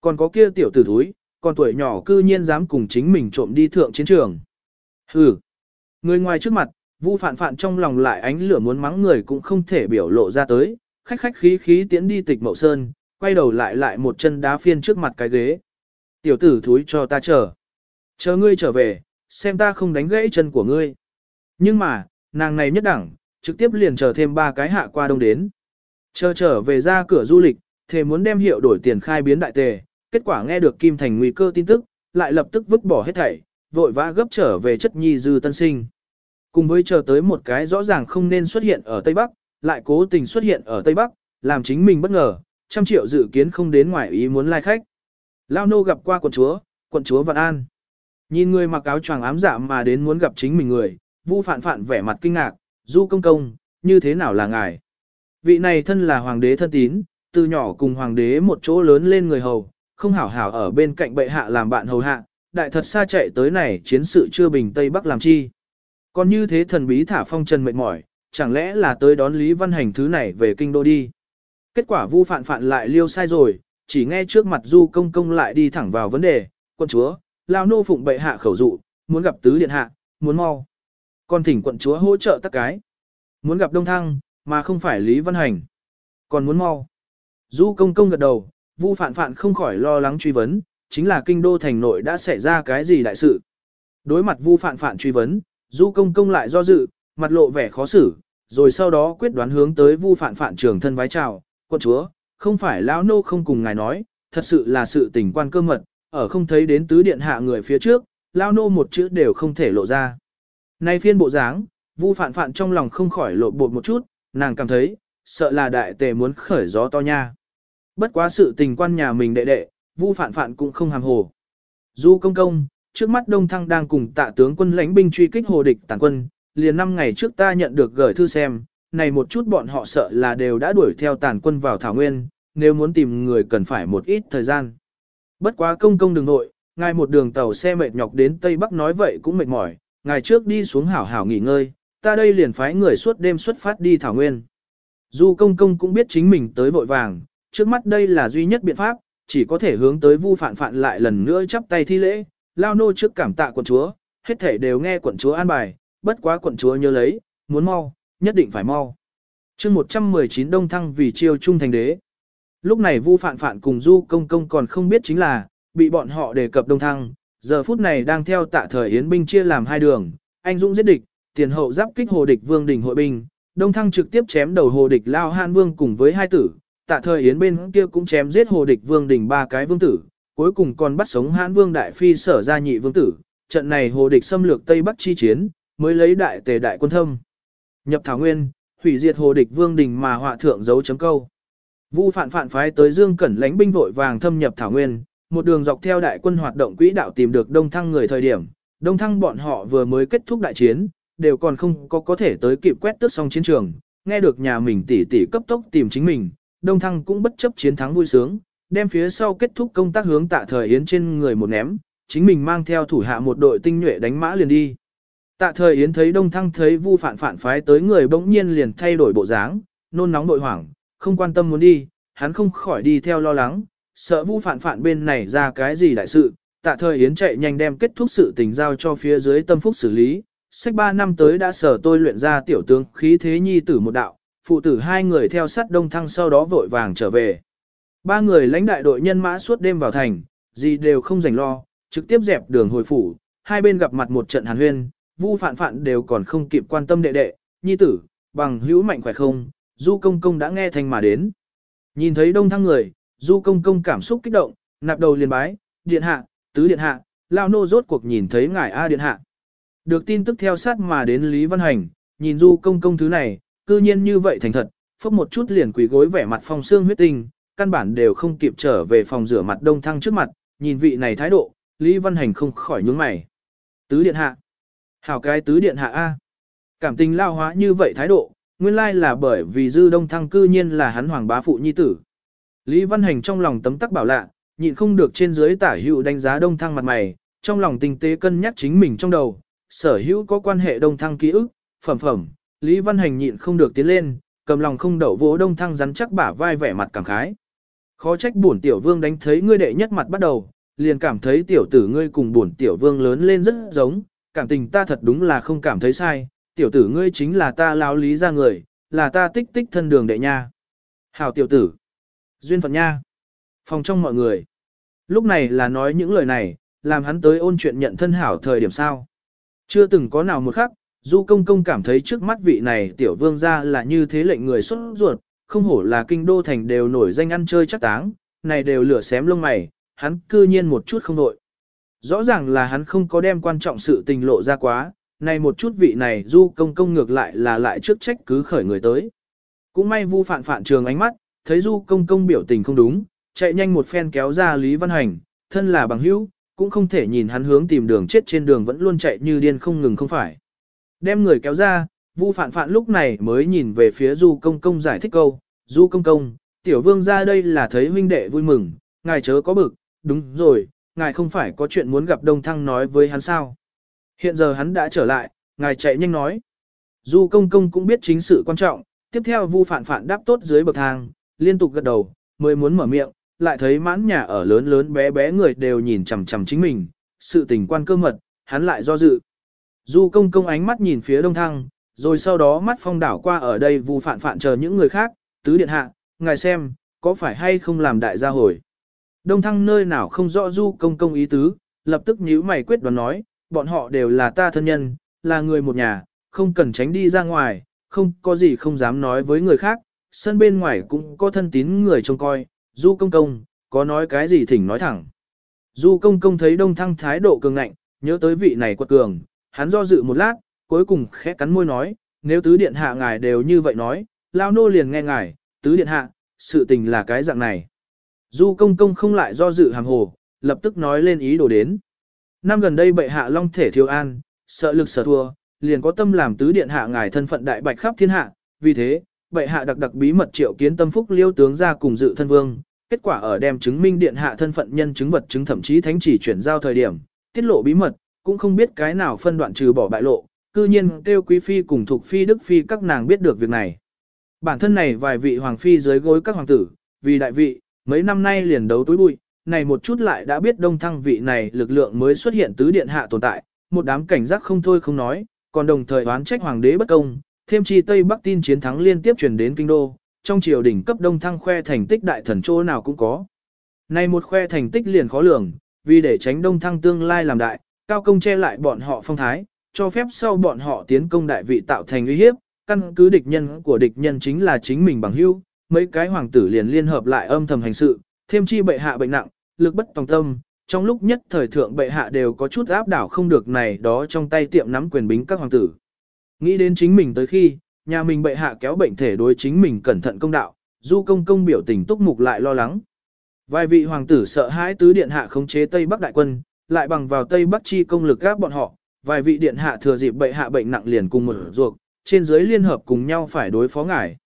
Còn có kia tiểu tử thúi, còn tuổi nhỏ cư nhiên dám cùng chính mình trộm đi thượng chiến trường. Hừ. Người ngoài trước mặt, Vu Phạn Phạn trong lòng lại ánh lửa muốn mắng người cũng không thể biểu lộ ra tới, khách khách khí khí tiến đi tịch mậu sơn, quay đầu lại lại một chân đá phiên trước mặt cái ghế. Tiểu tử thúi cho ta chờ. Chờ ngươi trở về, xem ta không đánh gãy chân của ngươi. Nhưng mà, nàng này nhất đẳng, trực tiếp liền chờ thêm ba cái hạ qua đông đến. Chờ trở về ra cửa du lịch, thề muốn đem hiệu đổi tiền khai biến đại tề, kết quả nghe được Kim Thành nguy cơ tin tức, lại lập tức vứt bỏ hết thảy, vội vã gấp trở về chất nhi dư tân sinh. Cùng với chờ tới một cái rõ ràng không nên xuất hiện ở Tây Bắc, lại cố tình xuất hiện ở Tây Bắc, làm chính mình bất ngờ, trăm triệu dự kiến không đến ngoài ý muốn lai khách. Lao nô gặp qua quận chúa, quận chúa Vạn An. Nhìn người mặc áo choàng ám dạ mà đến muốn gặp chính mình người, Vu Phạn Phạn vẻ mặt kinh ngạc, "Du công công, như thế nào là ngài?" Vị này thân là hoàng đế thân tín, từ nhỏ cùng hoàng đế một chỗ lớn lên người hầu, không hảo hảo ở bên cạnh bệ hạ làm bạn hầu hạ, đại thật xa chạy tới này chiến sự chưa bình Tây Bắc làm chi. Còn như thế thần bí thả phong trần mệt mỏi, chẳng lẽ là tới đón Lý Văn Hành thứ này về kinh đô đi. Kết quả vu phạn phạn lại liêu sai rồi, chỉ nghe trước mặt du công công lại đi thẳng vào vấn đề, quân chúa, lao nô phụng bệ hạ khẩu dụ, muốn gặp tứ điện hạ, muốn mau. Còn thỉnh quận chúa hỗ trợ tất cái. Muốn gặp Đông Thăng, mà không phải Lý Văn Hành. Còn muốn mau. Du công công gật đầu, Vu Phạn Phạn không khỏi lo lắng truy vấn, chính là kinh đô thành nội đã xảy ra cái gì đại sự. Đối mặt Vu Phạn Phạn truy vấn, Du công công lại do dự, mặt lộ vẻ khó xử, rồi sau đó quyết đoán hướng tới Vu Phạn Phạn trưởng thân vái chào, "Quân chúa, không phải lão nô không cùng ngài nói, thật sự là sự tình quan cơ mật, ở không thấy đến tứ điện hạ người phía trước, lão nô một chữ đều không thể lộ ra." Nay phiên bộ dáng, Vu Phạn Phạn trong lòng không khỏi lộ bột một chút, nàng cảm thấy, sợ là đại tề muốn khởi gió to nha. Bất quá sự tình quan nhà mình đệ đệ, Vu Phạn Phạn cũng không hàm hồ. Du công công, trước mắt Đông Thăng đang cùng tạ tướng quân lãnh binh truy kích hồ địch tàn quân, liền năm ngày trước ta nhận được gửi thư xem, này một chút bọn họ sợ là đều đã đuổi theo tàn quân vào Thảo Nguyên, nếu muốn tìm người cần phải một ít thời gian. Bất quá công công đừng nội, ngài một đường tàu xe mệt nhọc đến Tây Bắc nói vậy cũng mệt mỏi, ngài trước đi xuống hảo hảo nghỉ ngơi, ta đây liền phái người suốt đêm xuất phát đi Thảo Nguyên. Du công công cũng biết chính mình tới vội vàng, trước mắt đây là duy nhất biện pháp, chỉ có thể hướng tới vu phạn phạn lại lần nữa chắp tay thi lễ, lao nô trước cảm tạ quận chúa, hết thể đều nghe quận chúa an bài, bất quá quận chúa nhớ lấy, muốn mau, nhất định phải mau. chương 119 đông thăng vì chiêu trung thành đế. Lúc này vu phạn phạn cùng du công công còn không biết chính là, bị bọn họ đề cập đông thăng, giờ phút này đang theo tạ thời yến binh chia làm hai đường, anh dũng giết địch, tiền hậu giáp kích hồ địch vương đỉnh hội binh, đông thăng trực tiếp chém đầu hồ địch lao han vương cùng với hai tử, tạ thời yến bên kia cũng chém giết hồ địch vương đỉnh ba cái vương tử, cuối cùng còn bắt sống hãn vương đại phi sở gia nhị vương tử, trận này hồ địch xâm lược Tây Bắc chi chiến, mới lấy đại tề đại quân thâm. Nhập Thảo Nguyên, hủy diệt hồ địch vương đình mà họa thượng dấu chấm câu. Vu phản phản phái tới Dương Cẩn lãnh binh vội vàng thâm nhập Thảo Nguyên, một đường dọc theo đại quân hoạt động quỹ đạo tìm được Đông Thăng người thời điểm, Đông Thăng bọn họ vừa mới kết thúc đại chiến, đều còn không có có thể tới kịp quét tước xong chiến trường, nghe được nhà mình tỷ tỷ cấp tốc tìm chính mình, Đông Thăng cũng bất chấp chiến thắng vui sướng, đem phía sau kết thúc công tác hướng tạ thời yến trên người một ném, chính mình mang theo thủ hạ một đội tinh nhuệ đánh mã liền đi. Tạ thời yến thấy Đông Thăng thấy Vu Phạn Phạn phái tới người bỗng nhiên liền thay đổi bộ dáng, nôn nóng nội hoảng, không quan tâm muốn đi, hắn không khỏi đi theo lo lắng, sợ Vu Phạn Phạn bên này ra cái gì đại sự. Tạ thời yến chạy nhanh đem kết thúc sự tình giao cho phía dưới tâm phúc xử lý, sách 3 năm tới đã sở tôi luyện ra tiểu tướng khí thế nhi tử một đạo, phụ tử hai người theo sát đông thăng sau đó vội vàng trở về. Ba người lãnh đại đội nhân mã suốt đêm vào thành, gì đều không rảnh lo, trực tiếp dẹp đường hồi phủ, hai bên gặp mặt một trận hàn huyên, vu phạn phạn đều còn không kịp quan tâm đệ đệ, nhi tử, bằng hữu mạnh khỏe không, du công công đã nghe thành mà đến. Nhìn thấy đông thăng người, du công công cảm xúc kích động, nạp đầu liền bái, điện hạ, tứ điện hạ, lao nô rốt cuộc nhìn thấy ngài A Điện Hạ. Được tin tức theo sát mà đến Lý Văn Hành, nhìn du công công thứ này, cư nhiên như vậy thành thật, phốc một chút liền quỳ gối vẻ mặt phong xương huyết tinh, căn bản đều không kịp trở về phòng rửa mặt đông thăng trước mặt, nhìn vị này thái độ, Lý Văn Hành không khỏi nhướng mày. Tứ điện hạ. Hảo cái tứ điện hạ A. Cảm tình lao hóa như vậy thái độ, nguyên lai là bởi vì dư đông thăng cư nhiên là hắn hoàng bá phụ nhi tử. Lý Văn Hành trong lòng tấm tắc bảo lạ, nhịn không được trên dưới tả hữu đánh giá đông thăng mặt mày, trong lòng tinh tế cân nhắc chính mình trong đầu, sở hữu có quan hệ đông thăng ký ức, phẩm phẩm, Lý Văn Hành nhịn không được tiến lên, cầm lòng không đậu vỗ đông thăng rắn chắc bả vai vẻ mặt cảm khái. Khó trách bổn tiểu vương đánh thấy ngươi đệ nhất mặt bắt đầu, liền cảm thấy tiểu tử ngươi cùng bổn tiểu vương lớn lên rất giống, cảm tình ta thật đúng là không cảm thấy sai, tiểu tử ngươi chính là ta lão lý ra người, là ta tích tích thân đường đệ nha. Hảo tiểu tử, duyên phận nha, phòng trong mọi người. Lúc này là nói những lời này, làm hắn tới ôn chuyện nhận thân hảo thời điểm sao. Chưa từng có nào một khắc, Du Công Công cảm thấy trước mắt vị này tiểu vương gia là như thế lệnh người xuất ruột, không hổ là kinh đô thành đều nổi danh ăn chơi chắc táng, này đều lửa xém lông mày, hắn cư nhiên một chút không đội. Rõ ràng là hắn không có đem quan trọng sự tình lộ ra quá, này một chút vị này Du Công Công ngược lại là lại trước trách cứ khởi người tới. Cũng may Vu Phạn Phạn trường ánh mắt, thấy Du Công Công biểu tình không đúng, chạy nhanh một phen kéo ra Lý Văn Hành, thân là bằng hữu, cũng không thể nhìn hắn hướng tìm đường chết trên đường vẫn luôn chạy như điên không ngừng không phải. Đem người kéo ra, Vu Phạn Phạn lúc này mới nhìn về phía Du Công Công giải thích câu, Du Công Công, tiểu vương ra đây là thấy huynh đệ vui mừng, ngài chớ có bực, đúng rồi, ngài không phải có chuyện muốn gặp Đông Thăng nói với hắn sao. Hiện giờ hắn đã trở lại, ngài chạy nhanh nói. Du Công Công cũng biết chính sự quan trọng, tiếp theo Vu Phạn Phạn đáp tốt dưới bậc thang, liên tục gật đầu, mới muốn mở miệng, lại thấy mãn nhà ở lớn lớn bé bé người đều nhìn chằm chằm chính mình, sự tình quan cơ mật, hắn lại do dự. Du công công ánh mắt nhìn phía đông thăng, rồi sau đó mắt phong đảo qua ở đây vu phạn phạn chờ những người khác, tứ điện hạ, ngài xem, có phải hay không làm đại gia hồi. Đông thăng nơi nào không rõ du công công ý tứ, lập tức nhíu mày quyết đoán nói, bọn họ đều là ta thân nhân, là người một nhà, không cần tránh đi ra ngoài, không có gì không dám nói với người khác, sân bên ngoài cũng có thân tín người trông coi, du công công, có nói cái gì thỉnh nói thẳng. Du công công thấy đông thăng thái độ cường ngạnh, nhớ tới vị này quật cường, hắn do dự một lát, cuối cùng khẽ cắn môi nói, nếu tứ điện hạ ngài đều như vậy nói, lao nô liền nghe ngài, tứ điện hạ, sự tình là cái dạng này. Du công công không lại do dự hàng hồ, lập tức nói lên ý đồ đến. Năm gần đây bệ hạ long thể thiếu an, sợ lực sở thua, liền có tâm làm tứ điện hạ ngài thân phận đại bạch khắp thiên hạ, vì thế, bệ hạ đặc đặc bí mật triệu kiến tâm phúc liêu tướng ra cùng dự thân vương, kết quả ở đem chứng minh điện hạ thân phận nhân chứng vật chứng thậm chí thánh chỉ chuyển giao thời điểm, tiết lộ bí mật, cũng không biết cái nào phân đoạn trừ bỏ bại lộ, cư nhiên kêu quý phi cùng thuộc phi đức phi các nàng biết được việc này. Bản thân này vài vị hoàng phi dưới gối các hoàng tử, vì đại vị, mấy năm nay liền đấu túi bụi, này một chút lại đã biết đông thăng vị này lực lượng mới xuất hiện tứ điện hạ tồn tại, một đám cảnh giác không thôi không nói, còn đồng thời oán trách hoàng đế bất công, thêm chi Tây Bắc tin chiến thắng liên tiếp truyền đến kinh đô, trong triều đỉnh cấp đông thăng khoe thành tích đại thần chỗ nào cũng có. Này một khoe thành tích liền khó lường, vì để tránh đông thăng tương lai làm đại, cao công che lại bọn họ phong thái, cho phép sau bọn họ tiến công đại vị tạo thành uy hiếp, căn cứ địch nhân của địch nhân chính là chính mình bằng hữu, mấy cái hoàng tử liền liên hợp lại âm thầm hành sự, thêm chi bệ hạ bệnh nặng, lực bất tòng tâm, trong lúc nhất thời thượng bệ hạ đều có chút áp đảo không được này đó trong tay tiệm nắm quyền bính các hoàng tử. Nghĩ đến chính mình tới khi, nhà mình bệ hạ kéo bệnh thể đối chính mình cẩn thận công đạo, du công công biểu tình túc mục lại lo lắng. Vài vị hoàng tử sợ hãi tứ điện hạ khống chế Tây Bắc đại quân, lại bằng vào Tây Bắc chi công lực gáp bọn họ, vài vị điện hạ thừa dịp bệ hạ bệnh nặng liền cùng một ruột, trên dưới liên hợp cùng nhau phải đối phó ngài.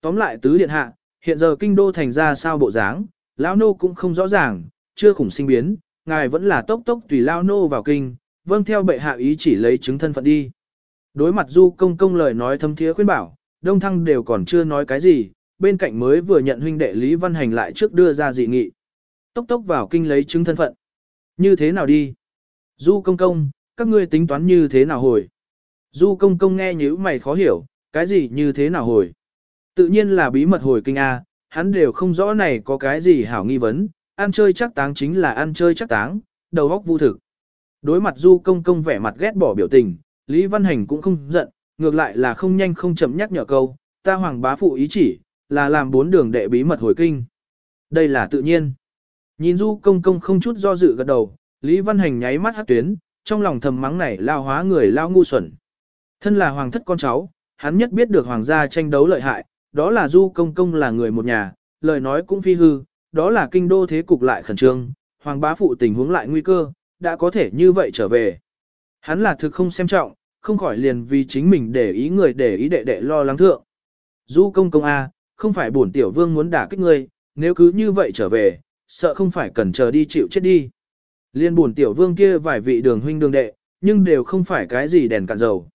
Tóm lại tứ điện hạ, hiện giờ kinh đô thành ra sao bộ dáng, lão nô cũng không rõ ràng, chưa khủng sinh biến, ngài vẫn là tốc tốc tùy lao nô vào kinh, vâng theo bệ hạ ý chỉ lấy chứng thân phận đi. Đối mặt du công công lời nói thâm thiế khuyên bảo, đông thăng đều còn chưa nói cái gì, bên cạnh mới vừa nhận huynh đệ Lý Văn Hành lại trước đưa ra dị nghị. Tốc tốc vào kinh lấy chứng thân phận. Như thế nào đi? Du công công, các ngươi tính toán như thế nào hồi? Du công công nghe nhíu mày khó hiểu, cái gì như thế nào hồi? Tự nhiên là bí mật hồi kinh A, hắn đều không rõ này có cái gì hảo nghi vấn, ăn chơi chắc táng chính là ăn chơi chắc táng, đầu óc vô thực. Đối mặt du công công vẻ mặt ghét bỏ biểu tình, Lý Văn Hành cũng không giận, ngược lại là không nhanh không chậm nhắc nhở câu, ta hoàng bá phụ ý chỉ, là làm bốn đường đệ bí mật hồi kinh. Đây là tự nhiên. Nhìn du công công không chút do dự gật đầu, Lý Văn Hành nháy mắt hát tuyến, trong lòng thầm mắng này lao hóa người lao ngu xuẩn. Thân là hoàng thất con cháu, hắn nhất biết được hoàng gia tranh đấu lợi hại, đó là du công công là người một nhà, lời nói cũng phi hư, đó là kinh đô thế cục lại khẩn trương, hoàng bá phụ tình huống lại nguy cơ, đã có thể như vậy trở về. Hắn là thực không xem trọng, không khỏi liền vì chính mình để ý người để ý đệ đệ lo lắng thượng. Du công công A, không phải bổn tiểu vương muốn đả kích ngươi, nếu cứ như vậy trở về, sợ không phải cần chờ đi chịu chết đi. Liên buồn tiểu vương kia vài vị đường huynh đường đệ, nhưng đều không phải cái gì đèn cạn dầu.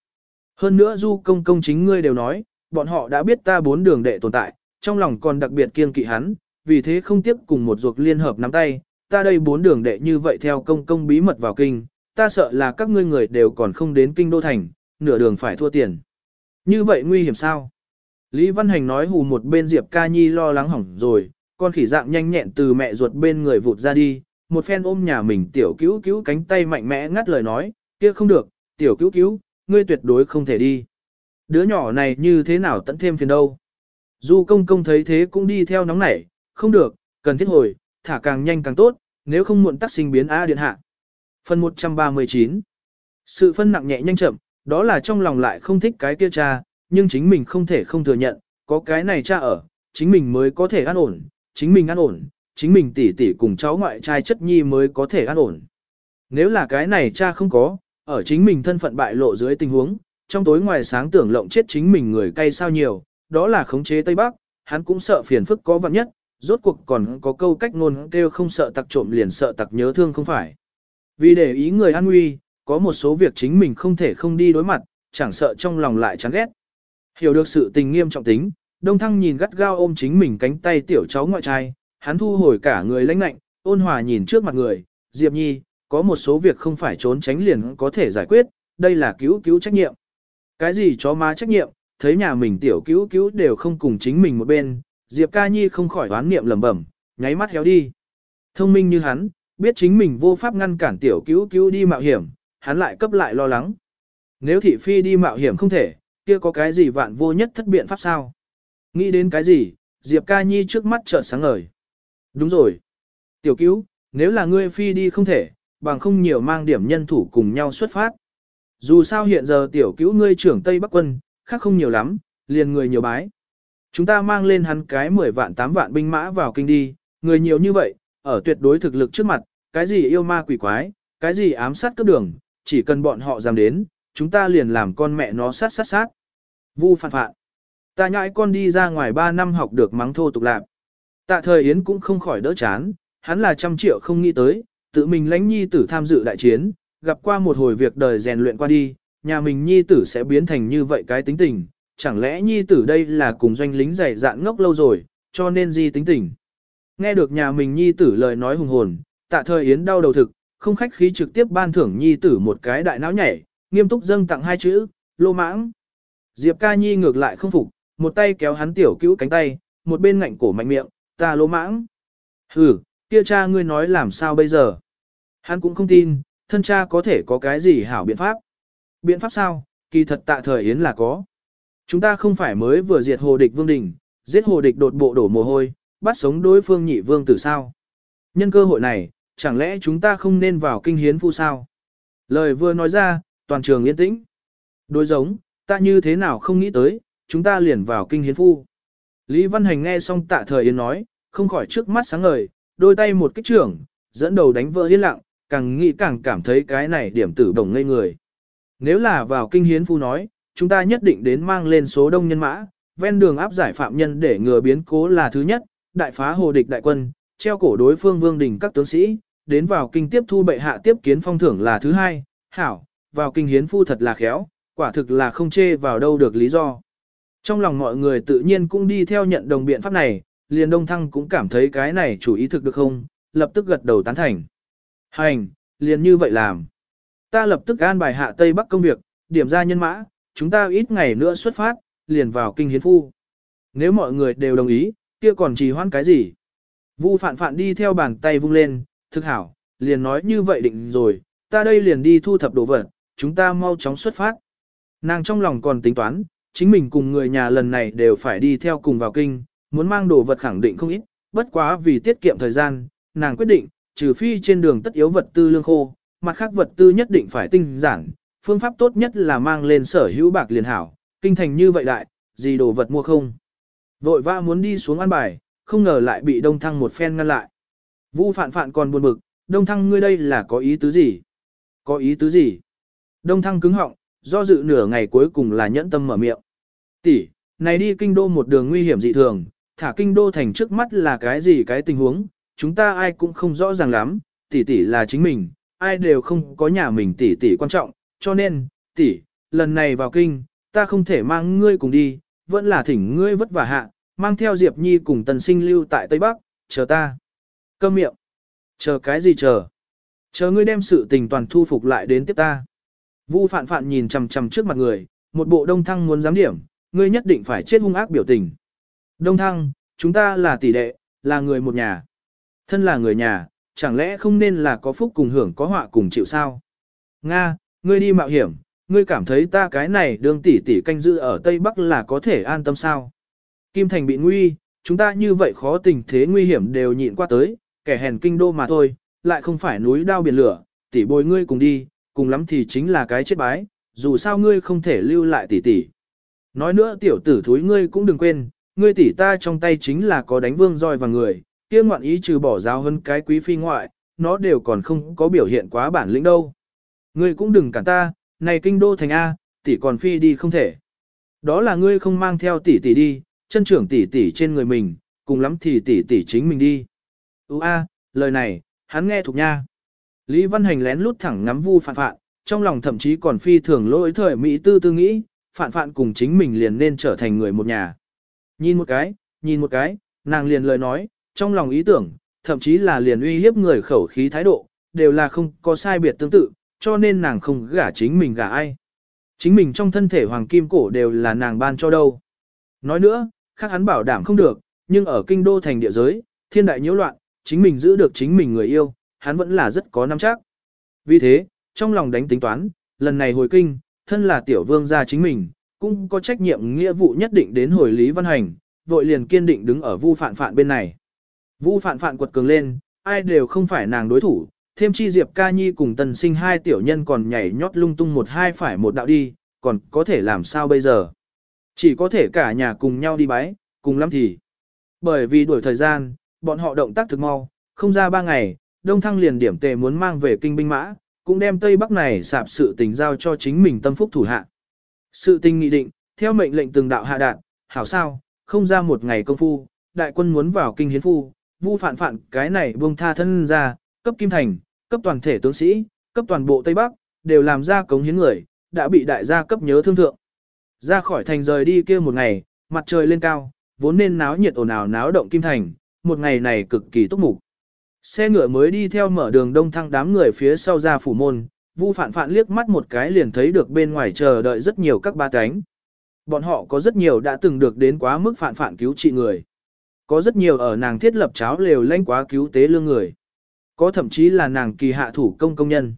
Hơn nữa du công công chính ngươi đều nói, bọn họ đã biết ta bốn đường đệ tồn tại, trong lòng còn đặc biệt kiên kỵ hắn, vì thế không tiếp cùng một ruột liên hợp nắm tay, ta đây bốn đường đệ như vậy theo công công bí mật vào kinh, ta sợ là các ngươi người đều còn không đến kinh đô thành, nửa đường phải thua tiền. Như vậy nguy hiểm sao? Lý Văn Hành nói hù một bên Diệp Ca Nhi lo lắng hỏng rồi, con khỉ dạng nhanh nhẹn từ mẹ ruột bên người vụt ra đi, một phen ôm nhà mình tiểu cứu cứu cánh tay mạnh mẽ ngắt lời nói, kia không được, tiểu cứu cứu, ngươi tuyệt đối không thể đi. Đứa nhỏ này như thế nào tận thêm phiền đâu. Du công công thấy thế cũng đi theo nóng nảy, không được, cần thiết hồi, thả càng nhanh càng tốt, nếu không muộn tắc sinh biến A điện hạ. Phần 139 Sự phân nặng nhẹ nhanh chậm, đó là trong lòng lại không thích cái kia cha, nhưng chính mình không thể không thừa nhận, có cái này cha ở, chính mình mới có thể an ổn, chính mình an ổn, chính mình tỉ tỉ cùng cháu ngoại trai chất nhi mới có thể an ổn. Nếu là cái này cha không có, ở chính mình thân phận bại lộ dưới tình huống, trong tối ngoài sáng tưởng lộng chết chính mình người cay sao nhiều, đó là khống chế Tây Bắc, hắn cũng sợ phiền phức có vạn nhất, rốt cuộc còn có câu cách ngôn kêu không sợ tặc trộm liền sợ tặc nhớ thương không phải. Vì để ý người an nguy, có một số việc chính mình không thể không đi đối mặt, chẳng sợ trong lòng lại chán ghét. Hiểu được sự tình nghiêm trọng tính, Đông Thăng nhìn gắt gao ôm chính mình cánh tay tiểu cháu ngoại trai, hắn thu hồi cả người lãnh lạnh, ôn hòa nhìn trước mặt người, Diệp Nhi, có một số việc không phải trốn tránh liền có thể giải quyết, đây là cứu cứu trách nhiệm. Cái gì cho má trách nhiệm, thấy nhà mình tiểu cứu cứu đều không cùng chính mình một bên, Diệp Ca Nhi không khỏi đoán niệm lẩm bẩm, nháy mắt héo đi. Thông minh như hắn, biết chính mình vô pháp ngăn cản tiểu cứu cứu đi mạo hiểm, hắn lại cấp lại lo lắng. Nếu thị phi đi mạo hiểm không thể, kia có cái gì vạn vô nhất thất biện pháp sao? Nghĩ đến cái gì, Diệp Ca Nhi trước mắt chợt sáng ngời. Đúng rồi. Tiểu cứu, nếu là ngươi phi đi không thể, bằng không nhiều mang điểm nhân thủ cùng nhau xuất phát. Dù sao hiện giờ tiểu cứu ngươi trưởng Tây Bắc quân, khác không nhiều lắm, liền người nhiều bái. Chúng ta mang lên hắn cái 10 vạn 8 vạn binh mã vào kinh đi, người nhiều như vậy, ở tuyệt đối thực lực trước mặt, cái gì yêu ma quỷ quái, cái gì ám sát cấp đường, chỉ cần bọn họ dám đến, chúng ta liền làm con mẹ nó sát sát sát. Vu phản phạn. Ta nhãi con đi ra ngoài 3 năm học được mắng thô tục lạc. Tạ thời Yến cũng không khỏi đỡ chán, hắn là trăm triệu không nghĩ tới, tự mình lãnh nhi tử tham dự đại chiến, gặp qua một hồi việc đời rèn luyện qua đi, nhà mình nhi tử sẽ biến thành như vậy cái tính tình, chẳng lẽ nhi tử đây là cùng doanh lính dày dạn ngốc lâu rồi, cho nên di tính tình. Nghe được nhà mình nhi tử lời nói hùng hồn, tạ thời Yến đau đầu thực, không khách khí trực tiếp ban thưởng nhi tử một cái đại não nhảy, nghiêm túc dâng tặng hai chữ, lô mãng. Diệp ca nhi ngược lại không phục, một tay kéo hắn tiểu cứu cánh tay, một bên ngạnh cổ mạnh miệng, ta lỗ mãng. Hừ, kia cha ngươi nói làm sao bây giờ? Hắn cũng không tin, thân cha có thể có cái gì hảo biện pháp. Biện pháp sao, kỳ thật tạ thời Yến là có. Chúng ta không phải mới vừa diệt hồ địch vương đình, giết hồ địch đột bộ đổ mồ hôi, bắt sống đối phương nhị vương tử sao. Nhân cơ hội này, chẳng lẽ chúng ta không nên vào kinh hiến phu sao? Lời vừa nói ra, toàn trường yên tĩnh. Đối giống, ta như thế nào không nghĩ tới, chúng ta liền vào kinh hiến phu. Lý Văn Hành nghe xong tạ thời Yến nói, không khỏi trước mắt sáng ngời, đôi tay một kích trưởng, dẫn đầu đánh vỡ yên lặng, càng nghĩ càng cảm thấy cái này điểm tử đồng ngây người. Nếu là vào kinh hiến phu nói, chúng ta nhất định đến mang lên số đông nhân mã, ven đường áp giải phạm nhân để ngừa biến cố là thứ nhất, đại phá hồ địch đại quân, treo cổ đối phương vương đình các tướng sĩ, đến vào kinh tiếp thu bệ hạ tiếp kiến phong thưởng là thứ hai, hảo, vào kinh hiến phu thật là khéo, quả thực là không chê vào đâu được lý do. Trong lòng mọi người tự nhiên cũng đi theo nhận đồng biện pháp này, liền đông thăng cũng cảm thấy cái này chủ ý thực được không, lập tức gật đầu tán thành. Hành, liền như vậy làm. Ta lập tức an bài hạ Tây Bắc công việc, điểm ra nhân mã, chúng ta ít ngày nữa xuất phát, liền vào kinh hiến phu. Nếu mọi người đều đồng ý, kia còn trì hoãn cái gì? Vu phạn phạn đi theo bàn tay vung lên, thực hảo, liền nói như vậy định rồi, ta đây liền đi thu thập đồ vật, chúng ta mau chóng xuất phát. Nàng trong lòng còn tính toán, chính mình cùng người nhà lần này đều phải đi theo cùng vào kinh, muốn mang đồ vật khẳng định không ít, bất quá vì tiết kiệm thời gian, nàng quyết định, trừ phi trên đường tất yếu vật tư lương khô, mặt khác vật tư nhất định phải tinh giản, phương pháp tốt nhất là mang lên sở hữu bạc liền hảo, kinh thành như vậy đại, gì đồ vật mua không. Vội vã muốn đi xuống ăn bài, không ngờ lại bị đông thăng một phen ngăn lại. Vu phạn phạn còn buồn bực, đông thăng ngươi đây là có ý tứ gì? Có ý tứ gì? Đông thăng cứng họng, do dự nửa ngày cuối cùng là nhẫn tâm mở miệng. Tỷ, này đi kinh đô một đường nguy hiểm dị thường, thả kinh đô thành trước mắt là cái gì cái tình huống, chúng ta ai cũng không rõ ràng lắm, tỷ tỷ là chính mình, ai đều không có nhà mình tỷ tỷ quan trọng, cho nên, tỷ, lần này vào kinh, ta không thể mang ngươi cùng đi, vẫn là thỉnh ngươi vất vả hạ, mang theo Diệp Nhi cùng tần sinh lưu tại Tây Bắc, chờ ta. Câm miệng. Chờ cái gì chờ? Chờ ngươi đem sự tình toàn thu phục lại đến tiếp ta. Vu phạn phạn nhìn chằm chằm trước mặt người, một bộ đông thăng muốn giám điểm, ngươi nhất định phải chết hung ác biểu tình. Đông thăng, chúng ta là tỷ đệ, là người một nhà. Thân là người nhà, chẳng lẽ không nên là có phúc cùng hưởng có họa cùng chịu sao? Nga, ngươi đi mạo hiểm, ngươi cảm thấy ta cái này đương tỷ tỷ canh giữ ở Tây Bắc là có thể an tâm sao? Kim Thành bị nguy, chúng ta như vậy khó tình thế nguy hiểm đều nhịn qua tới, kẻ hèn kinh đô mà thôi, lại không phải núi đao biển lửa, tỷ bồi ngươi cùng đi, cùng lắm thì chính là cái chết bái, dù sao ngươi không thể lưu lại tỷ tỷ. Nói nữa tiểu tử thúi ngươi cũng đừng quên, ngươi tỷ ta trong tay chính là có đánh vương roi và người, kia ngoạn ý trừ bỏ giáo hơn cái quý phi ngoại, nó đều còn không có biểu hiện quá bản lĩnh đâu. Ngươi cũng đừng cản ta, này kinh đô thành A, tỷ còn phi đi không thể. Đó là ngươi không mang theo tỷ tỷ đi, chân trưởng tỷ tỷ trên người mình, cùng lắm thì tỷ tỷ chính mình đi. Ú a, lời này, hắn nghe thuộc nha. Lý Văn Hành lén lút thẳng ngắm vu phạn phạn, trong lòng thậm chí còn phi thường lỗi thời Mỹ tư tư nghĩ, phạn phạn cùng chính mình liền nên trở thành người một nhà. Nhìn một cái, nhìn một cái, nàng liền lời nói, trong lòng ý tưởng, thậm chí là liền uy hiếp người khẩu khí thái độ, đều là không có sai biệt tương tự, cho nên nàng không gả chính mình gả ai. Chính mình trong thân thể hoàng kim cổ đều là nàng ban cho đâu. Nói nữa, khác hắn bảo đảm không được, nhưng ở kinh đô thành địa giới, thiên đại nhiễu loạn, chính mình giữ được chính mình người yêu, hắn vẫn là rất có nắm chắc. Vì thế, trong lòng đánh tính toán, lần này hồi kinh, thân là tiểu vương gia chính mình, cũng có trách nhiệm nghĩa vụ nhất định đến hồi Lý Văn Hành, vội liền kiên định đứng ở vu phạn phạn bên này. Vu phạn phạn quật cường lên, ai đều không phải nàng đối thủ, thêm chi Diệp Ca Nhi cùng tần sinh hai tiểu nhân còn nhảy nhót lung tung một hai phải một đạo đi, còn có thể làm sao bây giờ. Chỉ có thể cả nhà cùng nhau đi bái, cùng lắm thì. Bởi vì đuổi thời gian, bọn họ động tác thực mau, không ra ba ngày, Đông Thăng liền điểm tề muốn mang về kinh binh mã, cũng đem Tây Bắc này sạp sự tình giao cho chính mình tâm phúc thủ hạ. Sự tình nghị định, theo mệnh lệnh từng đạo hạ đạn, hảo sao, không ra một ngày công phu, đại quân muốn vào kinh hiến phu, vu phản phản cái này buông tha thân ra, cấp kim thành, cấp toàn thể tướng sĩ, cấp toàn bộ Tây Bắc, đều làm ra cống hiến người, đã bị đại gia cấp nhớ thương thượng. Ra khỏi thành rời đi kia một ngày, mặt trời lên cao, vốn nên náo nhiệt ồn ào náo động kim thành, một ngày này cực kỳ túc mục. Xe ngựa mới đi theo mở đường đông thăng đám người phía sau ra phủ môn, Vu Phạn Phạn liếc mắt một cái liền thấy được bên ngoài chờ đợi rất nhiều các ba cánh. Bọn họ có rất nhiều đã từng được đến quá mức Phạn Phạn cứu trị người. Có rất nhiều ở nàng thiết lập cháo lều lanh quá cứu tế lương người. Có thậm chí là nàng kỳ hạ thủ công công nhân.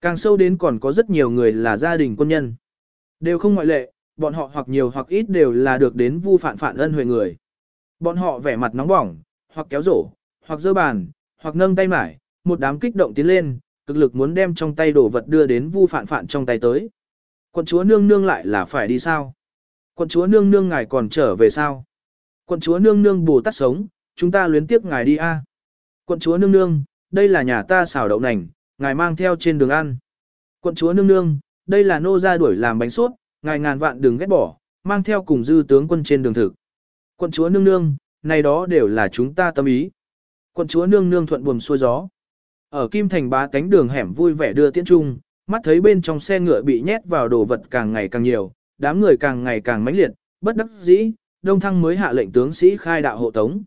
Càng sâu đến còn có rất nhiều người là gia đình quân nhân. Đều không ngoại lệ, bọn họ hoặc nhiều hoặc ít đều là được đến vu phản phản ân huệ người. Bọn họ vẻ mặt nóng bỏng, hoặc kéo rổ, hoặc dơ bàn, hoặc nâng tay mải, một đám kích động tiến lên, cực lực muốn đem trong tay đồ vật đưa đến vu phản phản trong tay tới. Quận chúa nương nương lại là phải đi sao? Quận chúa nương nương ngài còn trở về sao? Quận chúa nương nương bù tát sống, chúng ta luyến tiếp ngài đi a. Quận chúa nương nương, đây là nhà ta xào đậu nành, ngài mang theo trên đường ăn. Quận chúa nương nương, đây là nô gia đuổi làm bánh suốt, ngài ngàn vạn đừng ghét bỏ, mang theo cùng dư tướng quân trên đường thực. Quận chúa nương nương, này đó đều là chúng ta tâm ý. Quận chúa nương nương thuận buồm xuôi gió. Ở Kim Thành bá cánh đường hẻm vui vẻ đưa tiễn trung, mắt thấy bên trong xe ngựa bị nhét vào đồ vật càng ngày càng nhiều, đám người càng ngày càng mãnh liệt, bất đắc dĩ, Đông Thăng mới hạ lệnh tướng sĩ khai đạo hộ tống.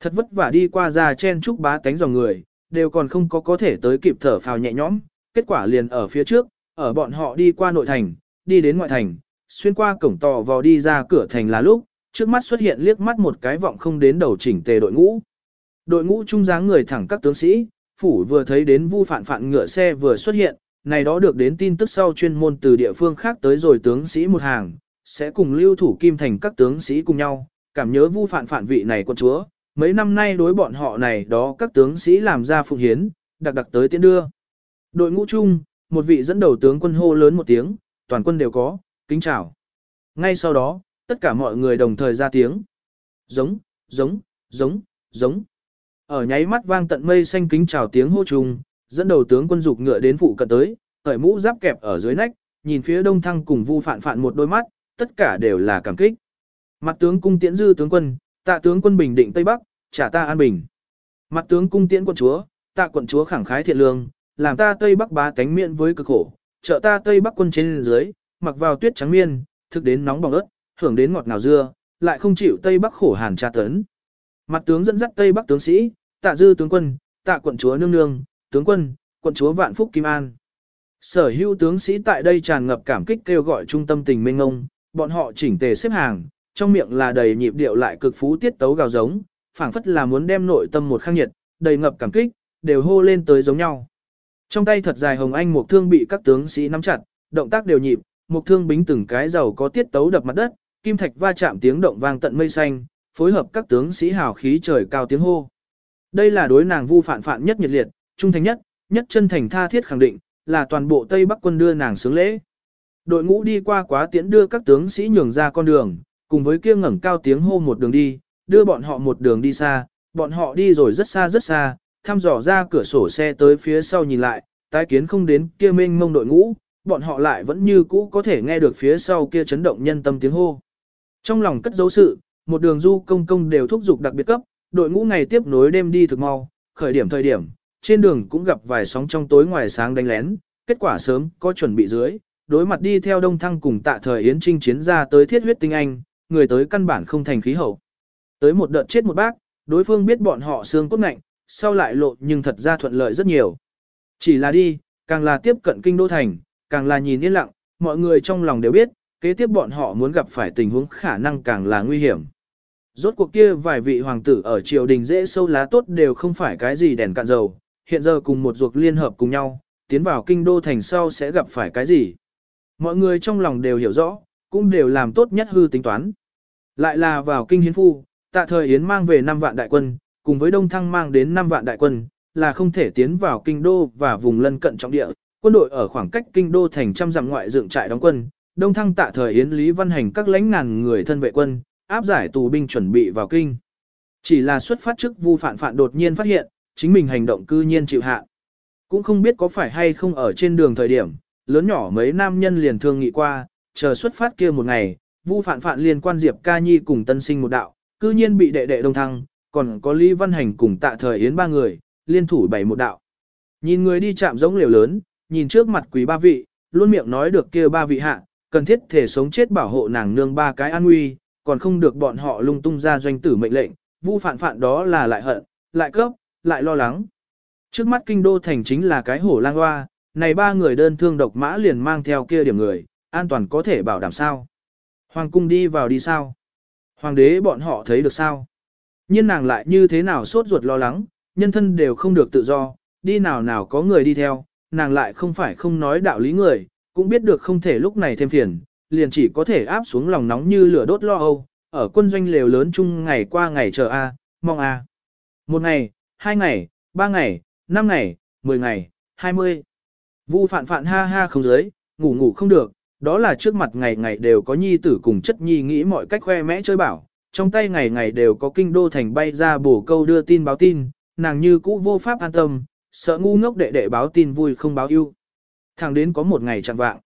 Thật vất vả đi qua ra chen chúc bá cánh dòng người, đều còn không có có thể tới kịp thở phào nhẹ nhõm, kết quả liền ở phía trước, ở bọn họ đi qua nội thành, đi đến ngoại thành, xuyên qua cổng tò vò đi ra cửa thành là lúc, trước mắt xuất hiện liếc mắt một cái vọng không đến đầu chỉnh tề đội ngũ. Đội ngũ trung dáng người thẳng các tướng sĩ, phủ vừa thấy đến vu phản phản ngựa xe vừa xuất hiện, này đó được đến tin tức sau chuyên môn từ địa phương khác tới rồi tướng sĩ một hàng, sẽ cùng lưu thủ kim thành các tướng sĩ cùng nhau, cảm nhớ vu phản phản vị này quân chúa, mấy năm nay đối bọn họ này đó các tướng sĩ làm ra phụng hiến, đặc đặc tới tiến đưa. Đội ngũ chung, một vị dẫn đầu tướng quân hô lớn một tiếng, toàn quân đều có, kính chào. Ngay sau đó, tất cả mọi người đồng thời ra tiếng. Giống, giống, giống, giống. Ở nháy mắt vang tận mây xanh kính chào tiếng hô trùng, dẫn đầu tướng quân dục ngựa đến phụ cận tới, cởi mũ giáp kẹp ở dưới nách, nhìn phía đông thăng cùng vu phạn phạn một đôi mắt, tất cả đều là cảm kích. Mặt tướng cung tiễn dư tướng quân, tạ tướng quân bình định Tây Bắc, trả ta an bình. Mặt tướng cung tiễn quận chúa, tạ quận chúa khẳng khái thiện lương, làm ta Tây Bắc bá tánh miệng với cực khổ, trợ ta Tây Bắc quân trên dưới, mặc vào tuyết trắng miên, thực đến nóng bỏng ớt, hưởng đến ngọt ngào dưa, lại không chịu Tây Bắc khổ hàn tra tấn. Mặt tướng dẫn dắt Tây Bắc tướng sĩ, tạ dư tướng quân, tạ quận chúa nương nương, tướng quân, quận chúa vạn phúc kim an. Sở hữu tướng sĩ tại đây tràn ngập cảm kích kêu gọi trung tâm tình minh ông, bọn họ chỉnh tề xếp hàng, trong miệng là đầy nhịp điệu lại cực phú tiết tấu gào giống, phảng phất là muốn đem nội tâm một khang nhiệt, đầy ngập cảm kích, đều hô lên tới giống nhau. Trong tay thật dài hồng anh một thương bị các tướng sĩ nắm chặt, động tác đều nhịp, một thương bính từng cái giàu có tiết tấu đập mặt đất, kim thạch va chạm tiếng động vang tận mây xanh, phối hợp các tướng sĩ hào khí trời cao tiếng hô. Đây là đối nàng vu phản phản nhất nhiệt liệt, trung thành nhất, nhất chân thành tha thiết khẳng định, là toàn bộ Tây Bắc quân đưa nàng sướng lễ. Đội ngũ đi qua quá tiễn đưa các tướng sĩ nhường ra con đường, cùng với kia ngẩng cao tiếng hô một đường đi, đưa bọn họ một đường đi xa, bọn họ đi rồi rất xa rất xa, thăm dò ra cửa sổ xe tới phía sau nhìn lại, tái kiến không đến kia mênh mông đội ngũ, bọn họ lại vẫn như cũ có thể nghe được phía sau kia chấn động nhân tâm tiếng hô. Trong lòng cất dấu sự, một đường du công công đều thúc giục đặc biệt cấp, đội ngũ ngày tiếp nối đêm đi thực mau, khởi điểm thời điểm, trên đường cũng gặp vài sóng trong tối ngoài sáng đánh lén, kết quả sớm có chuẩn bị dưới, đối mặt đi theo đông thăng cùng tạ thời yến trinh chiến ra tới thiết huyết tinh anh, người tới căn bản không thành khí hậu. Tới một đợt chết một bác, đối phương biết bọn họ xương cốt ngạnh, sau lại lộ nhưng thật ra thuận lợi rất nhiều. Chỉ là đi, càng là tiếp cận kinh đô thành, càng là nhìn yên lặng, mọi người trong lòng đều biết, kế tiếp bọn họ muốn gặp phải tình huống khả năng càng là nguy hiểm. Rốt cuộc kia vài vị hoàng tử ở triều đình dễ sâu lá tốt đều không phải cái gì đèn cạn dầu, hiện giờ cùng một ruột liên hợp cùng nhau, tiến vào kinh đô thành sau sẽ gặp phải cái gì. Mọi người trong lòng đều hiểu rõ, cũng đều làm tốt nhất hư tính toán. Lại là vào kinh hiến phu, tạ thời Yến mang về 5 vạn đại quân, cùng với Đông Thăng mang đến 5 vạn đại quân, là không thể tiến vào kinh đô và vùng lân cận trọng địa. Quân đội ở khoảng cách kinh đô thành trăm dặm ngoại dựng trại đóng quân, Đông Thăng tạ thời Yến Lý Văn Hành các lãnh ngàn người thân vệ quân, áp giải tù binh chuẩn bị vào kinh. Chỉ là xuất phát trước Vu Phạn Phạn đột nhiên phát hiện, chính mình hành động cư nhiên chịu hạ. Cũng không biết có phải hay không ở trên đường thời điểm, lớn nhỏ mấy nam nhân liền thương nghị qua, chờ xuất phát kia một ngày, Vu Phạn Phạn liên quan Diệp Ca Nhi cùng tân sinh một đạo, cư nhiên bị đệ đệ đông thăng, còn có Lý Văn Hành cùng tạ thời yến ba người, liên thủ bảy một đạo. Nhìn người đi chạm giống liều lớn, nhìn trước mặt quý ba vị, luôn miệng nói được kia ba vị hạ, cần thiết thể sống chết bảo hộ nàng nương ba cái an nguy, còn không được bọn họ lung tung ra doanh tử mệnh lệnh, vu phản phản đó là lại hận, lại cấp, lại lo lắng. Trước mắt kinh đô thành chính là cái hổ lang hoa, này ba người đơn thương độc mã liền mang theo kia điểm người, an toàn có thể bảo đảm sao. Hoàng cung đi vào đi sao? Hoàng đế bọn họ thấy được sao? nhiên nàng lại như thế nào sốt ruột lo lắng, nhân thân đều không được tự do, đi nào nào có người đi theo, nàng lại không phải không nói đạo lý người, cũng biết được không thể lúc này thêm phiền, liền chỉ có thể áp xuống lòng nóng như lửa đốt lo âu, ở quân doanh lều lớn chung ngày qua ngày chờ A, mong A. Một ngày, hai ngày, ba ngày, năm ngày, mười ngày, hai mươi. Vu phạn phạn ha ha không dưới, ngủ ngủ không được, đó là trước mặt ngày ngày đều có nhi tử cùng chất nhi nghĩ mọi cách khoe mẽ chơi bảo, trong tay ngày ngày đều có kinh đô thành bay ra bổ câu đưa tin báo tin, nàng như cũ vô pháp an tâm, sợ ngu ngốc đệ đệ báo tin vui không báo ưu. Thẳng đến có một ngày chẳng vạng.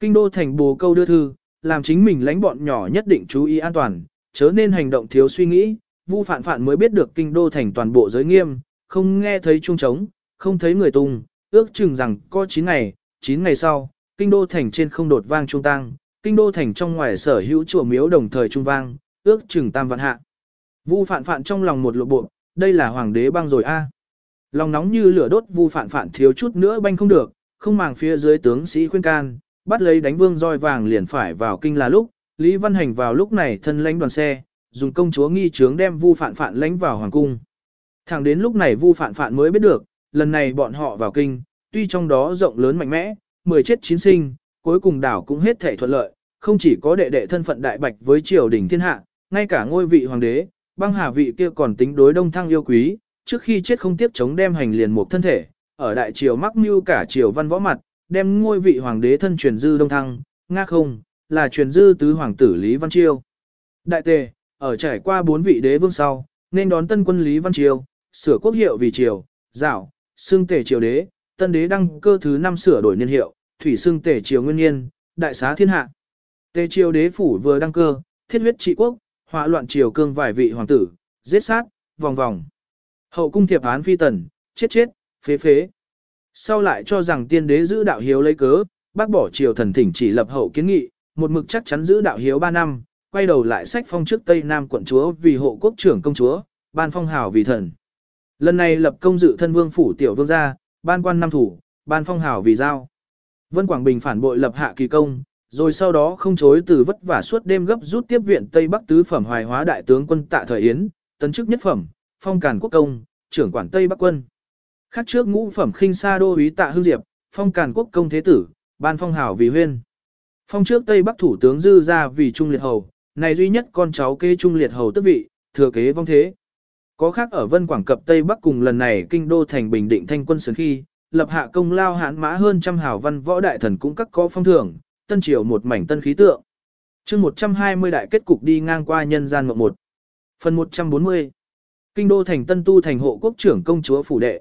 Kinh đô thành bồ câu đưa thư, làm chính mình lãnh bọn nhỏ nhất định chú ý an toàn, chớ nên hành động thiếu suy nghĩ, Vu Phạn Phạn mới biết được kinh đô thành toàn bộ giới nghiêm, không nghe thấy chuông trống, không thấy người tung, ước chừng rằng có 9 ngày, 9 ngày sau, kinh đô thành trên không đột vang trung tăng, kinh đô thành trong ngoài sở hữu chùa miếu đồng thời trung vang, ước chừng tam vạn hạ. Vu Phạn Phạn trong lòng một lộ bộ, đây là hoàng đế băng rồi a. Lòng nóng như lửa đốt Vu Phạn Phạn thiếu chút nữa banh không được, không màng phía dưới tướng sĩ khuyên can, bắt lấy đánh vương roi vàng liền phải vào kinh là lúc, Lý Văn Hành vào lúc này thân lãnh đoàn xe, dùng công chúa nghi trướng đem Vu Phạn Phạn lãnh vào hoàng cung. Thẳng đến lúc này Vu Phạn Phạn mới biết được, lần này bọn họ vào kinh, tuy trong đó rộng lớn mạnh mẽ, mười chết chín sinh, cuối cùng đảo cũng hết thể thuận lợi, không chỉ có đệ đệ thân phận đại bạch với triều đình thiên hạ, ngay cả ngôi vị hoàng đế, băng hà vị kia còn tính đối đông thăng yêu quý, trước khi chết không tiếp chống đem hành liền một thân thể, ở đại triều mắc mưu cả triều văn võ mặt, đem ngôi vị hoàng đế thân truyền dư đông thăng, nga không, là truyền dư tứ hoàng tử Lý Văn Chiêu. Đại tề, ở trải qua bốn vị đế vương sau, nên đón tân quân Lý Văn Chiêu, sửa quốc hiệu vì triều, dạo, xưng tề triều đế, tân đế đăng cơ thứ năm sửa đổi niên hiệu, thủy xưng tề triều nguyên niên, đại xá thiên hạ. Tề triều đế phủ vừa đăng cơ, thiết huyết trị quốc, họa loạn triều cương vài vị hoàng tử, giết sát, vòng vòng. Hậu cung thiệp án phi tần, chết chết, phế phế. Sau lại cho rằng tiên đế giữ đạo hiếu lấy cớ, bác bỏ triều thần thỉnh chỉ lập hậu kiến nghị, một mực chắc chắn giữ đạo hiếu 3 năm, quay đầu lại sách phong trước Tây Nam quận chúa vì hộ quốc trưởng công chúa, ban phong hào vì thần. Lần này lập công dự thân vương phủ tiểu vương gia, ban quan năm thủ, ban phong hào vì giao. Vân Quảng Bình phản bội lập hạ kỳ công, rồi sau đó không chối từ vất vả suốt đêm gấp rút tiếp viện Tây Bắc tứ phẩm hoài hóa đại tướng quân tạ thời Yến, tấn chức nhất phẩm, phong càn quốc công, trưởng quản Tây Bắc quân. Khác trước ngũ phẩm khinh sa đô úy tạ hương diệp, phong càn quốc công thế tử, ban phong hảo vì huyên. Phong trước Tây Bắc thủ tướng dư ra vì trung liệt hầu, này duy nhất con cháu kế trung liệt hầu tức vị, thừa kế vong thế. Có khác ở Vân Quảng cập Tây Bắc cùng lần này kinh đô thành bình định thanh quân sớm khi, lập hạ công lao hãn mã hơn trăm hảo văn võ đại thần cũng các có phong thưởng, tân triều một mảnh tân khí tượng. chương 120 đại kết cục đi ngang qua nhân gian mộng một. Phần 140. Kinh đô thành tân tu thành hộ quốc trưởng công chúa phủ đệ.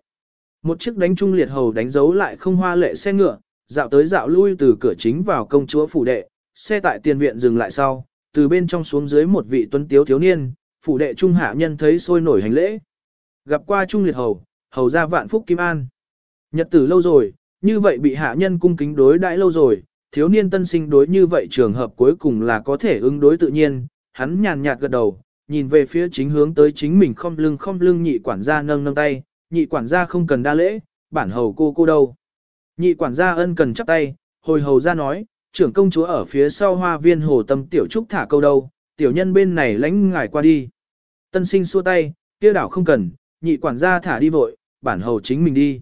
Một chiếc đánh trung liệt hầu đánh dấu lại không hoa lệ xe ngựa, dạo tới dạo lui từ cửa chính vào công chúa phủ đệ, xe tại tiền viện dừng lại sau, từ bên trong xuống dưới một vị tuấn tiếu thiếu niên, phủ đệ trung hạ nhân thấy sôi nổi hành lễ. Gặp qua trung liệt hầu, hầu ra vạn phúc kim an. Nhật tử lâu rồi, như vậy bị hạ nhân cung kính đối đãi lâu rồi, thiếu niên tân sinh đối như vậy trường hợp cuối cùng là có thể ứng đối tự nhiên, hắn nhàn nhạt gật đầu, nhìn về phía chính hướng tới chính mình không lưng không lưng nhị quản gia nâng nâng tay, nhị quản gia không cần đa lễ, bản hầu cô cô đâu. Nhị quản gia ân cần chắp tay, hồi hầu ra nói, trưởng công chúa ở phía sau hoa viên hồ tâm tiểu trúc thả câu đâu, tiểu nhân bên này lãnh ngài qua đi. Tân sinh xua tay, kia đảo không cần, nhị quản gia thả đi vội, bản hầu chính mình đi.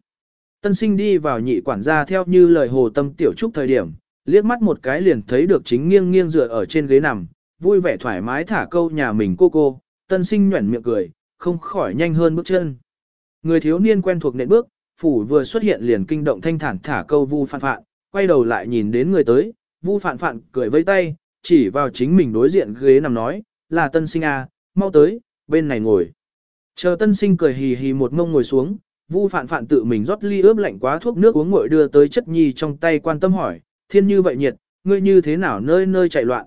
Tân sinh đi vào nhị quản gia theo như lời hồ tâm tiểu trúc thời điểm, liếc mắt một cái liền thấy được chính nghiêng nghiêng dựa ở trên ghế nằm, vui vẻ thoải mái thả câu nhà mình cô cô, tân sinh nhuẩn miệng cười, không khỏi nhanh hơn bước chân. Người thiếu niên quen thuộc nện bước, phủ vừa xuất hiện liền kinh động thanh thản thả câu vu phạn phạn, quay đầu lại nhìn đến người tới, vu phạn phạn cười vây tay, chỉ vào chính mình đối diện ghế nằm nói, là tân sinh à, mau tới, bên này ngồi. Chờ tân sinh cười hì hì một ngông ngồi xuống, vu phạn phạn tự mình rót ly ướp lạnh quá thuốc nước uống nguội đưa tới chất nhi trong tay quan tâm hỏi, thiên như vậy nhiệt, ngươi như thế nào nơi nơi chạy loạn.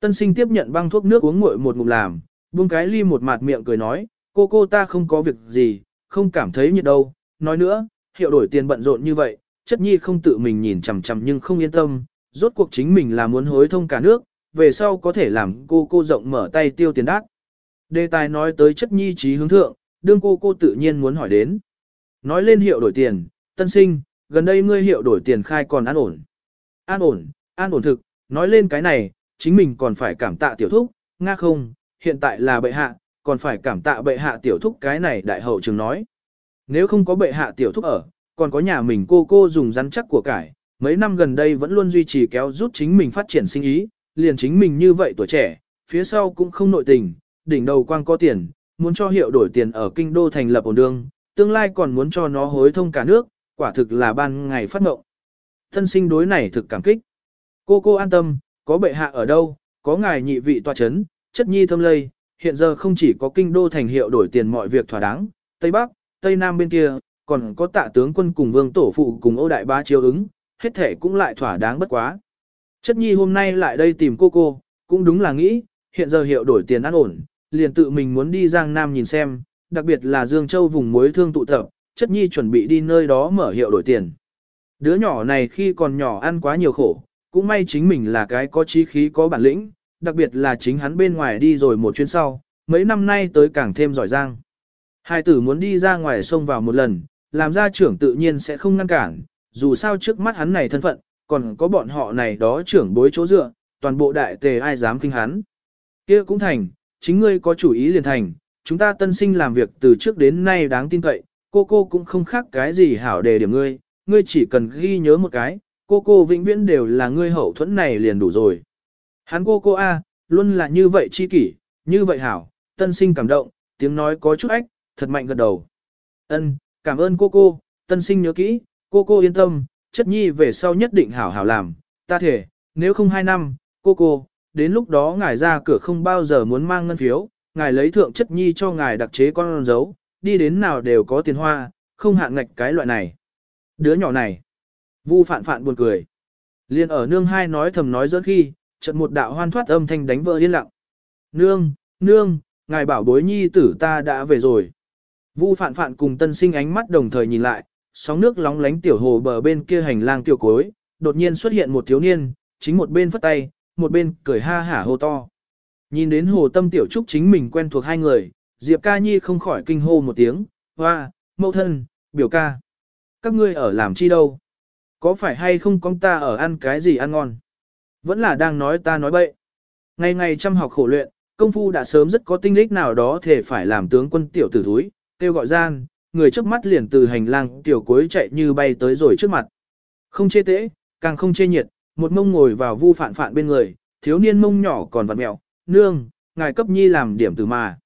Tân sinh tiếp nhận băng thuốc nước uống nguội một ngụm làm, buông cái ly một mặt miệng cười nói, cô cô ta không có việc gì, không cảm thấy nhiệt đâu, nói nữa, hiệu đổi tiền bận rộn như vậy, chất nhi không tự mình nhìn chằm chằm nhưng không yên tâm, rốt cuộc chính mình là muốn hối thông cả nước, về sau có thể làm cô cô rộng mở tay tiêu tiền đắt. Đề tài nói tới chất nhi trí hướng thượng, đương cô cô tự nhiên muốn hỏi đến. Nói lên hiệu đổi tiền, tân sinh, gần đây ngươi hiệu đổi tiền khai còn an ổn. An ổn, an ổn thực, nói lên cái này, chính mình còn phải cảm tạ tiểu thúc, nga không, hiện tại là bệ hạ, còn phải cảm tạ bệ hạ tiểu thúc cái này đại hậu trường nói. Nếu không có bệ hạ tiểu thúc ở, còn có nhà mình cô cô dùng rắn chắc của cải, mấy năm gần đây vẫn luôn duy trì kéo rút chính mình phát triển sinh ý, liền chính mình như vậy tuổi trẻ, phía sau cũng không nội tình, đỉnh đầu quang có tiền, muốn cho hiệu đổi tiền ở kinh đô thành lập ổn đương, tương lai còn muốn cho nó hối thông cả nước, quả thực là ban ngày phát mộng. Thân sinh đối này thực cảm kích. Cô cô an tâm, có bệ hạ ở đâu, có ngài nhị vị tòa chấn, chất nhi thâm lây, hiện giờ không chỉ có kinh đô thành hiệu đổi tiền mọi việc thỏa đáng, Tây Bắc, Tây Nam bên kia, còn có tạ tướng quân cùng vương tổ phụ cùng ô đại bá chiếu ứng, hết thể cũng lại thỏa đáng bất quá. Chất nhi hôm nay lại đây tìm cô cô, cũng đúng là nghĩ, hiện giờ hiệu đổi tiền an ổn, liền tự mình muốn đi Giang Nam nhìn xem, đặc biệt là Dương Châu vùng muối thương tụ tập, chất nhi chuẩn bị đi nơi đó mở hiệu đổi tiền. Đứa nhỏ này khi còn nhỏ ăn quá nhiều khổ, cũng may chính mình là cái có trí khí có bản lĩnh, đặc biệt là chính hắn bên ngoài đi rồi một chuyến sau, mấy năm nay tới càng thêm giỏi giang. Hai tử muốn đi ra ngoài sông vào một lần, làm ra trưởng tự nhiên sẽ không ngăn cản, dù sao trước mắt hắn này thân phận, còn có bọn họ này đó trưởng bối chỗ dựa, toàn bộ đại tề ai dám kinh hắn. kia cũng thành, chính ngươi có chủ ý liền thành, chúng ta tân sinh làm việc từ trước đến nay đáng tin cậy, cô cô cũng không khác cái gì hảo đề điểm ngươi, ngươi chỉ cần ghi nhớ một cái, cô cô vĩnh viễn đều là ngươi hậu thuẫn này liền đủ rồi. Hắn cô cô A, luôn là như vậy chi kỷ, như vậy hảo, tân sinh cảm động, tiếng nói có chút ách, thật mạnh gật đầu. Ân, cảm ơn cô cô, tân sinh nhớ kỹ, cô cô yên tâm, chất nhi về sau nhất định hảo hảo làm, ta thể, nếu không hai năm, cô cô, đến lúc đó ngài ra cửa không bao giờ muốn mang ngân phiếu, ngài lấy thượng chất nhi cho ngài đặc chế con dấu, đi đến nào đều có tiền hoa, không hạn ngạch cái loại này. Đứa nhỏ này, vu phạn phạn buồn cười. Liên ở nương hai nói thầm nói dẫn khi, chợt một đạo hoan thoát âm thanh đánh vỡ yên lặng. Nương, nương, ngài bảo bối nhi tử ta đã về rồi. Vu phạn phạn cùng tân sinh ánh mắt đồng thời nhìn lại, sóng nước lóng lánh tiểu hồ bờ bên kia hành lang tiểu cối, đột nhiên xuất hiện một thiếu niên, chính một bên phất tay, một bên cười ha hả hô to. Nhìn đến hồ tâm tiểu trúc chính mình quen thuộc hai người, Diệp ca nhi không khỏi kinh hô một tiếng, hoa, mẫu thân, biểu ca. Các ngươi ở làm chi đâu? Có phải hay không con ta ở ăn cái gì ăn ngon? Vẫn là đang nói ta nói bậy. Ngày ngày chăm học khổ luyện, công phu đã sớm rất có tinh lích nào đó thể phải làm tướng quân tiểu tử thúi, kêu gọi gian, người trước mắt liền từ hành lang tiểu cuối chạy như bay tới rồi trước mặt. Không chê tễ, càng không chê nhiệt, một mông ngồi vào vu phản phản bên người, thiếu niên mông nhỏ còn vặn mẹo, nương, ngài cấp nhi làm điểm từ mà.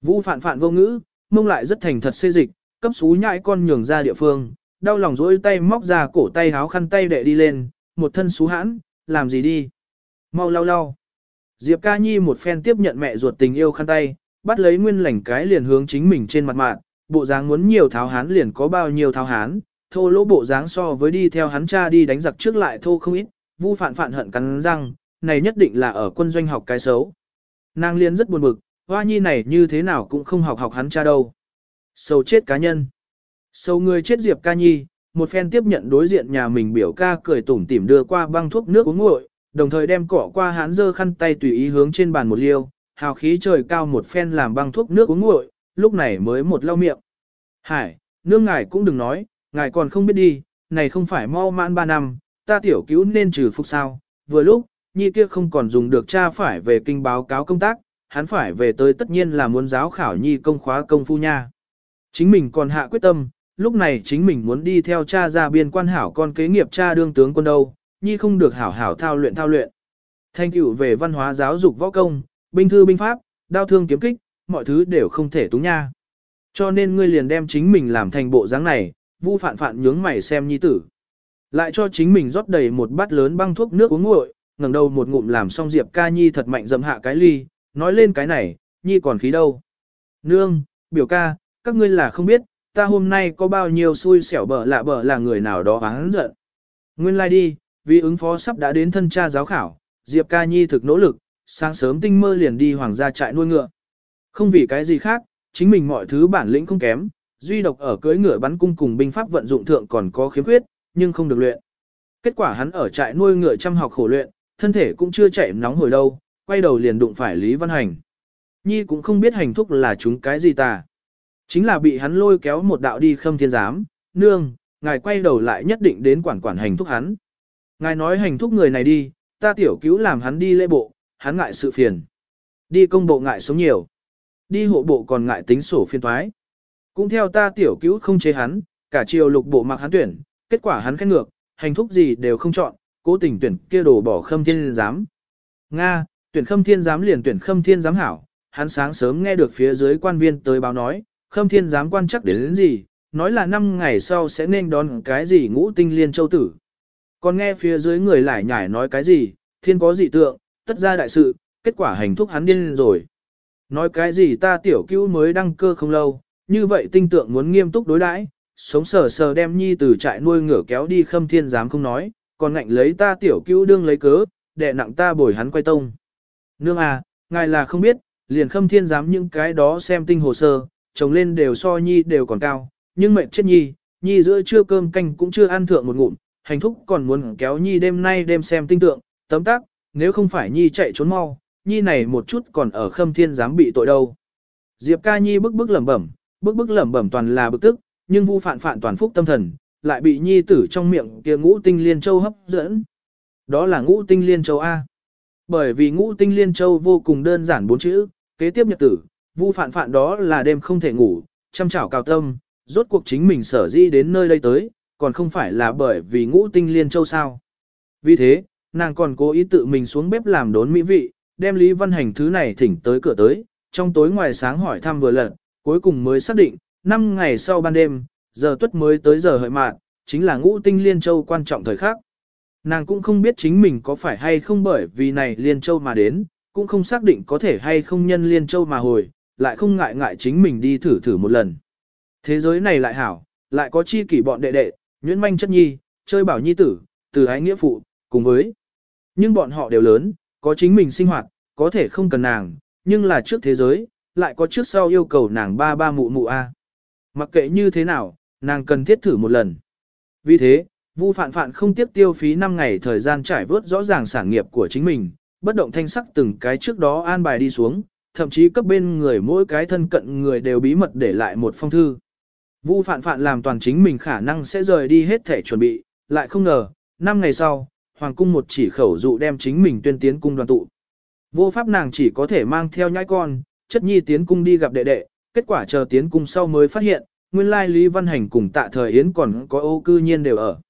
Vu phản phản vô ngữ, mông lại rất thành thật xê dịch, cấp xú nhãi con nhường ra địa phương, đau lòng dỗi tay móc ra cổ tay háo khăn tay đệ đi lên, một thân xú hãn, làm gì đi. Mau lau lau. Diệp ca nhi một phen tiếp nhận mẹ ruột tình yêu khăn tay, bắt lấy nguyên lành cái liền hướng chính mình trên mặt mạng, bộ dáng muốn nhiều tháo hán liền có bao nhiêu tháo hán, thô lỗ bộ dáng so với đi theo hắn cha đi đánh giặc trước lại thô không ít, vu phản phản hận cắn răng, này nhất định là ở quân doanh học cái xấu. Nàng liên rất buồn bực, hoa nhi này như thế nào cũng không học học hắn cha đâu. Sâu chết cá nhân. Sâu người chết Diệp ca nhi, một phen tiếp nhận đối diện nhà mình biểu ca cười tủm tỉm đưa qua băng thuốc nước uống nguội, đồng thời đem cỏ qua hắn dơ khăn tay tùy ý hướng trên bàn một liêu, hào khí trời cao một phen làm băng thuốc nước uống nguội, lúc này mới một lau miệng. Hải, nương ngài cũng đừng nói, ngài còn không biết đi, này không phải mau mãn ba năm, ta tiểu cứu nên trừ phục sao, vừa lúc, nhi kia không còn dùng được cha phải về kinh báo cáo công tác, hắn phải về tới tất nhiên là muốn giáo khảo nhi công khóa công phu nha. Chính mình còn hạ quyết tâm, lúc này chính mình muốn đi theo cha ra biên quan hảo con kế nghiệp cha đương tướng quân đâu, nhi không được hảo hảo thao luyện thao luyện. Thanh tựu về văn hóa giáo dục võ công, binh thư binh pháp, đao thương kiếm kích, mọi thứ đều không thể túng nha. Cho nên ngươi liền đem chính mình làm thành bộ dáng này, vu phạn phạn nhướng mày xem nhi tử. Lại cho chính mình rót đầy một bát lớn băng thuốc nước uống nguội, ngẩng đầu một ngụm làm xong Diệp ca nhi thật mạnh dầm hạ cái ly, nói lên cái này, nhi còn khí đâu. Nương, biểu ca, các ngươi là không biết, ta hôm nay có bao nhiêu xui xẻo bở lạ bở là người nào đó hắn giận. Nguyên lai like đi, vì ứng phó sắp đã đến thân cha giáo khảo, Diệp ca nhi thực nỗ lực, sáng sớm tinh mơ liền đi hoàng gia trại nuôi ngựa. Không vì cái gì khác, chính mình mọi thứ bản lĩnh không kém, duy độc ở cưỡi ngựa bắn cung cùng binh pháp vận dụng thượng còn có khiếm khuyết, nhưng không được luyện. Kết quả hắn ở trại nuôi ngựa chăm học khổ luyện, thân thể cũng chưa chạy nóng hồi đâu, quay đầu liền đụng phải Lý Văn Hành. Nhi cũng không biết hành thúc là chúng cái gì ta. Chính là bị hắn lôi kéo một đạo đi khâm thiên giám, nương, ngài quay đầu lại nhất định đến quản quản hành thúc hắn. Ngài nói hành thúc người này đi, ta tiểu cứu làm hắn đi lễ bộ, hắn ngại sự phiền. Đi công bộ ngại sống nhiều. Đi hộ bộ còn ngại tính sổ phiên thoái. Cũng theo ta tiểu cứu không chế hắn, cả chiều lục bộ mặc hắn tuyển, kết quả hắn khét ngược, hành thúc gì đều không chọn, cố tình tuyển kia đổ bỏ khâm thiên giám. Nga, tuyển khâm thiên giám liền tuyển khâm thiên giám hảo, hắn sáng sớm nghe được phía dưới quan viên tới báo nói, khâm thiên giám quan chắc đến, đến gì, nói là năm ngày sau sẽ nên đón cái gì ngũ tinh liên châu tử. Còn nghe phía dưới người lại nhải nói cái gì, thiên có dị tượng, tất ra đại sự, kết quả hành thúc hắn điên rồi. Nói cái gì ta tiểu cứu mới đăng cơ không lâu, như vậy tinh tượng muốn nghiêm túc đối đãi, sống sờ sờ đem nhi từ trại nuôi ngựa kéo đi khâm thiên giám không nói, còn ngạnh lấy ta tiểu cứu đương lấy cớ, đệ nặng ta bồi hắn quay tông. Nương à, ngài là không biết, liền khâm thiên giám những cái đó xem tinh hồ sơ, Chồng lên đều so nhi đều còn cao, nhưng mệt chết nhi, nhi giữa trưa cơm canh cũng chưa ăn thượng một ngụm, hành thúc còn muốn kéo nhi đêm nay đêm xem tinh tượng, tấm tắc, nếu không phải nhi chạy trốn mau, nhi này một chút còn ở khâm thiên dám bị tội đâu. Diệp ca nhi bức bức lẩm bẩm, bức bức lẩm bẩm toàn là bực tức, nhưng vu phạn phạn toàn phúc tâm thần, lại bị nhi tử trong miệng kia ngũ tinh liên châu hấp dẫn. Đó là ngũ tinh liên châu A. Bởi vì ngũ tinh liên châu vô cùng đơn giản bốn chữ, kế tiếp nhật tử, vu phạn phạn đó là đêm không thể ngủ, chăm chảo cao tâm, rốt cuộc chính mình sở di đến nơi đây tới, còn không phải là bởi vì ngũ tinh liên châu sao. Vì thế, nàng còn cố ý tự mình xuống bếp làm đốn mỹ vị, đem Lý Văn Hành thứ này thỉnh tới cửa tới, trong tối ngoài sáng hỏi thăm vừa lần, cuối cùng mới xác định, 5 ngày sau ban đêm, giờ tuất mới tới giờ hợi mạn, chính là ngũ tinh liên châu quan trọng thời khắc. Nàng cũng không biết chính mình có phải hay không bởi vì này liên châu mà đến, cũng không xác định có thể hay không nhân liên châu mà hồi, lại không ngại ngại chính mình đi thử thử một lần. Thế giới này lại hảo, lại có chi kỷ bọn đệ đệ, nhuyễn manh chất nhi, chơi bảo nhi tử, từ ái nghĩa phụ, cùng với. Nhưng bọn họ đều lớn, có chính mình sinh hoạt, có thể không cần nàng, nhưng là trước thế giới, lại có trước sau yêu cầu nàng ba ba mụ mụ a. Mặc kệ như thế nào, nàng cần thiết thử một lần. Vì thế, Vu Phạn Phạn không tiếp tiêu phí 5 ngày thời gian trải vớt rõ ràng sản nghiệp của chính mình, bất động thanh sắc từng cái trước đó an bài đi xuống, thậm chí cấp bên người mỗi cái thân cận người đều bí mật để lại một phong thư. Vu Phạn Phạn làm toàn chính mình khả năng sẽ rời đi hết thể chuẩn bị, lại không ngờ, 5 ngày sau, Hoàng cung một chỉ khẩu dụ đem chính mình tuyên tiến cung đoàn tụ. Vô pháp nàng chỉ có thể mang theo nhãi con, chất nhi tiến cung đi gặp đệ đệ, kết quả chờ tiến cung sau mới phát hiện, nguyên lai Lý Văn Hành cùng tạ thời Yến còn có ô cư nhiên đều ở.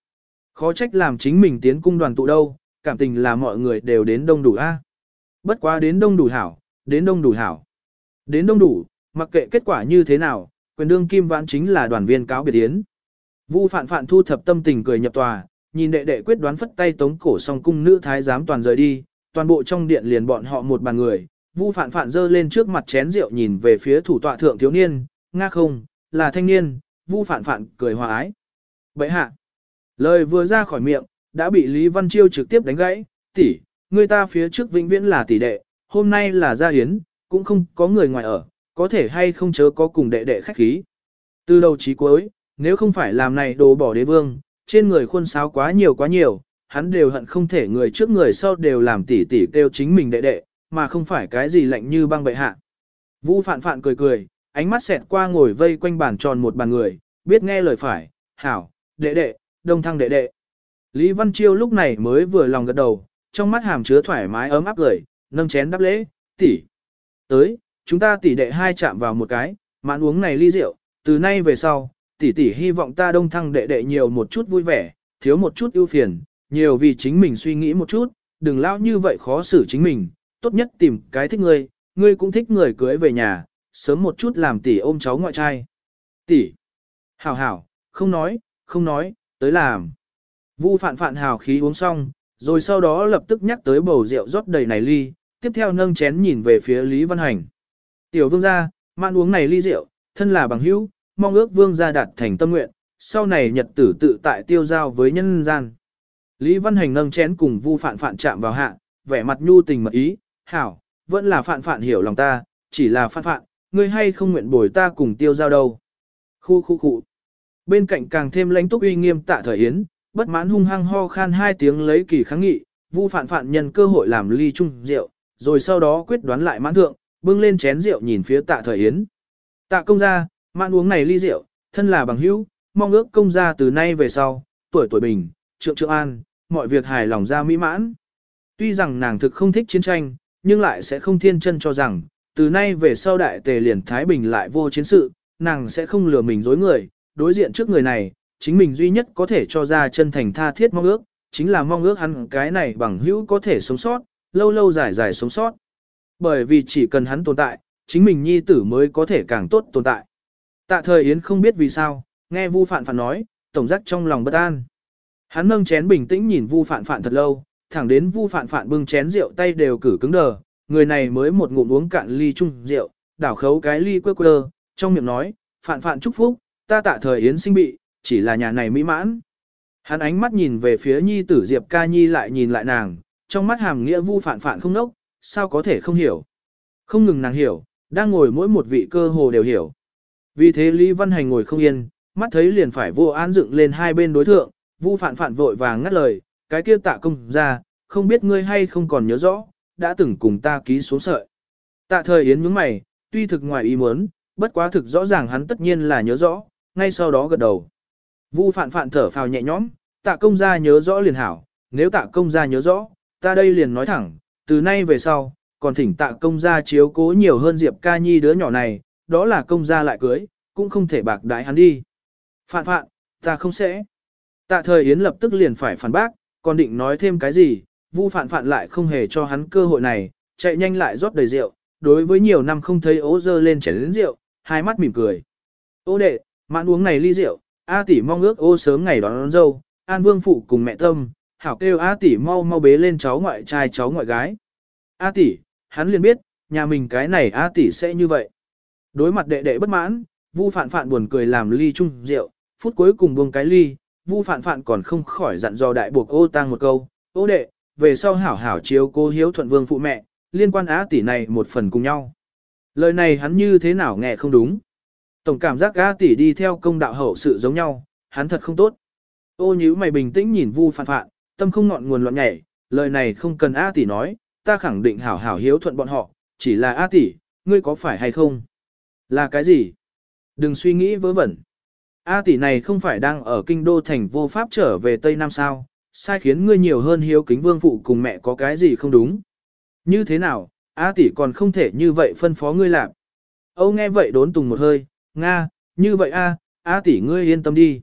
Khó trách làm chính mình tiến cung đoàn tụ đâu, cảm tình là mọi người đều đến đông đủ a. Bất quá đến đông đủ hảo, đến đông đủ hảo. Đến đông đủ, mặc kệ kết quả như thế nào, quyền đương kim vãn chính là đoàn viên cáo biệt yến. Vu phạn phạn thu thập tâm tình cười nhập tòa, nhìn đệ đệ quyết đoán phất tay tống cổ song cung nữ thái giám toàn rời đi, toàn bộ trong điện liền bọn họ một bàn người. Vu phạn phạn dơ lên trước mặt chén rượu nhìn về phía thủ tọa thượng thiếu niên, nga không, là thanh niên, vu phạn phạn cười hòa ái. Bậy hạ, lời vừa ra khỏi miệng, đã bị Lý Văn Chiêu trực tiếp đánh gãy, tỷ, người ta phía trước vĩnh viễn là tỷ đệ, hôm nay là gia hiến, cũng không có người ngoài ở, có thể hay không chớ có cùng đệ đệ khách khí. Từ đầu chí cuối, nếu không phải làm này đồ bỏ đế vương, trên người khuôn sáo quá nhiều quá nhiều, hắn đều hận không thể người trước người sau đều làm tỷ tỷ kêu chính mình đệ đệ, mà không phải cái gì lạnh như băng bệ hạ. Vũ phạn phạn cười cười, ánh mắt xẹt qua ngồi vây quanh bàn tròn một bàn người, biết nghe lời phải, hảo, đệ đệ, đông thăng đệ đệ. Lý Văn Chiêu lúc này mới vừa lòng gật đầu, trong mắt hàm chứa thoải mái ấm áp cười, nâng chén đáp lễ, tỷ. Tới, chúng ta tỷ đệ hai chạm vào một cái, mãn uống này ly rượu, từ nay về sau, tỷ tỷ hy vọng ta đông thăng đệ đệ nhiều một chút vui vẻ, thiếu một chút ưu phiền, nhiều vì chính mình suy nghĩ một chút, đừng lao như vậy khó xử chính mình, tốt nhất tìm cái thích ngươi, ngươi cũng thích người cưới về nhà, sớm một chút làm tỷ ôm cháu ngoại trai. Tỷ. Hảo hảo, không nói, không nói, tới làm. Vu phạn phạn hào khí uống xong, rồi sau đó lập tức nhắc tới bầu rượu rót đầy này ly, tiếp theo nâng chén nhìn về phía Lý Văn Hành. Tiểu vương gia, mạn uống này ly rượu, thân là bằng hữu, mong ước vương gia đạt thành tâm nguyện, sau này nhật tử tự tại tiêu giao với nhân gian. Lý Văn Hành nâng chén cùng Vu Phạn Phạn chạm vào hạ, vẻ mặt nhu tình mật ý, hảo, vẫn là Phạn Phạn hiểu lòng ta, chỉ là Phạn Phạn, ngươi hay không nguyện bồi ta cùng tiêu giao đâu. Khu khu khu. Bên cạnh càng thêm lãnh túc uy nghiêm tạ thời yến, bất mãn hung hăng ho khan hai tiếng lấy kỳ kháng nghị, Vu Phạn Phạn nhân cơ hội làm ly chung rượu, rồi sau đó quyết đoán lại mãn thượng, bưng lên chén rượu nhìn phía tạ thời yến. Tạ công gia, mãn uống này ly rượu, thân là bằng hữu, mong ước công gia từ nay về sau, tuổi tuổi bình, trượng trượng an, mọi việc hài lòng ra mỹ mãn. Tuy rằng nàng thực không thích chiến tranh, nhưng lại sẽ không thiên chân cho rằng, từ nay về sau đại tề liền Thái Bình lại vô chiến sự, nàng sẽ không lừa mình dối người, đối diện trước người này, chính mình duy nhất có thể cho ra chân thành tha thiết mong ước, chính là mong ước hắn cái này bằng hữu có thể sống sót, lâu lâu dài dài sống sót. Bởi vì chỉ cần hắn tồn tại, chính mình nhi tử mới có thể càng tốt tồn tại. Tạ thời Yến không biết vì sao, nghe Vu Phạn Phạn nói, tổng giác trong lòng bất an. Hắn nâng chén bình tĩnh nhìn Vu Phạn Phạn thật lâu, thẳng đến Vu Phạn Phạn bưng chén rượu tay đều cử cứng đờ, người này mới một ngụm uống cạn ly chung rượu, đảo khấu cái ly quơ quơ, trong miệng nói, Phạn Phạn chúc phúc, ta tạ thời Yến sinh bị, chỉ là nhà này mỹ mãn. Hắn ánh mắt nhìn về phía nhi tử Diệp ca nhi lại nhìn lại nàng, trong mắt hàm nghĩa vu phản phản không nốc, sao có thể không hiểu. Không ngừng nàng hiểu, đang ngồi mỗi một vị cơ hồ đều hiểu. Vì thế Lý Văn Hành ngồi không yên, mắt thấy liền phải vô án dựng lên hai bên đối thượng, vu phản phản vội vàng ngắt lời, cái kia tạ công ra, không biết ngươi hay không còn nhớ rõ, đã từng cùng ta ký số sợi. Tạ thời Yến nhướng mày, tuy thực ngoài ý muốn, bất quá thực rõ ràng hắn tất nhiên là nhớ rõ, ngay sau đó gật đầu. Vu phạn phạn thở phào nhẹ nhõm, tạ công gia nhớ rõ liền hảo, nếu tạ công gia nhớ rõ, ta đây liền nói thẳng, từ nay về sau, còn thỉnh tạ công gia chiếu cố nhiều hơn Diệp ca nhi đứa nhỏ này, đó là công gia lại cưới, cũng không thể bạc đái hắn đi. Phạn phạn, ta không sẽ. Tạ thời Yến lập tức liền phải phản bác, còn định nói thêm cái gì, vu phạn phạn lại không hề cho hắn cơ hội này, chạy nhanh lại rót đầy rượu, đối với nhiều năm không thấy ố dơ lên chén đến rượu, hai mắt mỉm cười. Ô đệ, mãn uống này ly rượu, A tỷ mong ước ô sớm ngày đón, đón dâu, An Vương phụ cùng mẹ tâm, hảo kêu A tỷ mau mau bế lên cháu ngoại trai cháu ngoại gái. A tỷ, hắn liền biết, nhà mình cái này A tỷ sẽ như vậy. Đối mặt đệ đệ bất mãn, Vu Phạn Phạn buồn cười làm ly chung rượu, phút cuối cùng buông cái ly, Vu Phạn Phạn còn không khỏi dặn dò đại buộc ô tang một câu, ô đệ, về sau hảo hảo chiếu cô hiếu thuận vương phụ mẹ, liên quan á tỷ này một phần cùng nhau. Lời này hắn như thế nào nghe không đúng. Tổng cảm giác á tỷ đi theo công đạo hậu sự giống nhau, hắn thật không tốt. Ô nhíu mày bình tĩnh nhìn Vu Phạn Phạn, tâm không ngọn nguồn loạn nhảy, lời này không cần a tỷ nói, ta khẳng định hảo hảo hiếu thuận bọn họ, chỉ là a tỷ, ngươi có phải hay không? Là cái gì? Đừng suy nghĩ vớ vẩn. A tỷ này không phải đang ở kinh đô thành vô pháp trở về Tây Nam sao, sai khiến ngươi nhiều hơn hiếu kính vương phụ cùng mẹ có cái gì không đúng. Như thế nào, A tỷ còn không thể như vậy phân phó ngươi làm. Âu nghe vậy đốn tùng một hơi, Nga, như vậy A, A tỷ ngươi yên tâm đi.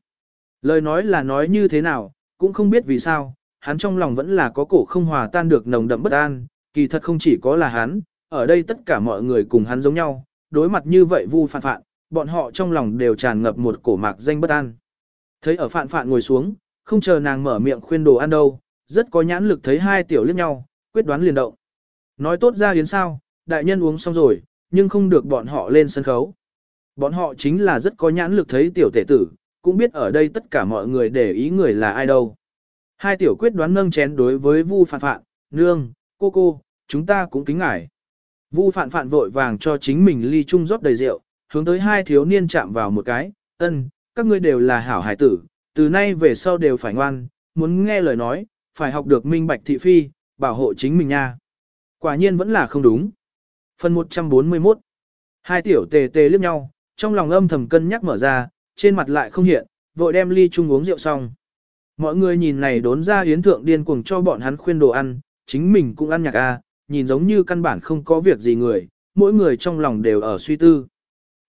Lời nói là nói như thế nào, cũng không biết vì sao, hắn trong lòng vẫn là có cổ không hòa tan được nồng đậm bất an, kỳ thật không chỉ có là hắn, ở đây tất cả mọi người cùng hắn giống nhau, đối mặt như vậy vu phản phạn, bọn họ trong lòng đều tràn ngập một cổ mạc danh bất an. Thấy ở phạn phạn ngồi xuống, không chờ nàng mở miệng khuyên đồ ăn đâu, rất có nhãn lực thấy hai tiểu liếc nhau, quyết đoán liền động. Nói tốt ra yến sao, đại nhân uống xong rồi, nhưng không được bọn họ lên sân khấu. Bọn họ chính là rất có nhãn lực thấy tiểu tể tử, cũng biết ở đây tất cả mọi người để ý người là ai đâu. Hai tiểu quyết đoán nâng chén đối với Vu Phạn Phạn, nương, cô cô, chúng ta cũng kính ngài. Vu Phạn Phạn vội vàng cho chính mình ly chung rót đầy rượu, hướng tới hai thiếu niên chạm vào một cái, ân, các ngươi đều là hảo hải tử, từ nay về sau đều phải ngoan, muốn nghe lời nói, phải học được minh bạch thị phi, bảo hộ chính mình nha. Quả nhiên vẫn là không đúng. Phần 141 Hai tiểu tề tề liếc nhau, trong lòng âm thầm cân nhắc mở ra, trên mặt lại không hiện, vội đem ly chung uống rượu xong. Mọi người nhìn này đốn ra yến thượng điên cuồng cho bọn hắn khuyên đồ ăn, chính mình cũng ăn nhạc a, nhìn giống như căn bản không có việc gì người, mỗi người trong lòng đều ở suy tư.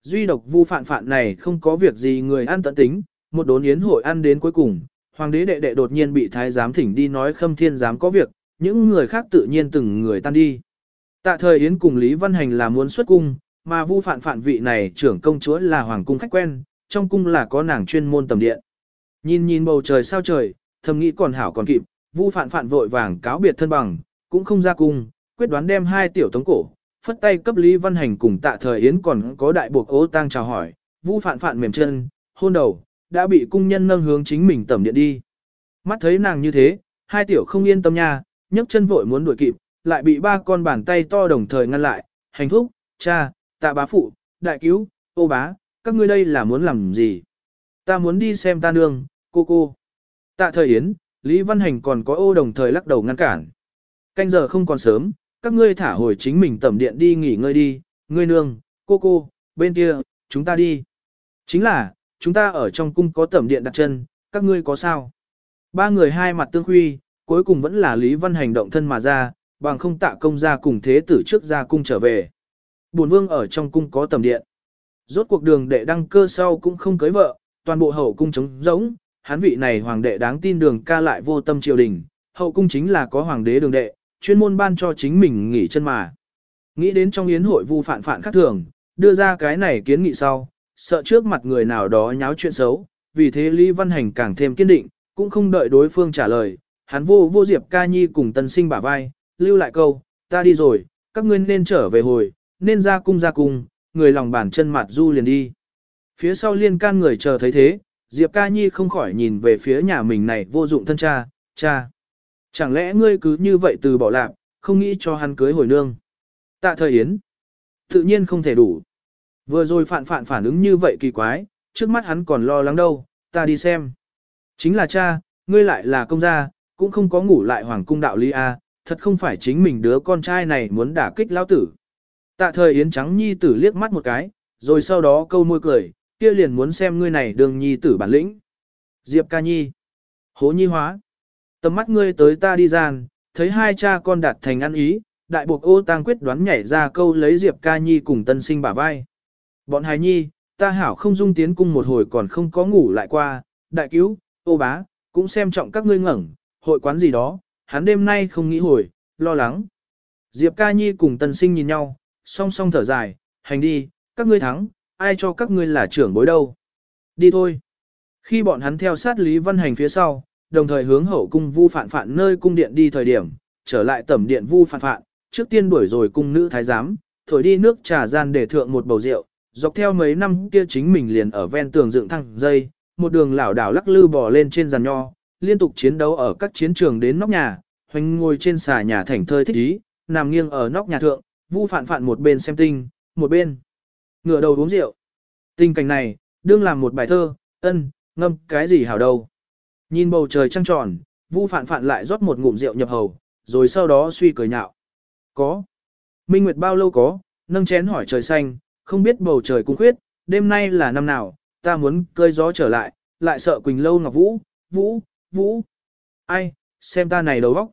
Duy độc vu phạn phạn này không có việc gì người ăn tận tính, một đốn yến hội ăn đến cuối cùng, hoàng đế đệ đệ đột nhiên bị thái giám thỉnh đi nói khâm thiên giám có việc, những người khác tự nhiên từng người tan đi. Tạ thời yến cùng Lý Văn Hành là muốn xuất cung, mà vu phạn phạn vị này trưởng công chúa là hoàng cung khách quen, trong cung là có nàng chuyên môn tầm điện. Nhìn nhìn bầu trời sao trời, thầm nghĩ còn hảo còn kịp, vu phạn phạn vội vàng cáo biệt thân bằng, cũng không ra cung, quyết đoán đem hai tiểu tống cổ, phất tay cấp Lý Văn Hành cùng tạ thời Yến còn có đại buộc ố tang chào hỏi, vu phạn phạn mềm chân, hôn đầu, đã bị cung nhân nâng hướng chính mình tẩm điện đi. Mắt thấy nàng như thế, hai tiểu không yên tâm nha, nhấc chân vội muốn đuổi kịp, lại bị ba con bàn tay to đồng thời ngăn lại, hành thúc, cha, tạ bá phụ, đại cứu, ô bá, các ngươi đây là muốn làm gì? Ta muốn đi xem ta nương, cô cô. Tạ thời Yến, Lý Văn Hành còn có ô đồng thời lắc đầu ngăn cản. Canh giờ không còn sớm, các ngươi thả hồi chính mình tẩm điện đi nghỉ ngơi đi, ngươi nương, cô cô, bên kia, chúng ta đi. Chính là, chúng ta ở trong cung có tẩm điện đặt chân, các ngươi có sao? Ba người hai mặt tương huy, cuối cùng vẫn là Lý Văn hành động thân mà ra, bằng không tạ công ra cùng thế tử trước ra cung trở về. Bổn vương ở trong cung có tẩm điện. Rốt cuộc đường đệ đăng cơ sau cũng không cưới vợ, toàn bộ hậu cung trống rỗng, hắn vị này hoàng đệ đáng tin đường ca lại vô tâm triều đình, hậu cung chính là có hoàng đế đường đệ, chuyên môn ban cho chính mình nghỉ chân mà. Nghĩ đến trong yến hội vu phản phản khác thường, đưa ra cái này kiến nghị sau, sợ trước mặt người nào đó nháo chuyện xấu, vì thế Lý Văn Hành càng thêm kiên định, cũng không đợi đối phương trả lời, hắn vô vô Diệp Ca Nhi cùng tân sinh bả vai, lưu lại câu, ta đi rồi, các ngươi nên trở về hồi, nên ra cung ra cung, người lòng bàn chân mặt du liền đi. Phía sau liên can người chờ thấy thế, Diệp Ca Nhi không khỏi nhìn về phía nhà mình này vô dụng thân cha, cha. Chẳng lẽ ngươi cứ như vậy từ bỏ lạc, không nghĩ cho hắn cưới hồi nương. Tạ thời Yến. Tự nhiên không thể đủ. Vừa rồi phản phản phản ứng như vậy kỳ quái, trước mắt hắn còn lo lắng đâu, ta đi xem. Chính là cha, ngươi lại là công gia, cũng không có ngủ lại hoàng cung đạo lý A, thật không phải chính mình đứa con trai này muốn đả kích lao tử. Tạ thời Yến trắng nhi tử liếc mắt một cái, rồi sau đó câu môi cười, kia liền muốn xem ngươi này đường nhi tử bản lĩnh. Diệp ca nhi. Hố nhi hóa. Tầm mắt ngươi tới ta đi gian, thấy hai cha con đạt thành ăn ý, đại buộc ô tang quyết đoán nhảy ra câu lấy Diệp ca nhi cùng tân sinh bả vai. Bọn hài nhi, ta hảo không dung tiến cung một hồi còn không có ngủ lại qua, đại cứu, ô bá, cũng xem trọng các ngươi ngẩng, hội quán gì đó, hắn đêm nay không nghĩ hồi, lo lắng. Diệp ca nhi cùng tân sinh nhìn nhau, song song thở dài, hành đi, các ngươi thắng, ai cho các ngươi là trưởng bối đâu. Đi thôi. Khi bọn hắn theo sát Lý Văn Hành phía sau, đồng thời hướng hậu cung vu phản phản nơi cung điện đi thời điểm, trở lại tẩm điện vu phản phản, trước tiên đuổi rồi cung nữ thái giám, thổi đi nước trà gian để thượng một bầu rượu, dọc theo mấy năm kia chính mình liền ở ven tường dựng thăng, dây, một đường lảo đảo lắc lư bò lên trên giàn nho, liên tục chiến đấu ở các chiến trường đến nóc nhà, hoành ngồi trên xà nhà thảnh thơi thích ý, nằm nghiêng ở nóc nhà thượng, vu phản phản một bên xem tinh, một bên ngửa đầu uống rượu. Tình cảnh này, đương làm một bài thơ, ân, ngâm cái gì hảo đâu. Nhìn bầu trời trăng tròn, vu phản phản lại rót một ngụm rượu nhập hầu, rồi sau đó suy cười nhạo. Có. Minh Nguyệt bao lâu có, nâng chén hỏi trời xanh, không biết bầu trời cung khuyết, đêm nay là năm nào, ta muốn cơi gió trở lại, lại sợ Quỳnh Lâu Ngọc Vũ, Vũ, Vũ. Ai, xem ta này đầu óc.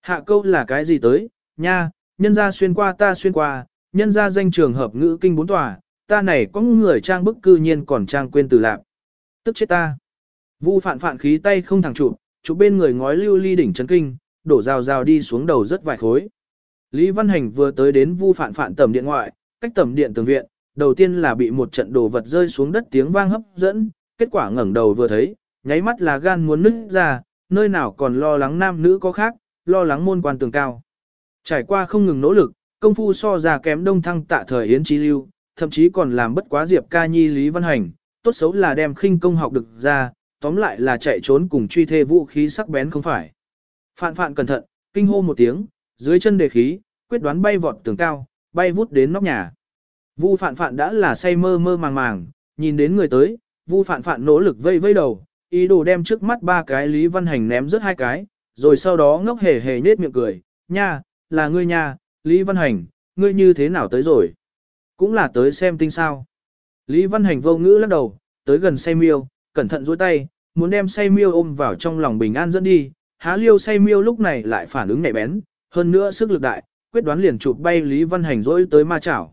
Hạ câu là cái gì tới, nha, nhân ra xuyên qua ta xuyên qua, nhân ra danh trường hợp ngữ kinh bốn tòa, ta này có người trang bức cư nhiên còn trang quên từ lạc. Tức chết ta. Vu phạn phạn khí tay không thẳng trụ, trụ bên người ngói lưu ly đỉnh chấn kinh, đổ rào rào đi xuống đầu rất vài khối. Lý Văn Hành vừa tới đến vu phạn phạn tầm điện ngoại, cách tầm điện tường viện, đầu tiên là bị một trận đồ vật rơi xuống đất tiếng vang hấp dẫn, kết quả ngẩng đầu vừa thấy, nháy mắt là gan muốn nứt ra, nơi nào còn lo lắng nam nữ có khác, lo lắng môn quan tường cao. Trải qua không ngừng nỗ lực, công phu so ra kém đông thăng tạ thời Yến Chi Lưu, thậm chí còn làm bất quá Diệp Ca Nhi Lý Văn Hành, tốt xấu là đem khinh công học được ra, tóm lại là chạy trốn cùng truy thê vũ khí sắc bén không phải. Phạn phạn cẩn thận, kinh hô một tiếng, dưới chân đề khí, quyết đoán bay vọt tường cao, bay vút đến nóc nhà. Vu phạn phạn đã là say mơ mơ màng màng, nhìn đến người tới, vu phạn phạn nỗ lực vây vây đầu, ý đồ đem trước mắt ba cái Lý Văn Hành ném rớt hai cái, rồi sau đó ngốc hề hề nết miệng cười, nha, là ngươi nha, Lý Văn Hành, ngươi như thế nào tới rồi? Cũng là tới xem tinh sao. Lý Văn Hành vô ngữ lắc đầu, tới gần say miêu, cẩn thận duỗi tay, muốn đem say miêu ôm vào trong lòng bình an dẫn đi. Há liêu say miêu lúc này lại phản ứng nhạy bén, hơn nữa sức lực đại, quyết đoán liền chụp bay Lý Văn Hành dỗi tới ma chảo.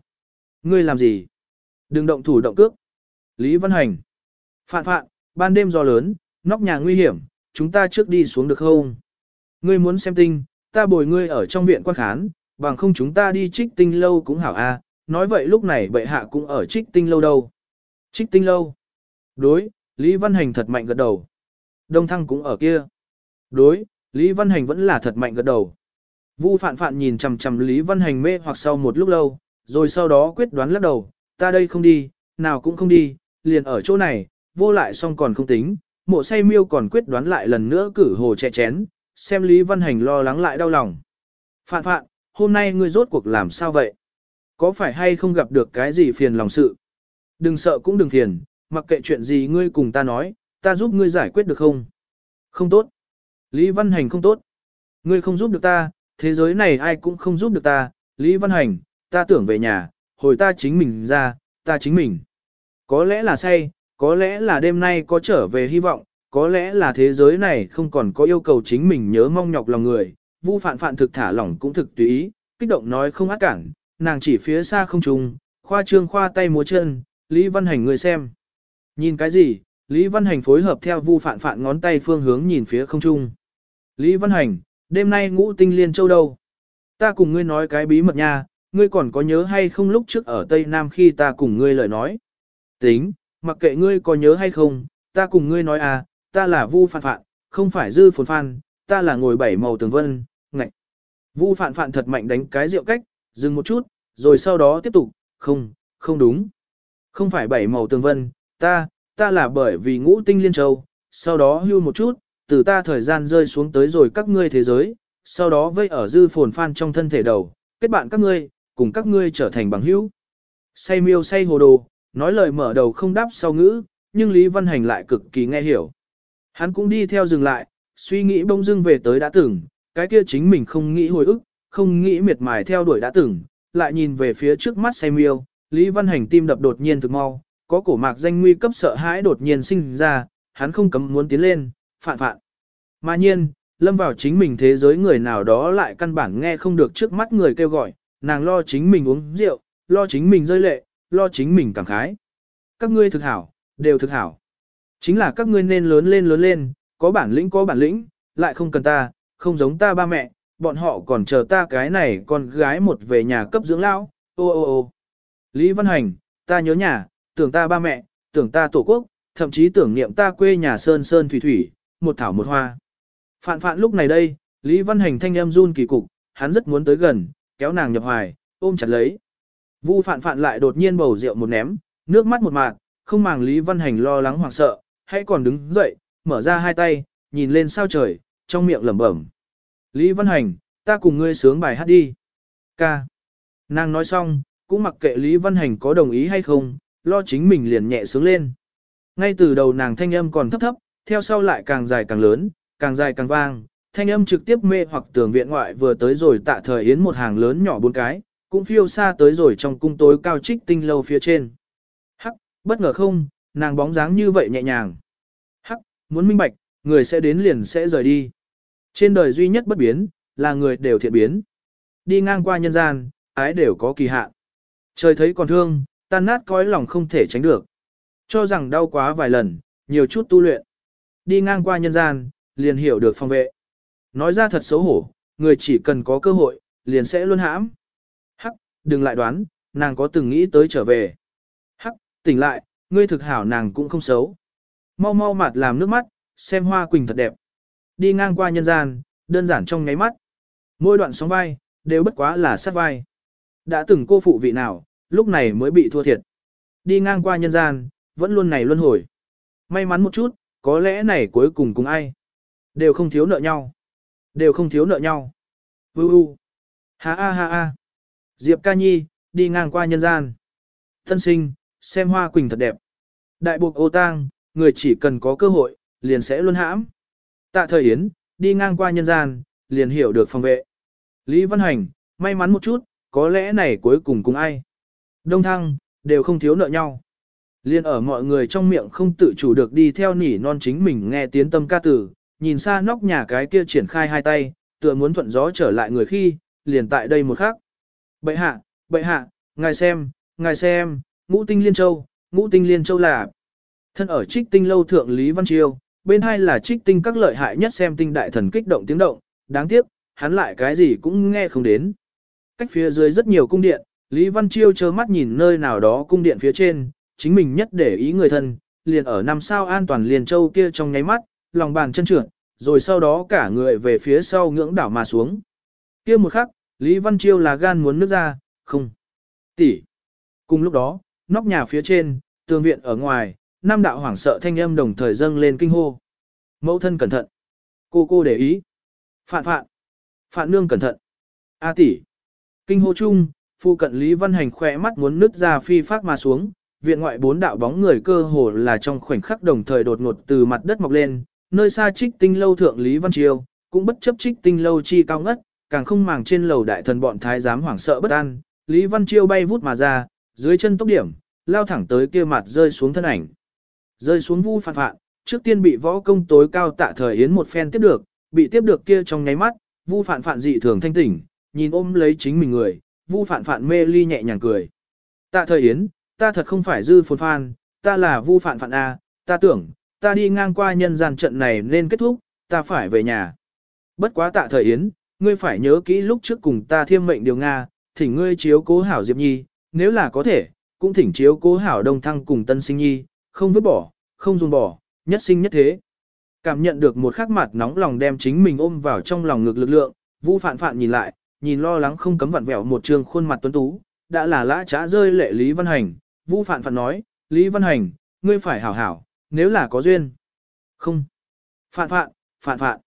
Ngươi làm gì? Đừng động thủ động cước. Lý Văn Hành. Phạn phạn, ban đêm gió lớn, nóc nhà nguy hiểm, chúng ta trước đi xuống được không? Ngươi muốn xem tinh, ta bồi ngươi ở trong viện quan khán, bằng không chúng ta đi trích tinh lâu cũng hảo a. nói vậy lúc này bệ hạ cũng ở trích tinh lâu đâu. Trích tinh lâu. Đối, Lý Văn Hành thật mạnh gật đầu. Đông Thăng cũng ở kia. Đối, Lý Văn Hành vẫn là thật mạnh gật đầu. Vu Phạn Phạn nhìn chằm chằm Lý Văn Hành mê hoặc sau một lúc lâu, rồi sau đó quyết đoán lắc đầu, ta đây không đi, nào cũng không đi, liền ở chỗ này, vô lại xong còn không tính, mộ say miêu còn quyết đoán lại lần nữa cử hồ trẻ chén, xem Lý Văn Hành lo lắng lại đau lòng. Phạn Phạn, hôm nay ngươi rốt cuộc làm sao vậy? Có phải hay không gặp được cái gì phiền lòng sự? Đừng sợ cũng đừng phiền, mặc kệ chuyện gì ngươi cùng ta nói, ta giúp ngươi giải quyết được không? Không tốt. Lý Văn Hành không tốt. Ngươi không giúp được ta, thế giới này ai cũng không giúp được ta. Lý Văn Hành, ta tưởng về nhà, hồi ta chính mình ra, ta chính mình. Có lẽ là say, có lẽ là đêm nay có trở về hy vọng, có lẽ là thế giới này không còn có yêu cầu chính mình nhớ mong nhọc lòng người. Vu phạn phạn thực thả lỏng cũng thực tùy ý, kích động nói không ác cản, nàng chỉ phía xa không trùng, khoa trương khoa tay múa chân, Lý Văn Hành người xem. Nhìn cái gì, Lý Văn Hành phối hợp theo vu phạn phạn ngón tay phương hướng nhìn phía không trung. Lý Văn Hành, đêm nay ngũ tinh liên châu đâu? Ta cùng ngươi nói cái bí mật nha, ngươi còn có nhớ hay không lúc trước ở Tây Nam khi ta cùng ngươi lời nói? Tính, mặc kệ ngươi có nhớ hay không, ta cùng ngươi nói à, ta là vu phạn phạn, không phải dư phồn phan, ta là ngồi bảy màu tường vân, ngạch. Vu phạn phạn thật mạnh đánh cái rượu cách, dừng một chút, rồi sau đó tiếp tục, không, không đúng. Không phải bảy màu tường vân, ta, ta là bởi vì ngũ tinh liên châu, sau đó hưu một chút, từ ta thời gian rơi xuống tới rồi các ngươi thế giới, sau đó vây ở dư phồn phan trong thân thể đầu, kết bạn các ngươi, cùng các ngươi trở thành bằng hữu. Say miêu say hồ đồ, nói lời mở đầu không đáp sau ngữ, nhưng Lý Văn Hành lại cực kỳ nghe hiểu. Hắn cũng đi theo dừng lại, suy nghĩ bông dưng về tới đã từng, cái kia chính mình không nghĩ hồi ức, không nghĩ miệt mài theo đuổi đã từng, lại nhìn về phía trước mắt say miêu, Lý Văn Hành tim đập đột nhiên thực mau, có cổ mạc danh nguy cấp sợ hãi đột nhiên sinh ra, hắn không cấm muốn tiến lên, phạn phạn. Mà nhiên, lâm vào chính mình thế giới người nào đó lại căn bản nghe không được trước mắt người kêu gọi, nàng lo chính mình uống rượu, lo chính mình rơi lệ, lo chính mình cảm khái. Các ngươi thực hảo, đều thực hảo. Chính là các ngươi nên lớn lên lớn lên, có bản lĩnh có bản lĩnh, lại không cần ta, không giống ta ba mẹ, bọn họ còn chờ ta cái này con gái một về nhà cấp dưỡng lão, Ô ô ô Lý Văn Hành, ta nhớ nhà, tưởng ta ba mẹ, tưởng ta tổ quốc, thậm chí tưởng niệm ta quê nhà sơn sơn thủy thủy, một thảo một hoa. Phạn phạn lúc này đây, Lý Văn Hành thanh em run kỳ cục, hắn rất muốn tới gần, kéo nàng nhập hoài, ôm chặt lấy. Vu phạn phạn lại đột nhiên bầu rượu một ném, nước mắt một mạt, không màng Lý Văn Hành lo lắng hoảng sợ, hãy còn đứng dậy, mở ra hai tay, nhìn lên sao trời, trong miệng lẩm bẩm. Lý Văn Hành, ta cùng ngươi sướng bài hát đi. Ca. Nàng nói xong, cũng mặc kệ Lý Văn Hành có đồng ý hay không, lo chính mình liền nhẹ sướng lên. Ngay từ đầu nàng thanh âm còn thấp thấp, theo sau lại càng dài càng lớn, càng dài càng vang, thanh âm trực tiếp mê hoặc tường viện ngoại vừa tới rồi tạ thời yến một hàng lớn nhỏ bốn cái, cũng phiêu xa tới rồi trong cung tối cao trích tinh lâu phía trên. Hắc, bất ngờ không, nàng bóng dáng như vậy nhẹ nhàng. Hắc, muốn minh bạch, người sẽ đến liền sẽ rời đi. Trên đời duy nhất bất biến, là người đều thiện biến. Đi ngang qua nhân gian, ái đều có kỳ hạn. Trời thấy còn thương, tan nát cõi lòng không thể tránh được. Cho rằng đau quá vài lần, nhiều chút tu luyện. Đi ngang qua nhân gian, liền hiểu được phòng vệ. Nói ra thật xấu hổ, người chỉ cần có cơ hội, liền sẽ luôn hãm. Hắc, đừng lại đoán, nàng có từng nghĩ tới trở về. Hắc, tỉnh lại, ngươi thực hảo nàng cũng không xấu. Mau mau mặt làm nước mắt, xem hoa quỳnh thật đẹp. Đi ngang qua nhân gian, đơn giản trong nháy mắt. Mỗi đoạn sóng vai, đều bất quá là sát vai. Đã từng cô phụ vị nào, lúc này mới bị thua thiệt. Đi ngang qua nhân gian, vẫn luôn này luân hồi. May mắn một chút, có lẽ này cuối cùng cùng ai. Đều không thiếu nợ nhau. Đều không thiếu nợ nhau. Vư u. Ha ha ha ha. Diệp ca nhi, đi ngang qua nhân gian. Thân sinh, xem hoa quỳnh thật đẹp. Đại buộc ô tang, người chỉ cần có cơ hội, liền sẽ luôn hãm. Tạ thời Yến, đi ngang qua nhân gian, liền hiểu được phòng vệ. Lý Văn Hành, may mắn một chút, có lẽ này cuối cùng cùng ai. Đông Thăng, đều không thiếu nợ nhau. Liên ở mọi người trong miệng không tự chủ được đi theo nỉ non chính mình nghe tiếng tâm ca tử, nhìn xa nóc nhà cái kia triển khai hai tay, tựa muốn thuận gió trở lại người khi, liền tại đây một khắc. Bệ hạ, bệ hạ, ngài xem, ngài xem, ngũ tinh liên châu, ngũ tinh liên châu là thân ở trích tinh lâu thượng Lý Văn Chiêu, bên hai là trích tinh các lợi hại nhất xem tinh đại thần kích động tiếng động, đáng tiếc, hắn lại cái gì cũng nghe không đến. Cách phía dưới rất nhiều cung điện, Lý Văn Chiêu chơ mắt nhìn nơi nào đó cung điện phía trên, chính mình nhất để ý người thân, liền ở năm sao an toàn liền châu kia trong nháy mắt, lòng bàn chân trượt, rồi sau đó cả người về phía sau ngưỡng đảo mà xuống. Kia một khắc, Lý Văn Chiêu là gan muốn nước ra, không. Tỷ. Cùng lúc đó, nóc nhà phía trên, tường viện ở ngoài, nam đạo hoảng sợ thanh âm đồng thời dâng lên kinh hô. Mẫu thân cẩn thận. Cô cô để ý. Phạn phạn. Phạn nương cẩn thận. A tỷ. Kinh hô chung, phu cận Lý Văn Hành khỏe mắt muốn nứt ra phi phát mà xuống, viện ngoại bốn đạo bóng người cơ hồ là trong khoảnh khắc đồng thời đột ngột từ mặt đất mọc lên, nơi xa trích tinh lâu thượng Lý Văn triều cũng bất chấp trích tinh lâu chi cao ngất, càng không màng trên lầu đại thần bọn thái giám hoảng sợ bất an, Lý Văn Chiêu bay vút mà ra, dưới chân tốc điểm, lao thẳng tới kia mặt rơi xuống thân ảnh. Rơi xuống vu phạn phạn, trước tiên bị võ công tối cao tạ thời yến một phen tiếp được, bị tiếp được kia trong nháy mắt, vu phạn phạn dị thường thanh tỉnh, nhìn ôm lấy chính mình người, vu phạn phạn mê ly nhẹ nhàng cười. Tạ thời yến, ta thật không phải dư phồn phan, ta là vu phạn phạn A, ta tưởng, ta đi ngang qua nhân gian trận này nên kết thúc, ta phải về nhà. Bất quá tạ thời yến, ngươi phải nhớ kỹ lúc trước cùng ta thiêm mệnh điều Nga, thỉnh ngươi chiếu cố hảo Diệp Nhi, nếu là có thể, cũng thỉnh chiếu cố hảo Đông Thăng cùng Tân Sinh Nhi, không vứt bỏ, không dùng bỏ, nhất sinh nhất thế. Cảm nhận được một khắc mặt nóng lòng đem chính mình ôm vào trong lòng ngực lực lượng, Vu Phạn Phạn nhìn lại, nhìn lo lắng không cấm vặn vẹo một trường khuôn mặt tuấn tú, đã là lã trá rơi lệ Lý Văn Hành, Vu Phạn Phạn nói, Lý Văn Hành, ngươi phải hảo hảo, nếu là có duyên. Không. Phạn Phạn, Phạn Phạn.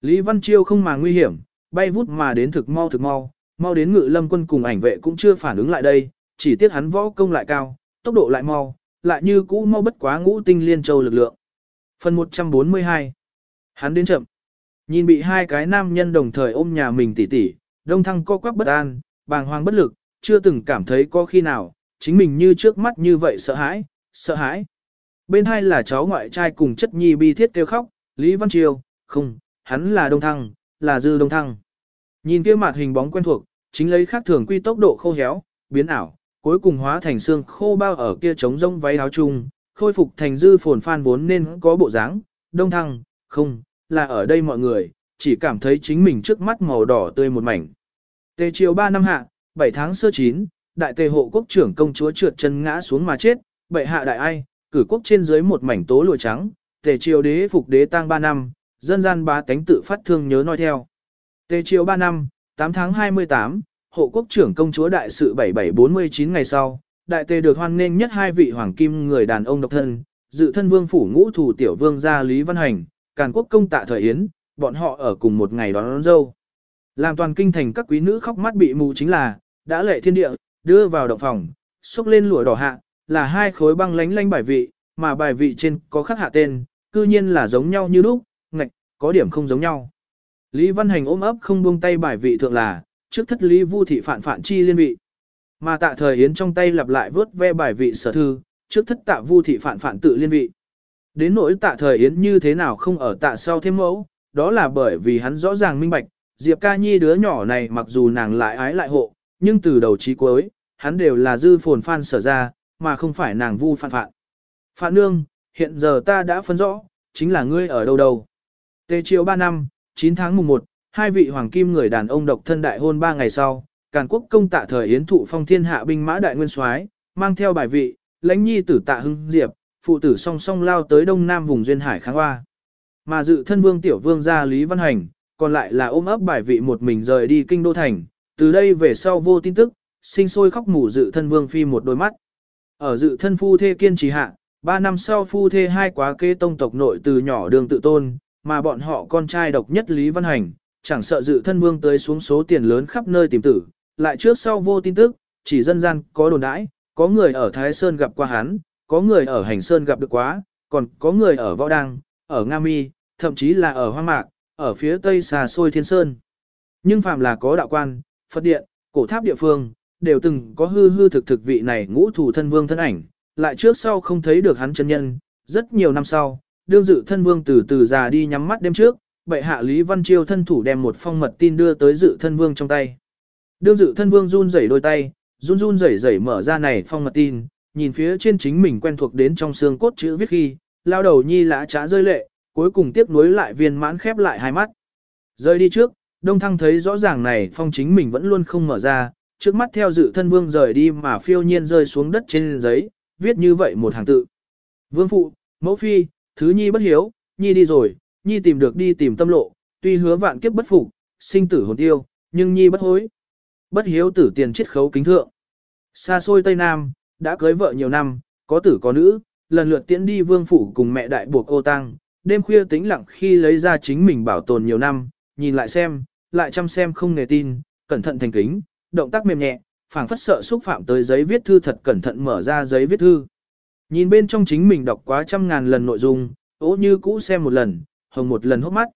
Lý Văn Chiêu không mà nguy hiểm, bay vút mà đến thực mau thực mau, mau đến ngự lâm quân cùng ảnh vệ cũng chưa phản ứng lại đây, chỉ tiếc hắn võ công lại cao, tốc độ lại mau, lại như cũ mau bất quá ngũ tinh liên châu lực lượng. Phần 142 Hắn đến chậm. Nhìn bị hai cái nam nhân đồng thời ôm nhà mình tỉ tỉ, đông thăng co quắp bất an, bàng hoàng bất lực, chưa từng cảm thấy có khi nào, chính mình như trước mắt như vậy sợ hãi, sợ hãi. Bên hai là cháu ngoại trai cùng chất nhi bi thiết kêu khóc, Lý Văn Triều, không, hắn là đông thăng, là dư đông thăng. Nhìn kia mặt hình bóng quen thuộc, chính lấy khác thường quy tốc độ khô héo, biến ảo, cuối cùng hóa thành xương khô bao ở kia trống rông váy áo chung, khôi phục thành dư phồn phan vốn nên có bộ dáng, đông thăng, không, là ở đây mọi người, chỉ cảm thấy chính mình trước mắt màu đỏ tươi một mảnh. Tề chiều 3 năm hạ, 7 tháng sơ chín, đại tề hộ quốc trưởng công chúa trượt chân ngã xuống mà chết, bệ hạ đại ai, cử quốc trên dưới một mảnh tố lụa trắng, tề triều đế phục đế tang 3 năm, dân gian bá tánh tự phát thương nhớ nói theo. Tề triều 3 năm, 8 tháng 28, hộ quốc trưởng công chúa đại sự 7749 ngày sau, đại tề được hoan nghênh nhất hai vị hoàng kim người đàn ông độc thân, dự thân vương phủ ngũ thủ tiểu vương gia Lý Văn Hành, càn quốc công tạ thời yến, bọn họ ở cùng một ngày đón, đón dâu. Làm toàn kinh thành các quý nữ khóc mắt bị mù chính là, đã lệ thiên địa, đưa vào động phòng, xúc lên lụa đỏ hạ, là hai khối băng lánh lánh bài vị, mà bài vị trên có khắc hạ tên, cư nhiên là giống nhau như lúc, ngạch, có điểm không giống nhau. Lý Văn Hành ôm ấp không buông tay bài vị thượng là, trước thất lý vu thị phản phản chi liên vị. Mà tạ thời yến trong tay lặp lại vớt ve bài vị sở thư, trước thất tạ vu thị phản phản tự liên vị. Đến nỗi tạ thời yến như thế nào không ở tạ sau thêm mẫu, đó là bởi vì hắn rõ ràng minh bạch, Diệp ca nhi đứa nhỏ này mặc dù nàng lại ái lại hộ, nhưng từ đầu chí cuối, hắn đều là dư phồn phan sở ra, mà không phải nàng vu phản phản. Phản nương, hiện giờ ta đã phân rõ, chính là ngươi ở đâu đâu. Tề chiều 3 năm, 9 tháng mùng 1, hai vị hoàng kim người đàn ông độc thân đại hôn ba ngày sau, Càn quốc công tạ thời yến thụ phong thiên hạ binh mã đại nguyên soái, mang theo bài vị, lãnh nhi tử tạ hưng diệp, phụ tử song song lao tới đông nam vùng duyên hải kháng hoa. Mà dự thân vương tiểu vương gia Lý Văn Hành, còn lại là ôm ấp bài vị một mình rời đi kinh đô thành, từ đây về sau vô tin tức, sinh sôi khóc mù dự thân vương phi một đôi mắt. Ở dự thân phu thê kiên trì hạ, ba năm sau phu thê hai quá kế tông tộc nội từ nhỏ đường tự tôn, mà bọn họ con trai độc nhất Lý Văn Hành, chẳng sợ dự thân vương tới xuống số tiền lớn khắp nơi tìm tử, lại trước sau vô tin tức, chỉ dân gian có đồn đãi, có người ở Thái Sơn gặp qua hắn, có người ở Hành Sơn gặp được quá, còn có người ở Võ Đăng, ở Nga Mi, thậm chí là ở Hoang Mạc, ở phía tây xà xôi Thiên Sơn. Nhưng phàm là có đạo quan, Phật điện, cổ tháp địa phương, đều từng có hư hư thực thực vị này ngũ thủ thân vương thân ảnh, lại trước sau không thấy được hắn chân nhân, rất nhiều năm sau, đương dự thân vương từ từ già đi nhắm mắt đêm trước, bệ hạ Lý Văn Chiêu thân thủ đem một phong mật tin đưa tới dự thân vương trong tay. Đương dự thân vương run rẩy đôi tay, run run rẩy rẩy mở ra này phong mật tin, nhìn phía trên chính mình quen thuộc đến trong xương cốt chữ viết khi, lao đầu nhi lã trá rơi lệ, cuối cùng tiếp nối lại viên mãn khép lại hai mắt. Rơi đi trước, Đông Thăng thấy rõ ràng này phong chính mình vẫn luôn không mở ra, trước mắt theo dự thân vương rời đi mà phiêu nhiên rơi xuống đất trên giấy, viết như vậy một hàng tự. Vương phụ, mẫu phi, thứ nhi bất hiếu, nhi đi rồi, nhi tìm được đi tìm tâm lộ, tuy hứa vạn kiếp bất phục, sinh tử hồn tiêu, nhưng nhi bất hối. Bất hiếu tử tiền chiết khấu kính thượng. Xa xôi Tây Nam, đã cưới vợ nhiều năm, có tử có nữ, lần lượt tiễn đi vương phủ cùng mẹ đại buộc ô tăng, đêm khuya tĩnh lặng khi lấy ra chính mình bảo tồn nhiều năm, nhìn lại xem, lại chăm xem không nề tin, cẩn thận thành kính, động tác mềm nhẹ, phảng phất sợ xúc phạm tới giấy viết thư thật cẩn thận mở ra giấy viết thư. Nhìn bên trong chính mình đọc quá trăm ngàn lần nội dung, ố như cũ xem một lần, hồng một lần hốc mắt.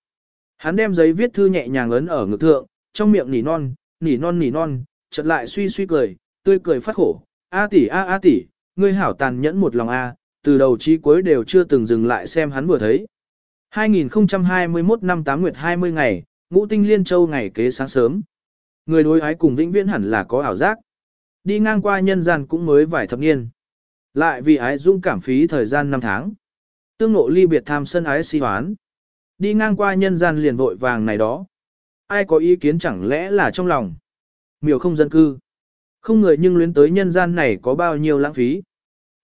Hắn đem giấy viết thư nhẹ nhàng ấn ở ngực thượng, trong miệng nỉ non, nỉ non nỉ non, chợt lại suy suy cười, tươi cười phát khổ. A tỷ a a tỷ, ngươi hảo tàn nhẫn một lòng a, từ đầu chí cuối đều chưa từng dừng lại xem hắn vừa thấy. 2021 năm 8 nguyệt 20 ngày, ngũ tinh liên châu ngày kế sáng sớm. Người đối ái cùng vĩnh viễn hẳn là có ảo giác. Đi ngang qua nhân gian cũng mới vài thập niên. Lại vì ái dung cảm phí thời gian năm tháng. Tương ngộ ly biệt tham sân ái si hoán. Đi ngang qua nhân gian liền vội vàng này đó. Ai có ý kiến chẳng lẽ là trong lòng. Miều không dân cư. Không người nhưng luyến tới nhân gian này có bao nhiêu lãng phí.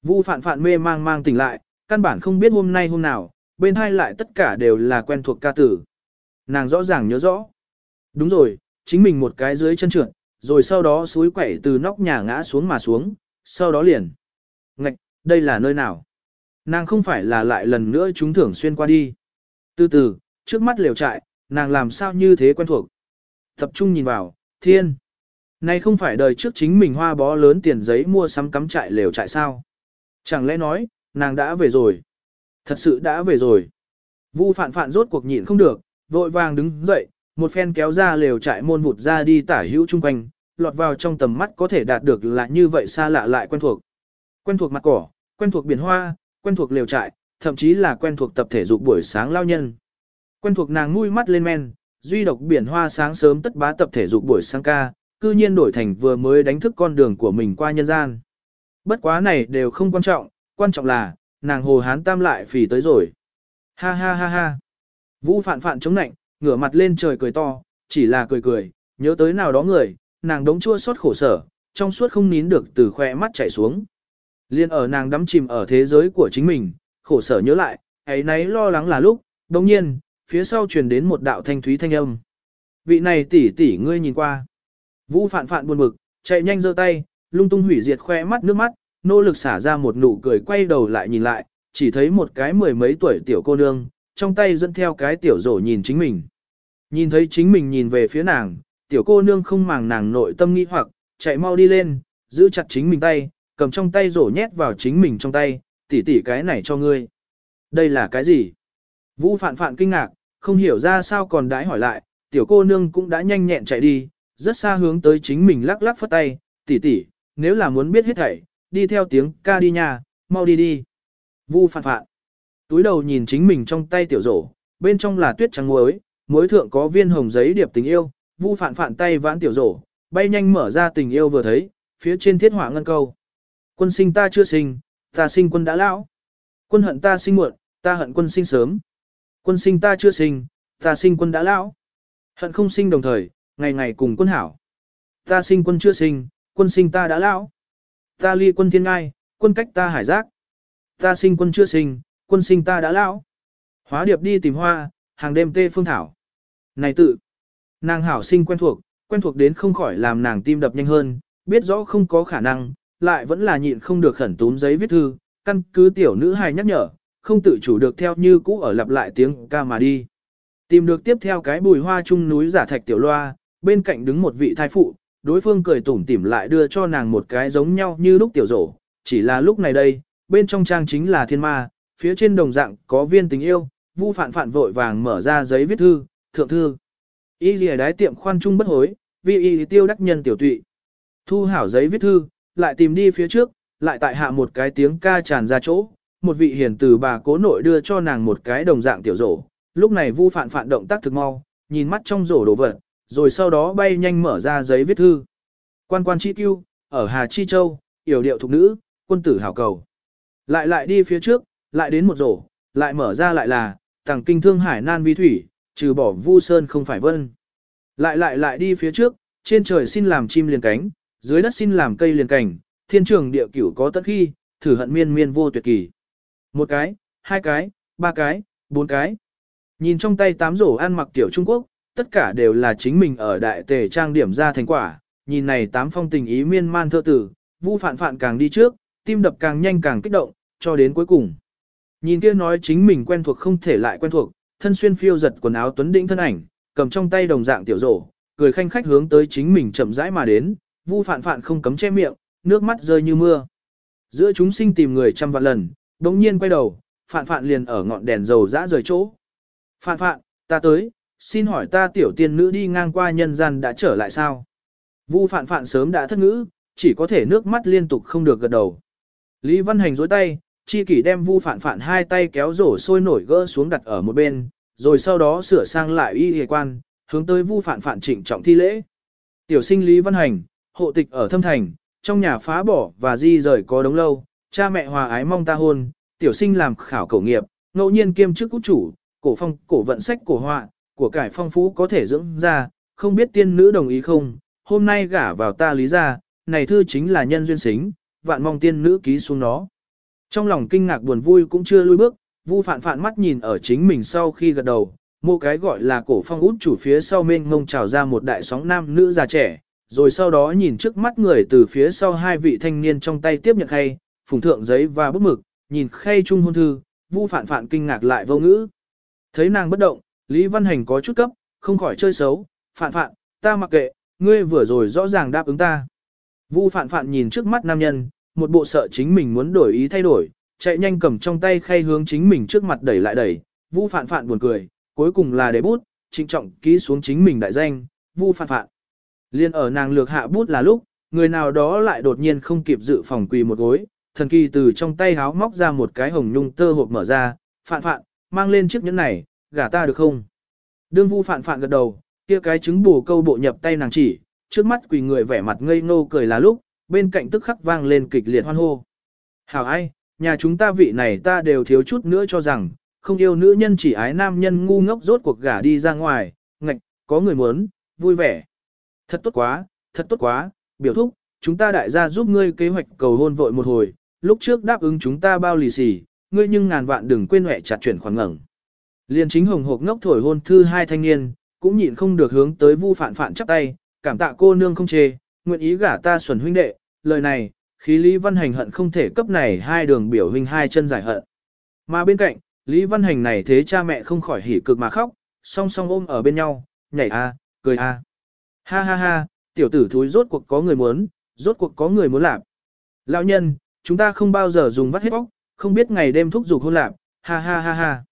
Vu phạn phạn mê mang mang tỉnh lại, căn bản không biết hôm nay hôm nào, bên hai lại tất cả đều là quen thuộc ca tử. Nàng rõ ràng nhớ rõ. Đúng rồi, chính mình một cái dưới chân trượt, rồi sau đó suối quẩy từ nóc nhà ngã xuống mà xuống, sau đó liền. Ngạch, đây là nơi nào? Nàng không phải là lại lần nữa chúng thưởng xuyên qua đi. Từ từ, trước mắt liều trại, nàng làm sao như thế quen thuộc. Tập trung nhìn vào, thiên. Này không phải đời trước chính mình hoa bó lớn tiền giấy mua sắm cắm trại lều trại sao? Chẳng lẽ nói, nàng đã về rồi? Thật sự đã về rồi. Vu phạn phạn rốt cuộc nhịn không được, vội vàng đứng dậy, một phen kéo ra lều trại môn vụt ra đi tả hữu chung quanh, lọt vào trong tầm mắt có thể đạt được là như vậy xa lạ lại quen thuộc. Quen thuộc mặt cỏ, quen thuộc biển hoa, quen thuộc lều trại, thậm chí là quen thuộc tập thể dục buổi sáng lao nhân. Quen thuộc nàng nuôi mắt lên men, duy độc biển hoa sáng sớm tất bá tập thể dục buổi sáng ca, cư nhiên đổi thành vừa mới đánh thức con đường của mình qua nhân gian. Bất quá này đều không quan trọng, quan trọng là, nàng hồ hán tam lại phì tới rồi. Ha ha ha ha. Vũ phạn phạn chống nạnh, ngửa mặt lên trời cười to, chỉ là cười cười, nhớ tới nào đó người, nàng đống chua xót khổ sở, trong suốt không nín được từ khoe mắt chảy xuống. Liên ở nàng đắm chìm ở thế giới của chính mình, khổ sở nhớ lại, ấy nấy lo lắng là lúc, đồng nhiên, phía sau truyền đến một đạo thanh thúy thanh âm. Vị này tỷ tỷ ngươi nhìn qua. Vũ phạn phạn buồn bực, chạy nhanh giơ tay, lung tung hủy diệt khoe mắt nước mắt, nỗ lực xả ra một nụ cười quay đầu lại nhìn lại, chỉ thấy một cái mười mấy tuổi tiểu cô nương, trong tay dẫn theo cái tiểu rổ nhìn chính mình. Nhìn thấy chính mình nhìn về phía nàng, tiểu cô nương không màng nàng nội tâm nghi hoặc, chạy mau đi lên, giữ chặt chính mình tay, cầm trong tay rổ nhét vào chính mình trong tay, tỷ tỷ cái này cho ngươi. Đây là cái gì? Vũ phạn phạn kinh ngạc, không hiểu ra sao còn đãi hỏi lại, tiểu cô nương cũng đã nhanh nhẹn chạy đi, rất xa hướng tới chính mình lắc lắc phất tay, tỷ tỷ, nếu là muốn biết hết thảy, đi theo tiếng ca đi nhà, mau đi đi. Vu phạn phạn, túi đầu nhìn chính mình trong tay tiểu rổ, bên trong là tuyết trắng muối, muối thượng có viên hồng giấy điệp tình yêu, vu phạn phạn tay vãn tiểu rổ, bay nhanh mở ra tình yêu vừa thấy, phía trên thiết họa ngân câu. Quân sinh ta chưa sinh, ta sinh quân đã lão. Quân hận ta sinh muộn, ta hận quân sinh sớm. Quân sinh ta chưa sinh, ta sinh quân đã lão. Hận không sinh đồng thời, ngày ngày cùng quân hảo. Ta sinh quân chưa sinh, quân sinh ta đã lão. Ta ly quân thiên ngai, quân cách ta hải giác. Ta sinh quân chưa sinh, quân sinh ta đã lão. Hóa điệp đi tìm hoa, hàng đêm tê phương thảo. Này tự, nàng hảo sinh quen thuộc, quen thuộc đến không khỏi làm nàng tim đập nhanh hơn, biết rõ không có khả năng, lại vẫn là nhịn không được khẩn túm giấy viết thư, căn cứ tiểu nữ hài nhắc nhở, không tự chủ được theo như cũ ở lặp lại tiếng ca mà đi. Tìm được tiếp theo cái bùi hoa chung núi giả thạch tiểu loa, bên cạnh đứng một vị thai phụ, đối phương cười tủm tỉm lại đưa cho nàng một cái giống nhau như lúc tiểu rổ, chỉ là lúc này đây, bên trong trang chính là thiên ma, phía trên đồng dạng có viên tình yêu, vu phạn phạn vội vàng mở ra giấy viết thư, thượng thư. Y lìa đái tiệm khoan trung bất hối, vì y tiêu đắc nhân tiểu tụy. Thu hảo giấy viết thư, lại tìm đi phía trước, lại tại hạ một cái tiếng ca tràn ra chỗ, một vị hiền từ bà cố nội đưa cho nàng một cái đồng dạng tiểu rổ. Lúc này vu phạn phạn động tác thực mau, nhìn mắt trong rổ đồ vật, rồi sau đó bay nhanh mở ra giấy viết thư. Quan quan chi tiêu, ở Hà Chi Châu, yểu điệu thục nữ, quân tử hảo cầu. Lại lại đi phía trước, lại đến một rổ, lại mở ra lại là, tàng kinh thương hải nan vi thủy, trừ bỏ vu sơn không phải vân. Lại lại lại đi phía trước, trên trời xin làm chim liền cánh, dưới đất xin làm cây liền cảnh, thiên trường địa cửu có tất khi, thử hận miên miên vô tuyệt kỳ. Một cái, hai cái, ba cái, bốn cái. Nhìn trong tay tám rổ ăn mặc tiểu Trung Quốc, tất cả đều là chính mình ở đại tề trang điểm ra thành quả. Nhìn này tám phong tình ý miên man thơ tử, vu phạn phạn càng đi trước, tim đập càng nhanh càng kích động, cho đến cuối cùng. Nhìn kia nói chính mình quen thuộc không thể lại quen thuộc, thân xuyên phiêu giật quần áo tuấn đĩnh thân ảnh, cầm trong tay đồng dạng tiểu rổ, cười khanh khách hướng tới chính mình chậm rãi mà đến, vu phạn phạn không cấm che miệng, nước mắt rơi như mưa. Giữa chúng sinh tìm người trăm vạn lần, đống nhiên quay đầu, phạn phạn liền ở ngọn đèn dầu dã rời chỗ. Phạn phạn, ta tới, xin hỏi ta tiểu tiên nữ đi ngang qua nhân gian đã trở lại sao? Vu phạn phạn sớm đã thất ngữ, chỉ có thể nước mắt liên tục không được gật đầu. Lý Văn Hành dối tay, chi kỷ đem vu phạn phạn hai tay kéo rổ sôi nổi gỡ xuống đặt ở một bên, rồi sau đó sửa sang lại y hề quan, hướng tới vu phạn phạn trịnh trọng thi lễ. Tiểu sinh Lý Văn Hành, hộ tịch ở thâm thành, trong nhà phá bỏ và di rời có đống lâu, cha mẹ hòa ái mong ta hôn, tiểu sinh làm khảo cầu nghiệp, ngẫu nhiên kiêm chức cũ chủ, cổ phong, cổ vận sách cổ họa, của cải phong phú có thể dưỡng ra, không biết tiên nữ đồng ý không, hôm nay gả vào ta lý ra, này thư chính là nhân duyên xính, vạn mong tiên nữ ký xuống nó. Trong lòng kinh ngạc buồn vui cũng chưa lui bước, vu phạn phạn mắt nhìn ở chính mình sau khi gật đầu, một cái gọi là cổ phong út chủ phía sau mênh mông trào ra một đại sóng nam nữ già trẻ, rồi sau đó nhìn trước mắt người từ phía sau hai vị thanh niên trong tay tiếp nhận khay, phùng thượng giấy và bút mực, nhìn khay chung hôn thư, vu phản phản kinh ngạc lại vô ngữ. Thấy nàng bất động, Lý Văn Hành có chút cấp, không khỏi chơi xấu, phản phản, ta mặc kệ, ngươi vừa rồi rõ ràng đáp ứng ta. Vu phản phản nhìn trước mắt nam nhân, một bộ sợ chính mình muốn đổi ý thay đổi, chạy nhanh cầm trong tay khay hướng chính mình trước mặt đẩy lại đẩy, Vu phản phản buồn cười, cuối cùng là để bút, trịnh trọng ký xuống chính mình đại danh, Vu phản phản. Liên ở nàng lược hạ bút là lúc, người nào đó lại đột nhiên không kịp dự phòng quỳ một gối, thần kỳ từ trong tay háo móc ra một cái hồng nhung tơ hộp mở ra, phạn phạn, mang lên chiếc nhẫn này, gả ta được không? Đương vu phạn phạn gật đầu, kia cái trứng bù câu bộ nhập tay nàng chỉ, trước mắt quỳ người vẻ mặt ngây ngô cười là lúc, bên cạnh tức khắc vang lên kịch liệt hoan hô. Hảo ai, nhà chúng ta vị này ta đều thiếu chút nữa cho rằng, không yêu nữ nhân chỉ ái nam nhân ngu ngốc rốt cuộc gả đi ra ngoài, ngạch, có người muốn, vui vẻ. Thật tốt quá, thật tốt quá, biểu thúc, chúng ta đại gia giúp ngươi kế hoạch cầu hôn vội một hồi, lúc trước đáp ứng chúng ta bao lì xì, ngươi nhưng ngàn vạn đừng quên hẹ chặt chuyển khoản ngẩng. Liên chính hồng hộc ngốc thổi hôn thư hai thanh niên, cũng nhịn không được hướng tới vu phản phản chắp tay, cảm tạ cô nương không chê, nguyện ý gả ta xuẩn huynh đệ, lời này, khí Lý Văn Hành hận không thể cấp này hai đường biểu huynh hai chân giải hận. Mà bên cạnh, Lý Văn Hành này thế cha mẹ không khỏi hỉ cực mà khóc, song song ôm ở bên nhau, nhảy a, cười a. Ha ha ha, tiểu tử thúi rốt cuộc có người muốn, rốt cuộc có người muốn làm. Lão nhân, chúng ta không bao giờ dùng vắt hết bóc, không biết ngày đêm thúc giục hôn lạc, ha ha ha ha.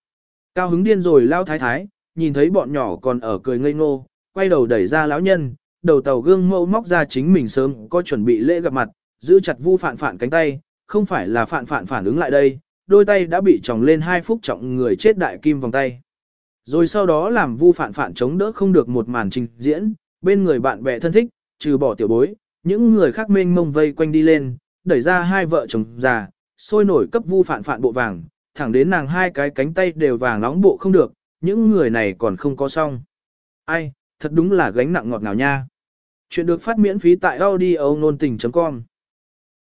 Cao hứng điên rồi lao thái thái, nhìn thấy bọn nhỏ còn ở cười ngây ngô, quay đầu đẩy ra lão nhân, đầu tàu gương mẫu móc ra chính mình sớm có chuẩn bị lễ gặp mặt, giữ chặt vu phạn phạn cánh tay, không phải là phạn phạn phản ứng lại đây, đôi tay đã bị tròng lên hai phút trọng người chết đại kim vòng tay. Rồi sau đó làm vu phạn phạn chống đỡ không được một màn trình diễn, bên người bạn bè thân thích, trừ bỏ tiểu bối, những người khác mênh mông vây quanh đi lên, đẩy ra hai vợ chồng già, sôi nổi cấp vu phản phản bộ vàng, thẳng đến nàng hai cái cánh tay đều vàng nóng bộ không được, những người này còn không có xong. Ai, thật đúng là gánh nặng ngọt ngào nha. Chuyện được phát miễn phí tại audio nôn tình.com